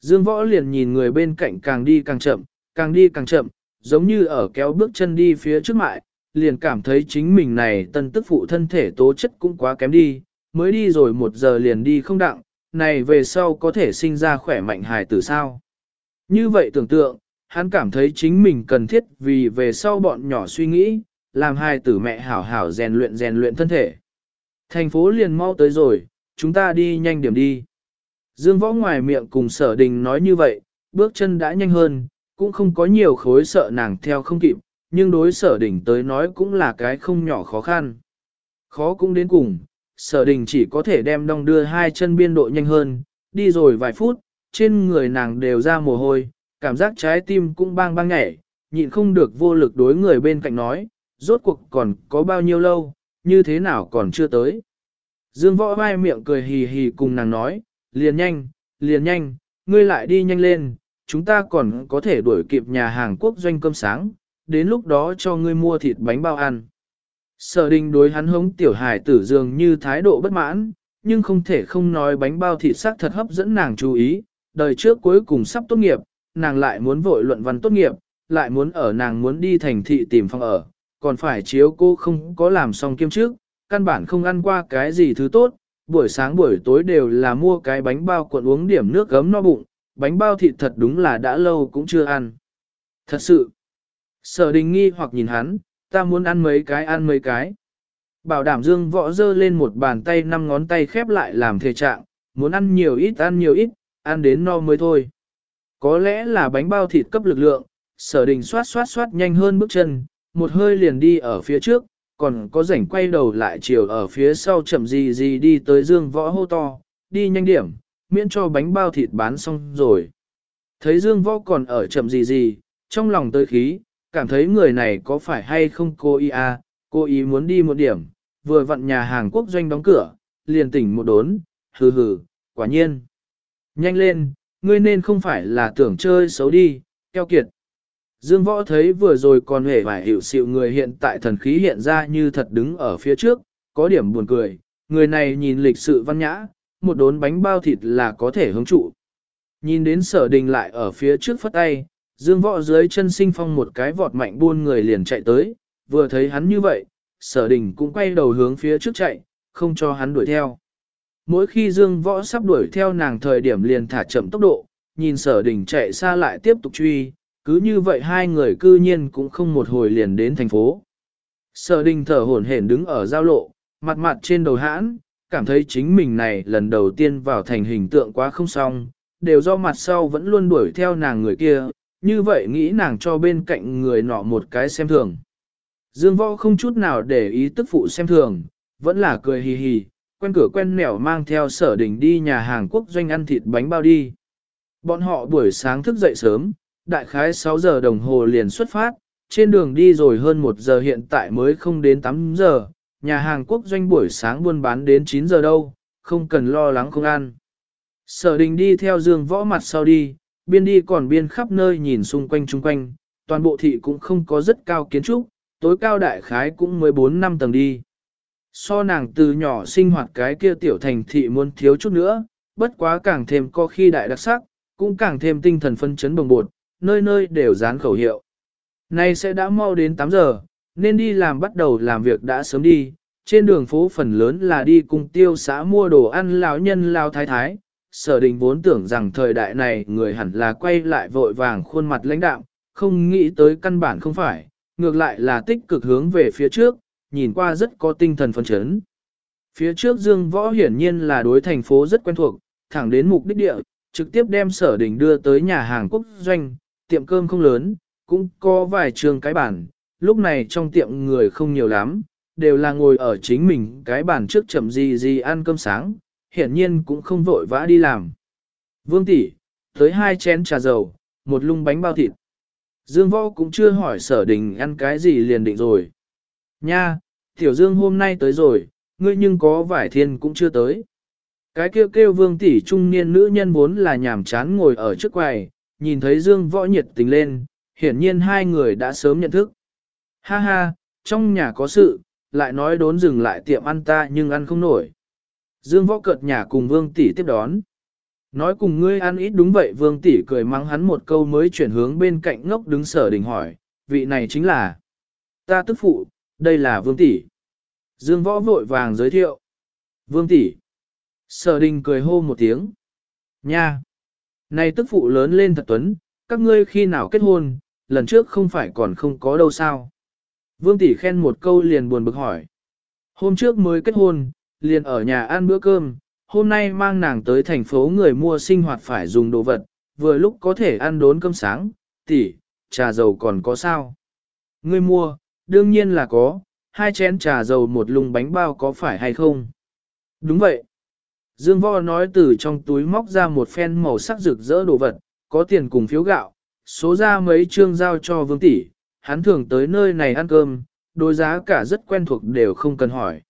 Dương võ liền nhìn người bên cạnh càng đi càng chậm, càng đi càng chậm, giống như ở kéo bước chân đi phía trước mại, liền cảm thấy chính mình này tân tức phụ thân thể tố chất cũng quá kém đi, mới đi rồi một giờ liền đi không đặng, này về sau có thể sinh ra khỏe mạnh hài tử sao. Như vậy tưởng tượng, hắn cảm thấy chính mình cần thiết vì về sau bọn nhỏ suy nghĩ, làm hai tử mẹ hảo hảo rèn luyện rèn luyện thân thể. Thành phố liền mau tới rồi, chúng ta đi nhanh điểm đi. Dương võ ngoài miệng cùng sở đình nói như vậy, bước chân đã nhanh hơn, cũng không có nhiều khối sợ nàng theo không kịp, nhưng đối sở đình tới nói cũng là cái không nhỏ khó khăn. Khó cũng đến cùng, sở đình chỉ có thể đem đong đưa hai chân biên độ nhanh hơn, đi rồi vài phút, trên người nàng đều ra mồ hôi, cảm giác trái tim cũng bang bang nhảy, nhịn không được vô lực đối người bên cạnh nói, rốt cuộc còn có bao nhiêu lâu, như thế nào còn chưa tới. Dương võ vai miệng cười hì hì cùng nàng nói, liền nhanh, liền nhanh, ngươi lại đi nhanh lên, chúng ta còn có thể đuổi kịp nhà hàng quốc doanh cơm sáng, đến lúc đó cho ngươi mua thịt bánh bao ăn. Sở đình đối hắn hống tiểu hải tử dường như thái độ bất mãn, nhưng không thể không nói bánh bao thịt sắc thật hấp dẫn nàng chú ý, đời trước cuối cùng sắp tốt nghiệp, nàng lại muốn vội luận văn tốt nghiệp, lại muốn ở nàng muốn đi thành thị tìm phòng ở, còn phải chiếu cô không có làm xong kiêm trước, căn bản không ăn qua cái gì thứ tốt, buổi sáng buổi tối đều là mua cái bánh bao cuộn uống điểm nước gấm no bụng, bánh bao thịt thật đúng là đã lâu cũng chưa ăn. Thật sự, sở đình nghi hoặc nhìn hắn, ta muốn ăn mấy cái ăn mấy cái. Bảo đảm dương võ dơ lên một bàn tay năm ngón tay khép lại làm thể trạng, muốn ăn nhiều ít ăn nhiều ít, ăn đến no mới thôi. Có lẽ là bánh bao thịt cấp lực lượng, sở đình xoát xoát xoát nhanh hơn bước chân, một hơi liền đi ở phía trước, còn có rảnh quay đầu lại chiều ở phía sau chậm gì gì đi tới dương võ hô to, đi nhanh điểm, miễn cho bánh bao thịt bán xong rồi. Thấy dương võ còn ở chậm gì gì, trong lòng tới khí, cảm thấy người này có phải hay không cô ý à, cô ý muốn đi một điểm, vừa vặn nhà hàng quốc doanh đóng cửa, liền tỉnh một đốn, hừ hừ, quả nhiên. Nhanh lên, ngươi nên không phải là tưởng chơi xấu đi, keo kiệt. Dương võ thấy vừa rồi còn hề vài hiệu sự người hiện tại thần khí hiện ra như thật đứng ở phía trước, có điểm buồn cười, người này nhìn lịch sự văn nhã, một đốn bánh bao thịt là có thể hứng trụ. Nhìn đến sở đình lại ở phía trước phất tay, dương võ dưới chân sinh phong một cái vọt mạnh buôn người liền chạy tới, vừa thấy hắn như vậy, sở đình cũng quay đầu hướng phía trước chạy, không cho hắn đuổi theo. Mỗi khi dương võ sắp đuổi theo nàng thời điểm liền thả chậm tốc độ, nhìn sở đình chạy xa lại tiếp tục truy, cứ như vậy hai người cư nhiên cũng không một hồi liền đến thành phố. Sở đình thở hổn hển đứng ở giao lộ, mặt mặt trên đầu hãn, cảm thấy chính mình này lần đầu tiên vào thành hình tượng quá không xong, đều do mặt sau vẫn luôn đuổi theo nàng người kia, như vậy nghĩ nàng cho bên cạnh người nọ một cái xem thường. Dương võ không chút nào để ý tức phụ xem thường, vẫn là cười hì hì, quen cửa quen nẻo mang theo sở đình đi nhà hàng quốc doanh ăn thịt bánh bao đi. Bọn họ buổi sáng thức dậy sớm, đại khái 6 giờ đồng hồ liền xuất phát, trên đường đi rồi hơn 1 giờ hiện tại mới không đến 8 giờ, nhà hàng quốc doanh buổi sáng buôn bán đến 9 giờ đâu, không cần lo lắng không ăn. Sở đình đi theo dương võ mặt sau đi, biên đi còn biên khắp nơi nhìn xung quanh chung quanh, toàn bộ thị cũng không có rất cao kiến trúc, tối cao đại khái cũng 14 năm tầng đi. So nàng từ nhỏ sinh hoạt cái kia tiểu thành thị muốn thiếu chút nữa, bất quá càng thêm có khi đại đặc sắc, cũng càng thêm tinh thần phân chấn bồng bột, nơi nơi đều dán khẩu hiệu. Nay sẽ đã mau đến 8 giờ, nên đi làm bắt đầu làm việc đã sớm đi, trên đường phố phần lớn là đi cùng tiêu xã mua đồ ăn lão nhân lao thái thái. Sở đình vốn tưởng rằng thời đại này người hẳn là quay lại vội vàng khuôn mặt lãnh đạo, không nghĩ tới căn bản không phải, ngược lại là tích cực hướng về phía trước, nhìn qua rất có tinh thần phấn chấn. Phía trước Dương Võ hiển nhiên là đối thành phố rất quen thuộc, thẳng đến mục đích địa, trực tiếp đem sở đình đưa tới nhà hàng quốc doanh, tiệm cơm không lớn, cũng có vài trường cái bản, lúc này trong tiệm người không nhiều lắm, đều là ngồi ở chính mình cái bàn trước chậm gì gì ăn cơm sáng, hiển nhiên cũng không vội vã đi làm. Vương tỷ, tới hai chén trà dầu, một lung bánh bao thịt. Dương Võ cũng chưa hỏi sở đình ăn cái gì liền định rồi. Nha, Tiểu Dương hôm nay tới rồi, ngươi nhưng có vải thiên cũng chưa tới. Cái kêu kêu vương tỷ trung niên nữ nhân vốn là nhàm chán ngồi ở trước quầy, nhìn thấy Dương Võ nhiệt tình lên, hiển nhiên hai người đã sớm nhận thức. Ha ha, trong nhà có sự, lại nói đốn dừng lại tiệm ăn ta nhưng ăn không nổi. Dương Võ cợt nhà cùng vương tỷ tiếp đón. Nói cùng ngươi ăn ít đúng vậy vương tỷ cười mắng hắn một câu mới chuyển hướng bên cạnh ngốc đứng sở đình hỏi, vị này chính là ta tức phụ, đây là vương tỷ. Dương Võ vội vàng giới thiệu. Vương tỷ. Sở đình cười hô một tiếng. Nha! Này tức phụ lớn lên thật tuấn, các ngươi khi nào kết hôn, lần trước không phải còn không có đâu sao. Vương tỷ khen một câu liền buồn bực hỏi. Hôm trước mới kết hôn, liền ở nhà ăn bữa cơm, hôm nay mang nàng tới thành phố người mua sinh hoạt phải dùng đồ vật, vừa lúc có thể ăn đốn cơm sáng, tỷ, trà dầu còn có sao? Ngươi mua, đương nhiên là có, hai chén trà dầu một lùng bánh bao có phải hay không? Đúng vậy. Dương Võ nói từ trong túi móc ra một phen màu sắc rực rỡ đồ vật, có tiền cùng phiếu gạo, số ra mấy trương giao cho vương tỷ, hắn thường tới nơi này ăn cơm, đối giá cả rất quen thuộc đều không cần hỏi.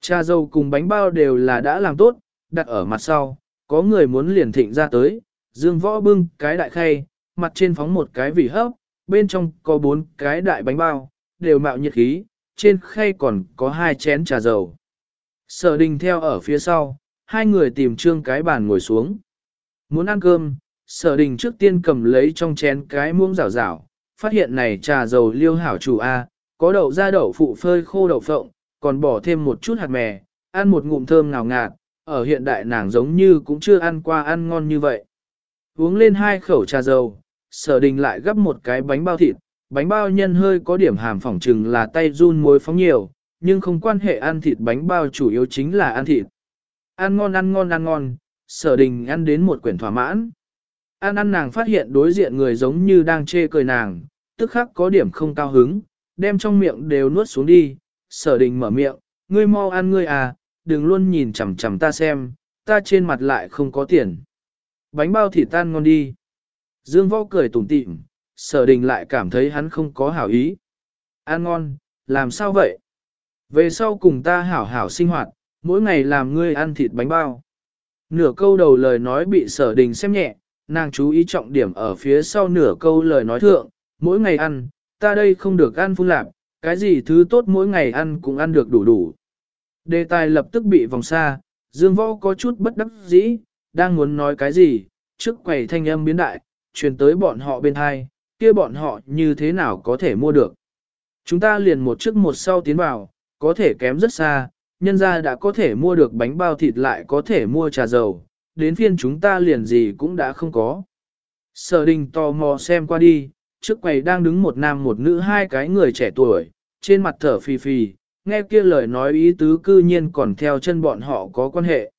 Trà dầu cùng bánh bao đều là đã làm tốt, đặt ở mặt sau, có người muốn liền thịnh ra tới, dương võ bưng cái đại khay, mặt trên phóng một cái vỉ hấp, bên trong có bốn cái đại bánh bao, đều mạo nhiệt khí, trên khay còn có hai chén trà dầu. Sở đình theo ở phía sau, hai người tìm trương cái bàn ngồi xuống. Muốn ăn cơm, sở đình trước tiên cầm lấy trong chén cái muỗng rảo rảo, phát hiện này trà dầu liêu hảo chủ A, có đậu da đậu phụ phơi khô đậu phộng, còn bỏ thêm một chút hạt mè, ăn một ngụm thơm ngào ngạt, ở hiện đại nàng giống như cũng chưa ăn qua ăn ngon như vậy. Uống lên hai khẩu trà dầu, sở đình lại gấp một cái bánh bao thịt, bánh bao nhân hơi có điểm hàm phỏng chừng là tay run muối phóng nhiều, nhưng không quan hệ ăn thịt bánh bao chủ yếu chính là ăn thịt. Ăn ngon ăn ngon ăn ngon, sở đình ăn đến một quyển thỏa mãn. Ăn ăn nàng phát hiện đối diện người giống như đang chê cười nàng, tức khắc có điểm không cao hứng, đem trong miệng đều nuốt xuống đi, sở đình mở miệng, ngươi mau ăn ngươi à, đừng luôn nhìn chằm chằm ta xem, ta trên mặt lại không có tiền. Bánh bao thịt tan ngon đi. Dương võ cười tủm tỉm, sở đình lại cảm thấy hắn không có hảo ý. Ăn ngon, làm sao vậy? Về sau cùng ta hảo hảo sinh hoạt, mỗi ngày làm ngươi ăn thịt bánh bao. Nửa câu đầu lời nói bị sở đình xem nhẹ, nàng chú ý trọng điểm ở phía sau nửa câu lời nói thượng, mỗi ngày ăn, ta đây không được ăn phun lạp, cái gì thứ tốt mỗi ngày ăn cũng ăn được đủ đủ. Đề tài lập tức bị vòng xa, Dương Võ có chút bất đắc dĩ, đang muốn nói cái gì, trước quầy thanh âm biến đại, truyền tới bọn họ bên hai, kia bọn họ như thế nào có thể mua được. Chúng ta liền một trước một sau tiến vào, có thể kém rất xa, nhân ra đã có thể mua được bánh bao thịt lại có thể mua trà dầu, đến phiên chúng ta liền gì cũng đã không có. Sở đình tò mò xem qua đi, trước quầy đang đứng một nam một nữ hai cái người trẻ tuổi, trên mặt thở phì phì, nghe kia lời nói ý tứ cư nhiên còn theo chân bọn họ có quan hệ.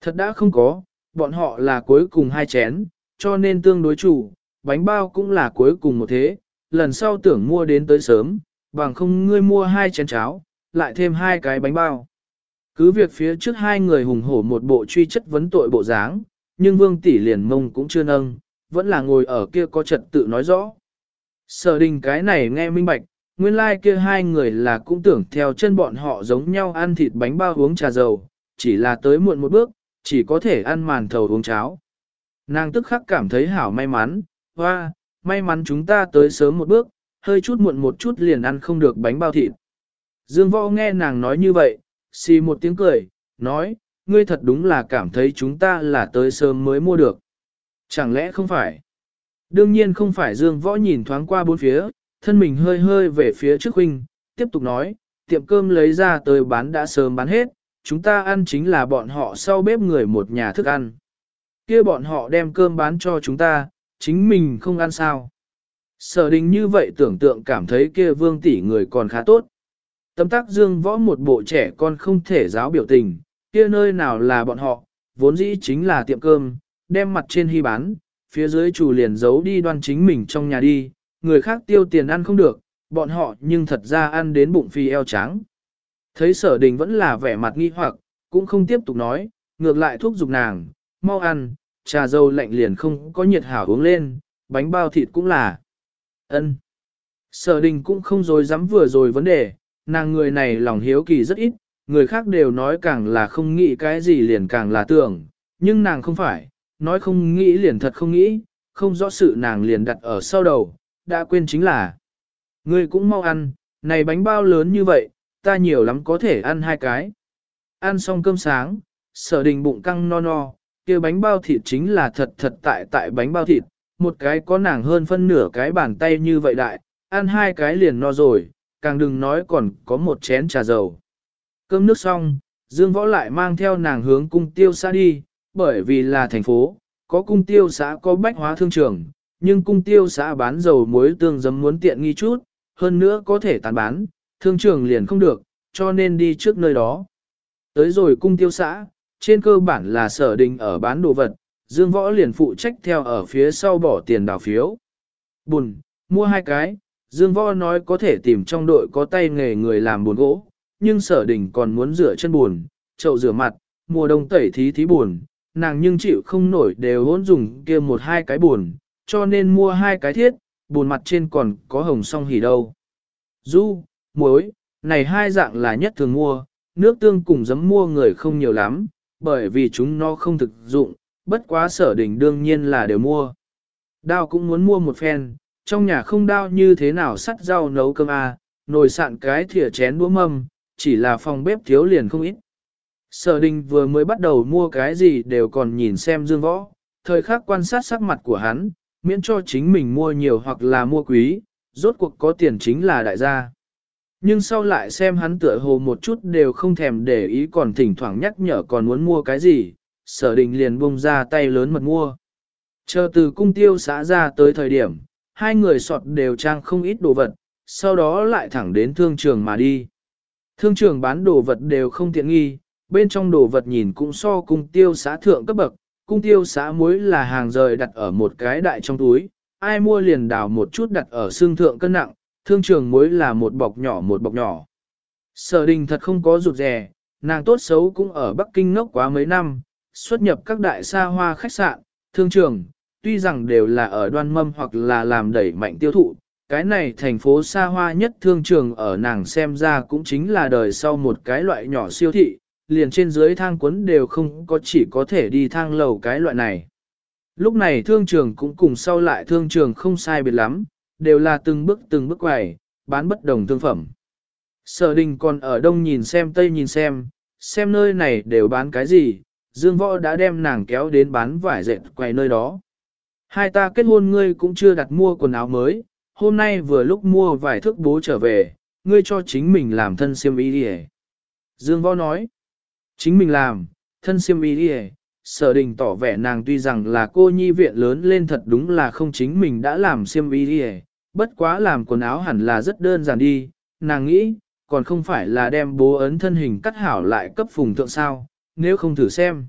Thật đã không có, bọn họ là cuối cùng hai chén, cho nên tương đối chủ, bánh bao cũng là cuối cùng một thế, lần sau tưởng mua đến tới sớm, bằng không ngươi mua hai chén cháo, lại thêm hai cái bánh bao. Cứ việc phía trước hai người hùng hổ một bộ truy chất vấn tội bộ dáng, nhưng vương tỷ liền mông cũng chưa nâng, vẫn là ngồi ở kia có trật tự nói rõ. Sở đình cái này nghe minh bạch, nguyên lai like kia hai người là cũng tưởng theo chân bọn họ giống nhau ăn thịt bánh bao uống trà dầu, chỉ là tới muộn một bước, chỉ có thể ăn màn thầu uống cháo. Nàng tức khắc cảm thấy hảo may mắn, hoa, may mắn chúng ta tới sớm một bước, hơi chút muộn một chút liền ăn không được bánh bao thịt. Dương võ nghe nàng nói như vậy, xì một tiếng cười, nói, ngươi thật đúng là cảm thấy chúng ta là tới sớm mới mua được. Chẳng lẽ không phải? Đương nhiên không phải Dương võ nhìn thoáng qua bốn phía, thân mình hơi hơi về phía trước huynh, tiếp tục nói, tiệm cơm lấy ra tới bán đã sớm bán hết, chúng ta ăn chính là bọn họ sau bếp người một nhà thức ăn. kia bọn họ đem cơm bán cho chúng ta, chính mình không ăn sao. Sở đình như vậy tưởng tượng cảm thấy kia vương tỷ người còn khá tốt. Tâm tác dương võ một bộ trẻ con không thể giáo biểu tình, kia nơi nào là bọn họ, vốn dĩ chính là tiệm cơm, đem mặt trên hy bán, phía dưới chủ liền giấu đi đoan chính mình trong nhà đi, người khác tiêu tiền ăn không được, bọn họ nhưng thật ra ăn đến bụng phi eo trắng. Thấy sở đình vẫn là vẻ mặt nghi hoặc, cũng không tiếp tục nói, ngược lại thuốc giục nàng, mau ăn, trà dâu lạnh liền không có nhiệt hảo uống lên, bánh bao thịt cũng là. ân. Sở đình cũng không dối dám vừa rồi vấn đề, nàng người này lòng hiếu kỳ rất ít, người khác đều nói càng là không nghĩ cái gì liền càng là tưởng, nhưng nàng không phải, nói không nghĩ liền thật không nghĩ, không rõ sự nàng liền đặt ở sau đầu, đã quên chính là. Ngươi cũng mau ăn, này bánh bao lớn như vậy, ta nhiều lắm có thể ăn hai cái. Ăn xong cơm sáng, sở đình bụng căng no no, kia bánh bao thịt chính là thật thật tại tại bánh bao thịt, một cái có nàng hơn phân nửa cái bàn tay như vậy đại, ăn hai cái liền no rồi, càng đừng nói còn có một chén trà dầu. Cơm nước xong, Dương Võ lại mang theo nàng hướng cung tiêu xã đi, bởi vì là thành phố, có cung tiêu xã có bách hóa thương trường, nhưng cung tiêu xã bán dầu muối tương dấm muốn tiện nghi chút, hơn nữa có thể tàn bán, thương trường liền không được, cho nên đi trước nơi đó. Tới rồi cung tiêu xã, trên cơ bản là sở đình ở bán đồ vật, Dương Võ liền phụ trách theo ở phía sau bỏ tiền đào phiếu. Bùn, mua hai cái, Dương Võ nói có thể tìm trong đội có tay nghề người làm buồn gỗ, nhưng sở đình còn muốn rửa chân buồn, chậu rửa mặt, mùa đông tẩy thí thí buồn, nàng nhưng chịu không nổi đều hỗn dùng kia một hai cái buồn, cho nên mua hai cái thiết, buồn mặt trên còn có hồng song hỉ đâu. Du, muối, này hai dạng là nhất thường mua, nước tương cùng giấm mua người không nhiều lắm, bởi vì chúng nó không thực dụng, bất quá sở đình đương nhiên là đều mua. Đao cũng muốn mua một phen, trong nhà không đao như thế nào sắt rau nấu cơm à, nồi sạn cái thìa chén đũa mâm, chỉ là phòng bếp thiếu liền không ít. Sở đình vừa mới bắt đầu mua cái gì đều còn nhìn xem dương võ, thời khắc quan sát sắc mặt của hắn, miễn cho chính mình mua nhiều hoặc là mua quý, rốt cuộc có tiền chính là đại gia. Nhưng sau lại xem hắn tựa hồ một chút đều không thèm để ý còn thỉnh thoảng nhắc nhở còn muốn mua cái gì, sở đình liền bung ra tay lớn mật mua. Chờ từ cung tiêu xã ra tới thời điểm, hai người sọt đều trang không ít đồ vật, sau đó lại thẳng đến thương trường mà đi. Thương trường bán đồ vật đều không tiện nghi, bên trong đồ vật nhìn cũng so cung tiêu xã thượng cấp bậc, cung tiêu xã muối là hàng rời đặt ở một cái đại trong túi, ai mua liền đào một chút đặt ở xương thượng cân nặng, thương trường muối là một bọc nhỏ một bọc nhỏ. Sở đình thật không có rụt rè, nàng tốt xấu cũng ở Bắc Kinh ngốc quá mấy năm, xuất nhập các đại xa hoa khách sạn, thương trường, tuy rằng đều là ở đoan mâm hoặc là làm đẩy mạnh tiêu thụ, cái này thành phố xa hoa nhất thương trường ở nàng xem ra cũng chính là đời sau một cái loại nhỏ siêu thị, liền trên dưới thang quấn đều không có chỉ có thể đi thang lầu cái loại này. Lúc này thương trường cũng cùng sau lại thương trường không sai biệt lắm, đều là từng bước từng bước quầy, bán bất đồng thương phẩm. Sở đình còn ở đông nhìn xem tây nhìn xem, xem nơi này đều bán cái gì, Dương Võ đã đem nàng kéo đến bán vải dệt quay nơi đó. Hai ta kết hôn ngươi cũng chưa đặt mua quần áo mới, hôm nay vừa lúc mua vài thước bố trở về, ngươi cho chính mình làm thân siêm y đi Dương Võ nói, chính mình làm, thân siêm y đi sở đình tỏ vẻ nàng tuy rằng là cô nhi viện lớn lên thật đúng là không chính mình đã làm siêm y đi bất quá làm quần áo hẳn là rất đơn giản đi, nàng nghĩ, còn không phải là đem bố ấn thân hình cắt hảo lại cấp phùng thượng sao, nếu không thử xem.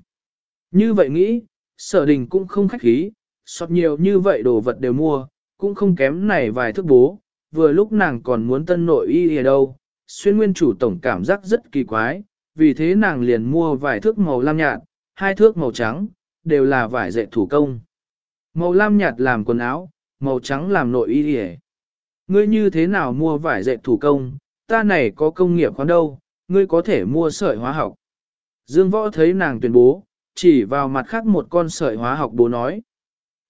Như vậy nghĩ, sở đình cũng không khách khí, sọt nhiều như vậy đồ vật đều mua, cũng không kém này vài thước bố, vừa lúc nàng còn muốn tân nội y ở đâu, xuyên nguyên chủ tổng cảm giác rất kỳ quái, vì thế nàng liền mua vài thước màu lam nhạt, hai thước màu trắng, đều là vải dệt thủ công. Màu lam nhạt làm quần áo, màu trắng làm nội y hề. Ngươi như thế nào mua vải dệt thủ công, ta này có công nghiệp khoán đâu, ngươi có thể mua sợi hóa học. Dương võ thấy nàng tuyên bố, chỉ vào mặt khác một con sợi hóa học bố nói.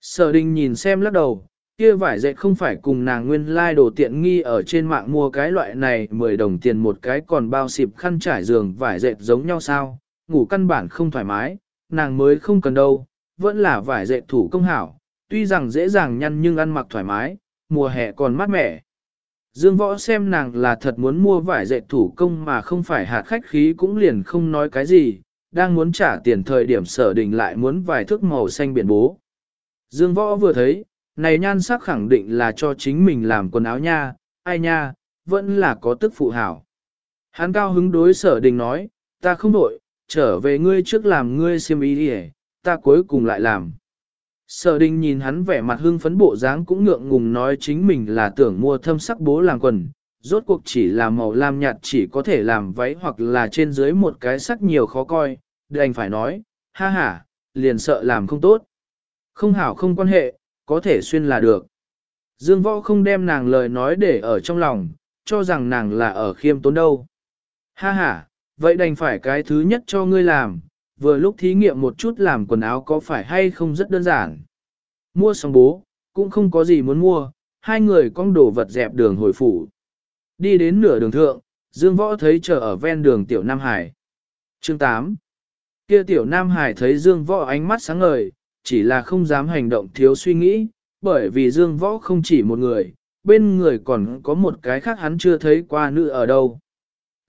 Sở đình nhìn xem lắc đầu, kia vải dệt không phải cùng nàng nguyên lai like đồ tiện nghi ở trên mạng mua cái loại này 10 đồng tiền một cái còn bao xịp khăn trải giường vải dệt giống nhau sao, ngủ căn bản không thoải mái, nàng mới không cần đâu, vẫn là vải dệt thủ công hảo, tuy rằng dễ dàng nhăn nhưng ăn mặc thoải mái, mùa hè còn mát mẻ. Dương võ xem nàng là thật muốn mua vải dệt thủ công mà không phải hạt khách khí cũng liền không nói cái gì, đang muốn trả tiền thời điểm sở đình lại muốn vài thước màu xanh biển bố. Dương võ vừa thấy, này nhan sắc khẳng định là cho chính mình làm quần áo nha, ai nha, vẫn là có tức phụ hảo. Hắn cao hứng đối sở đình nói, ta không đổi, trở về ngươi trước làm ngươi xiêm ý đi ta cuối cùng lại làm. Sở đình nhìn hắn vẻ mặt hưng phấn bộ dáng cũng ngượng ngùng nói chính mình là tưởng mua thâm sắc bố làm quần, rốt cuộc chỉ là màu lam nhạt chỉ có thể làm váy hoặc là trên dưới một cái sắc nhiều khó coi, đành phải nói, ha ha, liền sợ làm không tốt. Không hảo không quan hệ, có thể xuyên là được. Dương võ không đem nàng lời nói để ở trong lòng, cho rằng nàng là ở khiêm tốn đâu. Ha ha, vậy đành phải cái thứ nhất cho ngươi làm, vừa lúc thí nghiệm một chút làm quần áo có phải hay không rất đơn giản. Mua xong bố, cũng không có gì muốn mua, hai người con đổ vật dẹp đường hồi phủ. Đi đến nửa đường thượng, Dương Võ thấy chờ ở ven đường Tiểu Nam Hải. Chương 8 Kia Tiểu Nam Hải thấy Dương Võ ánh mắt sáng ngời, chỉ là không dám hành động thiếu suy nghĩ, bởi vì Dương Võ không chỉ một người, bên người còn có một cái khác hắn chưa thấy qua nữ ở đâu.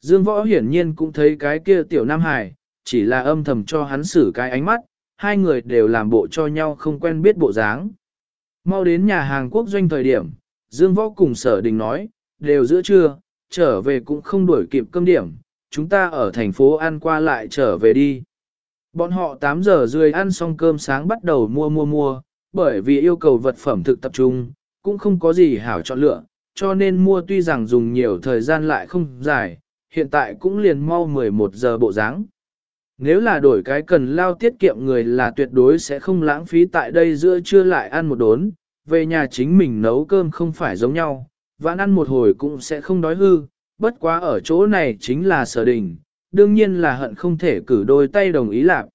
Dương Võ hiển nhiên cũng thấy cái kia Tiểu Nam Hải, chỉ là âm thầm cho hắn xử cái ánh mắt, hai người đều làm bộ cho nhau không quen biết bộ dáng. Mau đến nhà hàng quốc doanh thời điểm, Dương Võ cùng sở đình nói, đều giữa trưa, trở về cũng không đuổi kịp cơm điểm, chúng ta ở thành phố ăn qua lại trở về đi. Bọn họ 8 giờ rưỡi ăn xong cơm sáng bắt đầu mua mua mua, bởi vì yêu cầu vật phẩm thực tập trung, cũng không có gì hảo chọn lựa, cho nên mua tuy rằng dùng nhiều thời gian lại không dài, hiện tại cũng liền mau 11 giờ bộ dáng. Nếu là đổi cái cần lao tiết kiệm người là tuyệt đối sẽ không lãng phí tại đây giữa trưa lại ăn một đốn, về nhà chính mình nấu cơm không phải giống nhau, vãn ăn một hồi cũng sẽ không đói hư, bất quá ở chỗ này chính là sở đình, đương nhiên là hận không thể cử đôi tay đồng ý lạc.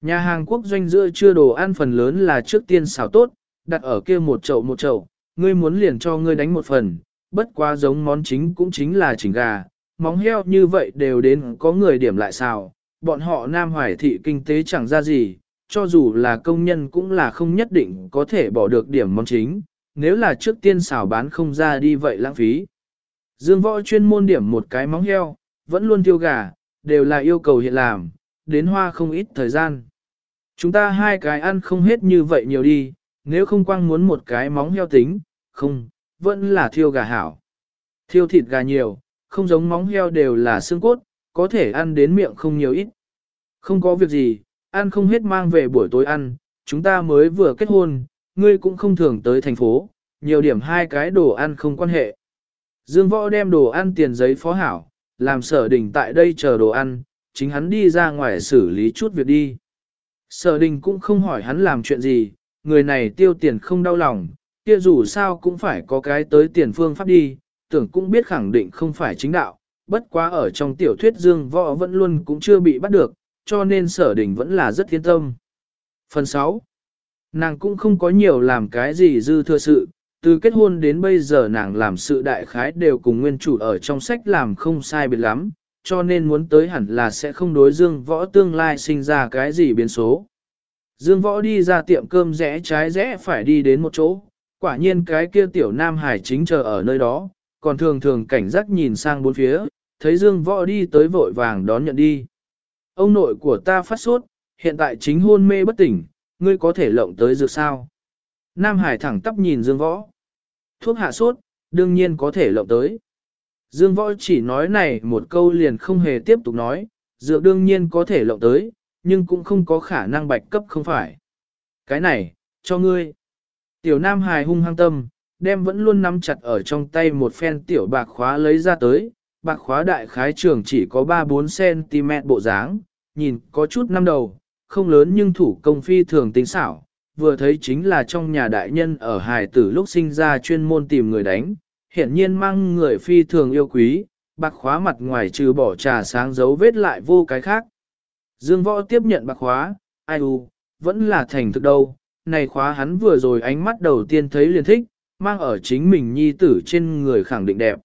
Nhà hàng quốc doanh giữa trưa đồ ăn phần lớn là trước tiên xào tốt, đặt ở kia một chậu một chậu, ngươi muốn liền cho ngươi đánh một phần, bất quá giống món chính cũng chính là chỉnh gà, móng heo như vậy đều đến có người điểm lại xào, bọn họ Nam Hoài thị kinh tế chẳng ra gì, cho dù là công nhân cũng là không nhất định có thể bỏ được điểm món chính, nếu là trước tiên xào bán không ra đi vậy lãng phí. Dương võ chuyên môn điểm một cái móng heo, vẫn luôn tiêu gà, đều là yêu cầu hiện làm, đến hoa không ít thời gian. Chúng ta hai cái ăn không hết như vậy nhiều đi, nếu không quang muốn một cái móng heo tính, không, vẫn là thiêu gà hảo. Thiêu thịt gà nhiều, không giống móng heo đều là xương cốt, có thể ăn đến miệng không nhiều ít. Không có việc gì, ăn không hết mang về buổi tối ăn, chúng ta mới vừa kết hôn, ngươi cũng không thường tới thành phố, nhiều điểm hai cái đồ ăn không quan hệ. Dương Võ đem đồ ăn tiền giấy phó hảo, làm sở đình tại đây chờ đồ ăn, chính hắn đi ra ngoài xử lý chút việc đi. Sở đình cũng không hỏi hắn làm chuyện gì, người này tiêu tiền không đau lòng, kia dù sao cũng phải có cái tới tiền phương pháp đi, tưởng cũng biết khẳng định không phải chính đạo, bất quá ở trong tiểu thuyết Dương Võ vẫn luôn cũng chưa bị bắt được, cho nên sở đình vẫn là rất yên tâm. Phần 6. Nàng cũng không có nhiều làm cái gì dư thừa sự, từ kết hôn đến bây giờ nàng làm sự đại khái đều cùng nguyên chủ ở trong sách làm không sai biệt lắm, cho nên muốn tới hẳn là sẽ không đối dương võ tương lai sinh ra cái gì biến số. Dương võ đi ra tiệm cơm rẽ trái rẽ phải đi đến một chỗ, quả nhiên cái kia tiểu nam hải chính chờ ở nơi đó, còn thường thường cảnh giác nhìn sang bốn phía, thấy dương võ đi tới vội vàng đón nhận đi. Ông nội của ta phát sốt, hiện tại chính hôn mê bất tỉnh, ngươi có thể lộng tới dược sao? Nam hải thẳng tắp nhìn dương võ. Thuốc hạ sốt, đương nhiên có thể lộng tới. Dương võ chỉ nói này một câu liền không hề tiếp tục nói, dược đương nhiên có thể lộng tới, nhưng cũng không có khả năng bạch cấp không phải. Cái này, cho ngươi. Tiểu Nam Hải hung hăng tâm, đem vẫn luôn nắm chặt ở trong tay một phen tiểu bạc khóa lấy ra tới, bạc khóa đại khái trường chỉ có 3-4cm bộ dáng, nhìn có chút năm đầu, không lớn nhưng thủ công phi thường tính xảo, vừa thấy chính là trong nhà đại nhân ở hài tử lúc sinh ra chuyên môn tìm người đánh, hiển nhiên mang người phi thường yêu quý, bạc khóa mặt ngoài trừ bỏ trà sáng dấu vết lại vô cái khác. Dương võ tiếp nhận bạc khóa, ai u, vẫn là thành thực đâu, này khóa hắn vừa rồi ánh mắt đầu tiên thấy liền thích, mang ở chính mình nhi tử trên người khẳng định đẹp.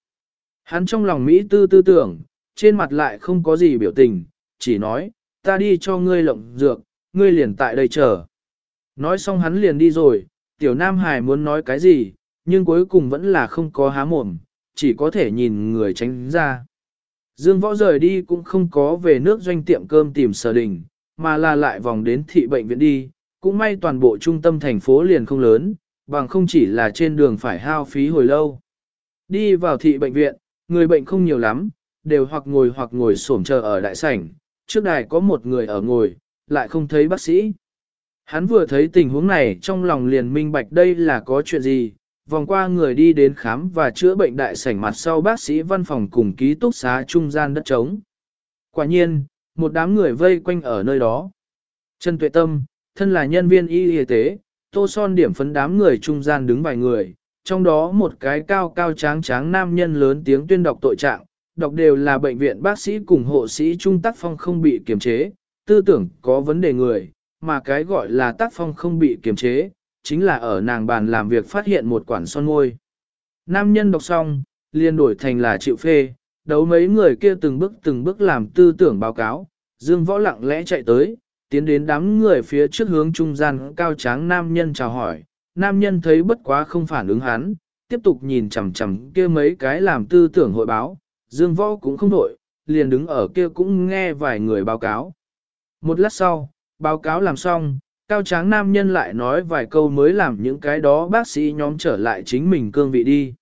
Hắn trong lòng Mỹ tư tư tưởng, trên mặt lại không có gì biểu tình, chỉ nói, ta đi cho ngươi lộng dược, ngươi liền tại đây chờ. Nói xong hắn liền đi rồi, tiểu nam hải muốn nói cái gì, nhưng cuối cùng vẫn là không có há mồm, chỉ có thể nhìn người tránh ra. Dương võ rời đi cũng không có về nước doanh tiệm cơm tìm sở đình, mà là lại vòng đến thị bệnh viện đi, cũng may toàn bộ trung tâm thành phố liền không lớn, bằng không chỉ là trên đường phải hao phí hồi lâu. Đi vào thị bệnh viện, người bệnh không nhiều lắm, đều hoặc ngồi hoặc ngồi xổm chờ ở đại sảnh, trước đài có một người ở ngồi, lại không thấy bác sĩ. Hắn vừa thấy tình huống này trong lòng liền minh bạch đây là có chuyện gì, vòng qua người đi đến khám và chữa bệnh đại sảnh mặt sau bác sĩ văn phòng cùng ký túc xá trung gian đất trống. Quả nhiên, một đám người vây quanh ở nơi đó. Trần Tuệ Tâm, thân là nhân viên y y tế, tô son điểm phấn đám người trung gian đứng vài người, trong đó một cái cao cao tráng tráng nam nhân lớn tiếng tuyên đọc tội trạng, đọc đều là bệnh viện bác sĩ cùng hộ sĩ trung tác phong không bị kiềm chế, tư tưởng có vấn đề người, mà cái gọi là tác phong không bị kiềm chế, chính là ở nàng bàn làm việc phát hiện một quản son môi. Nam nhân đọc xong, liền đổi thành là chịu phê, đấu mấy người kia từng bước từng bước làm tư tưởng báo cáo, dương võ lặng lẽ chạy tới, tiến đến đám người phía trước hướng trung gian cao tráng nam nhân chào hỏi, nam nhân thấy bất quá không phản ứng hắn, tiếp tục nhìn chằm chằm kia mấy cái làm tư tưởng hội báo, dương võ cũng không đổi, liền đứng ở kia cũng nghe vài người báo cáo. Một lát sau, báo cáo làm xong, cao tráng nam nhân lại nói vài câu mới làm những cái đó bác sĩ nhóm trở lại chính mình cương vị đi.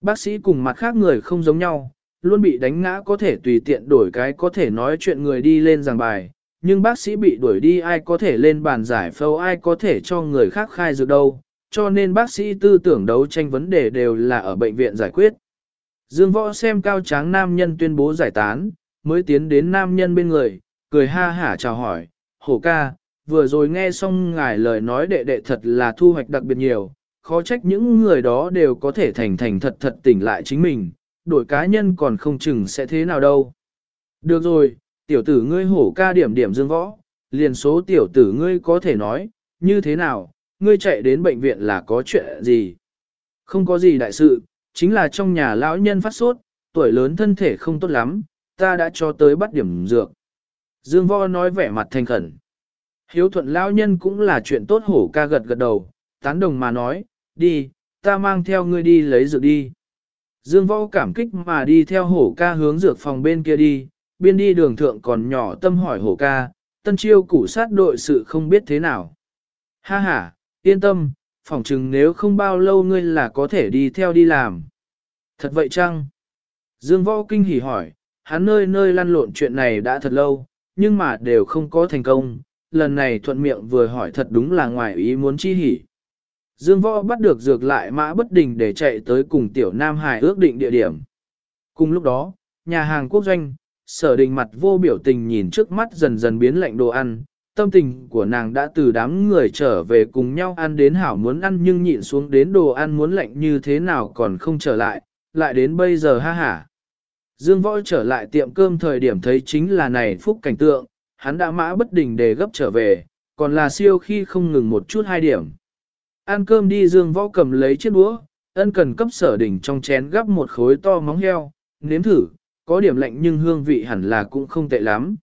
Bác sĩ cùng mặt khác người không giống nhau, luôn bị đánh ngã có thể tùy tiện đổi cái có thể nói chuyện người đi lên giảng bài, nhưng bác sĩ bị đuổi đi ai có thể lên bàn giải phẫu ai có thể cho người khác khai dược đâu, cho nên bác sĩ tư tưởng đấu tranh vấn đề đều là ở bệnh viện giải quyết. Dương võ xem cao tráng nam nhân tuyên bố giải tán, mới tiến đến nam nhân bên người, cười ha hả chào hỏi, hổ ca, vừa rồi nghe xong ngài lời nói đệ đệ thật là thu hoạch đặc biệt nhiều, khó trách những người đó đều có thể thành thành thật thật tỉnh lại chính mình, đổi cá nhân còn không chừng sẽ thế nào đâu. Được rồi, tiểu tử ngươi hổ ca điểm điểm dương võ, liền số tiểu tử ngươi có thể nói, như thế nào, ngươi chạy đến bệnh viện là có chuyện gì? Không có gì đại sự, chính là trong nhà lão nhân phát sốt, tuổi lớn thân thể không tốt lắm, ta đã cho tới bắt điểm dược. Dương võ nói vẻ mặt thành khẩn. Hiếu thuận lão nhân cũng là chuyện tốt hổ ca gật gật đầu, tán đồng mà nói, đi, ta mang theo ngươi đi lấy dược đi. Dương võ cảm kích mà đi theo hổ ca hướng dược phòng bên kia đi, biên đi đường thượng còn nhỏ tâm hỏi hổ ca, tân chiêu củ sát đội sự không biết thế nào. Ha ha, yên tâm, phỏng chừng nếu không bao lâu ngươi là có thể đi theo đi làm. Thật vậy chăng? Dương võ kinh hỉ hỏi, hắn nơi nơi lăn lộn chuyện này đã thật lâu, nhưng mà đều không có thành công, lần này thuận miệng vừa hỏi thật đúng là ngoài ý muốn chi hỉ. Dương võ bắt được dược lại mã bất đình để chạy tới cùng tiểu Nam Hải ước định địa điểm. Cùng lúc đó, nhà hàng quốc doanh, sở đình mặt vô biểu tình nhìn trước mắt dần dần biến lạnh đồ ăn, tâm tình của nàng đã từ đám người trở về cùng nhau ăn đến hảo muốn ăn nhưng nhịn xuống đến đồ ăn muốn lạnh như thế nào còn không trở lại, lại đến bây giờ ha hả. Dương võ trở lại tiệm cơm thời điểm thấy chính là này phúc cảnh tượng, hắn đã mã bất đình để gấp trở về, còn là siêu khi không ngừng một chút hai điểm. Ăn cơm đi dương võ cầm lấy chiếc đũa, ân cần cấp sở đỉnh trong chén gắp một khối to móng heo, nếm thử, có điểm lạnh nhưng hương vị hẳn là cũng không tệ lắm.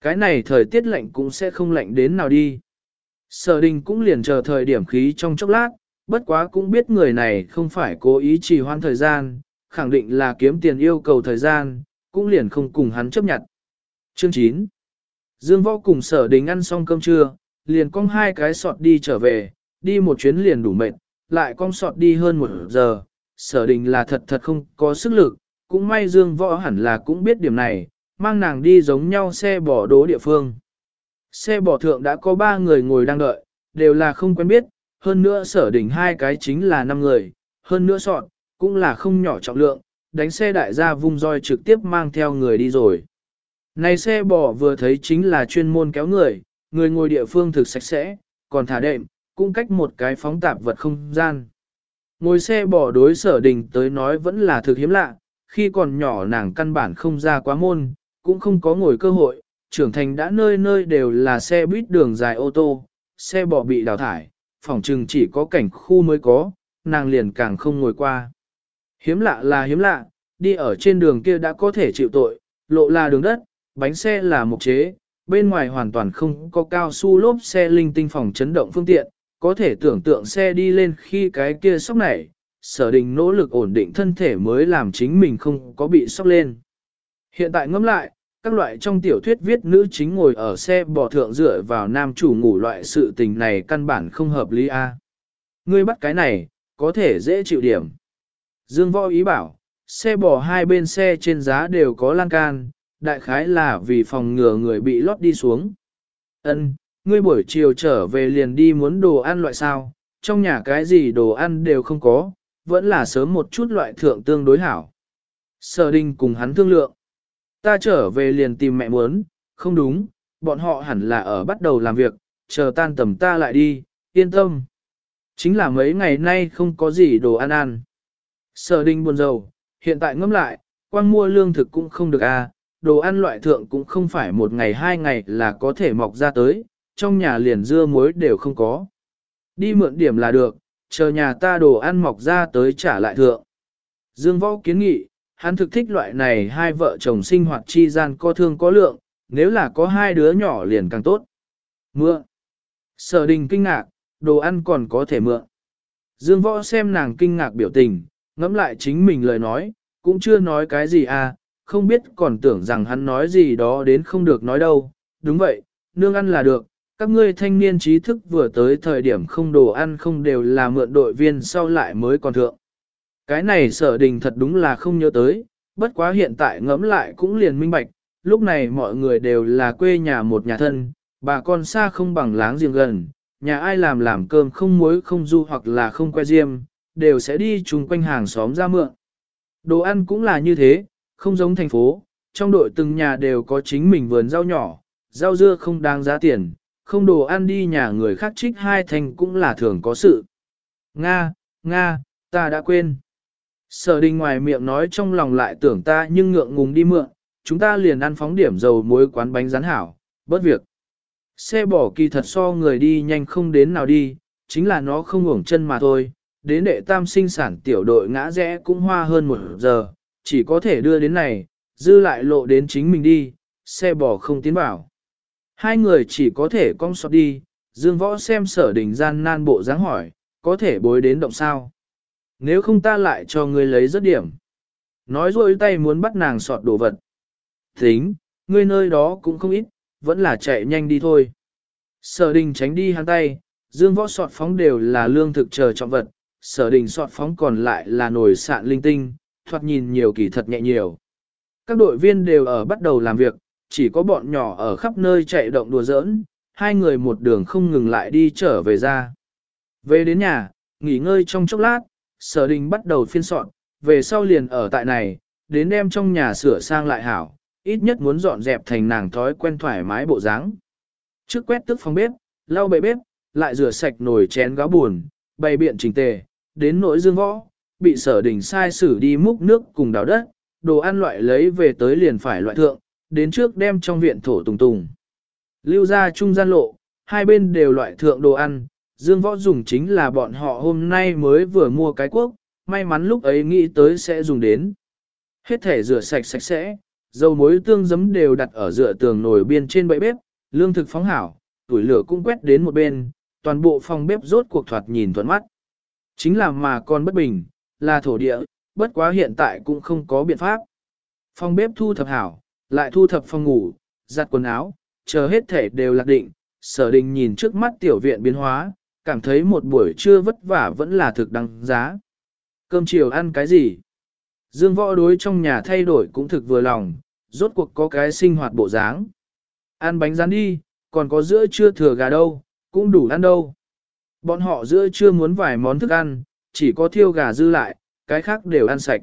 Cái này thời tiết lạnh cũng sẽ không lạnh đến nào đi. Sở đình cũng liền chờ thời điểm khí trong chốc lát, bất quá cũng biết người này không phải cố ý trì hoãn thời gian, khẳng định là kiếm tiền yêu cầu thời gian, cũng liền không cùng hắn chấp nhận. Chương 9 Dương Võ cùng sở đình ăn xong cơm trưa, liền cong hai cái sọt đi trở về, đi một chuyến liền đủ mệt, lại cong sọt đi hơn một giờ, sở đình là thật thật không có sức lực, cũng may Dương Võ hẳn là cũng biết điểm này, mang nàng đi giống nhau xe bỏ đố địa phương. Xe bỏ thượng đã có ba người ngồi đang đợi, đều là không quen biết, hơn nữa sở đỉnh hai cái chính là năm người, hơn nữa sọt, cũng là không nhỏ trọng lượng, đánh xe đại gia vung roi trực tiếp mang theo người đi rồi. Này xe bò vừa thấy chính là chuyên môn kéo người, người ngồi địa phương thực sạch sẽ, còn thả đệm, cũng cách một cái phóng tạp vật không gian. Ngồi xe bò đối sở đình tới nói vẫn là thực hiếm lạ, khi còn nhỏ nàng căn bản không ra quá môn, cũng không có ngồi cơ hội, trưởng thành đã nơi nơi đều là xe buýt đường dài ô tô, xe bò bị đào thải, phòng trừng chỉ có cảnh khu mới có, nàng liền càng không ngồi qua. Hiếm lạ là hiếm lạ, đi ở trên đường kia đã có thể chịu tội, lộ là đường đất, bánh xe là mục chế, bên ngoài hoàn toàn không có cao su lốp xe linh tinh phòng chấn động phương tiện, có thể tưởng tượng xe đi lên khi cái kia sốc nảy, sở đình nỗ lực ổn định thân thể mới làm chính mình không có bị sốc lên. Hiện tại ngẫm lại, các loại trong tiểu thuyết viết nữ chính ngồi ở xe bò thượng dựa vào nam chủ ngủ loại sự tình này căn bản không hợp lý a. Ngươi bắt cái này, có thể dễ chịu điểm. Dương võ ý bảo, xe bò hai bên xe trên giá đều có lan can, đại khái là vì phòng ngừa người bị lót đi xuống. Ân, ngươi buổi chiều trở về liền đi muốn đồ ăn loại sao, trong nhà cái gì đồ ăn đều không có, vẫn là sớm một chút loại thượng tương đối hảo. Sở đình cùng hắn thương lượng. Ta trở về liền tìm mẹ muốn, không đúng, bọn họ hẳn là ở bắt đầu làm việc, chờ tan tầm ta lại đi, yên tâm. Chính là mấy ngày nay không có gì đồ ăn ăn. Sở đình buồn rầu, hiện tại ngâm lại, quang mua lương thực cũng không được à, đồ ăn loại thượng cũng không phải một ngày hai ngày là có thể mọc ra tới, trong nhà liền dưa muối đều không có. Đi mượn điểm là được, chờ nhà ta đồ ăn mọc ra tới trả lại thượng. Dương Võ kiến nghị, hắn thực thích loại này hai vợ chồng sinh hoạt chi gian có thương có lượng, nếu là có hai đứa nhỏ liền càng tốt. Mượn. Sở đình kinh ngạc, đồ ăn còn có thể mượn. Dương Võ xem nàng kinh ngạc biểu tình, ngẫm lại chính mình lời nói, cũng chưa nói cái gì à, không biết còn tưởng rằng hắn nói gì đó đến không được nói đâu. Đúng vậy, nương ăn là được, các ngươi thanh niên trí thức vừa tới thời điểm không đồ ăn không đều là mượn đội viên sau lại mới còn thượng. Cái này sở đình thật đúng là không nhớ tới, bất quá hiện tại ngẫm lại cũng liền minh bạch, lúc này mọi người đều là quê nhà một nhà thân, bà con xa không bằng láng giềng gần, nhà ai làm làm cơm không muối không du hoặc là không que diêm, đều sẽ đi chung quanh hàng xóm ra mượn. Đồ ăn cũng là như thế, không giống thành phố, trong đội từng nhà đều có chính mình vườn rau nhỏ, rau dưa không đáng giá tiền, không đồ ăn đi nhà người khác trích hai thành cũng là thường có sự. Nga, Nga, ta đã quên. Sở đình ngoài miệng nói trong lòng lại tưởng ta nhưng ngượng ngùng đi mượn, chúng ta liền ăn phóng điểm dầu muối quán bánh rán hảo, bớt việc. Xe bỏ kỳ thật so người đi nhanh không đến nào đi, chính là nó không ngủng chân mà thôi. Đến đệ tam sinh sản tiểu đội ngã rẽ cũng hoa hơn một giờ, chỉ có thể đưa đến này, dư lại lộ đến chính mình đi, xe bỏ không tiến bảo Hai người chỉ có thể cong sọt đi, dương võ xem sở đình gian nan bộ dáng hỏi, có thể bối đến động sao. Nếu không ta lại cho ngươi lấy rất điểm. Nói rồi tay muốn bắt nàng sọt đồ vật. Tính, ngươi nơi đó cũng không ít, vẫn là chạy nhanh đi thôi. Sở đình tránh đi hắn tay, dương võ sọt phóng đều là lương thực chờ trọng vật, sở đình sọt phóng còn lại là nồi sạn linh tinh, thoạt nhìn nhiều kỳ thật nhẹ nhiều. Các đội viên đều ở bắt đầu làm việc, chỉ có bọn nhỏ ở khắp nơi chạy động đùa giỡn, hai người một đường không ngừng lại đi trở về ra. Về đến nhà, nghỉ ngơi trong chốc lát, sở đình bắt đầu phiên soạn, về sau liền ở tại này, đến đem trong nhà sửa sang lại hảo, ít nhất muốn dọn dẹp thành nàng thói quen thoải mái bộ dáng. Trước quét tức phòng bếp, lau bệ bếp, lại rửa sạch nồi chén gáo buồn, bày biện trình tề, đến nỗi dương võ, bị sở đình sai xử đi múc nước cùng đào đất, đồ ăn loại lấy về tới liền phải loại thượng, đến trước đem trong viện thổ tùng tùng. Lưu ra trung gian lộ, hai bên đều loại thượng đồ ăn, dương võ dùng chính là bọn họ hôm nay mới vừa mua cái quốc, may mắn lúc ấy nghĩ tới sẽ dùng đến. hết thể rửa sạch sạch sẽ, dầu muối tương giấm đều đặt ở dựa tường nồi biên trên bẫy bếp, lương thực phóng hảo, tuổi lửa cũng quét đến một bên, toàn bộ phòng bếp rốt cuộc thoạt nhìn thuận mắt. Chính là mà còn bất bình, là thổ địa, bất quá hiện tại cũng không có biện pháp. Phòng bếp thu thập hảo, lại thu thập phòng ngủ, giặt quần áo, chờ hết thể đều lạc định, sở đình nhìn trước mắt tiểu viện biến hóa, cảm thấy một buổi trưa vất vả vẫn là thực đăng giá. Cơm chiều ăn cái gì? Dương võ đối trong nhà thay đổi cũng thực vừa lòng, rốt cuộc có cái sinh hoạt bộ dáng. Ăn bánh rán đi, còn có giữa trưa thừa gà đâu, cũng đủ ăn đâu. Bọn họ giữa trưa muốn vài món thức ăn, chỉ có thiêu gà dư lại, cái khác đều ăn sạch.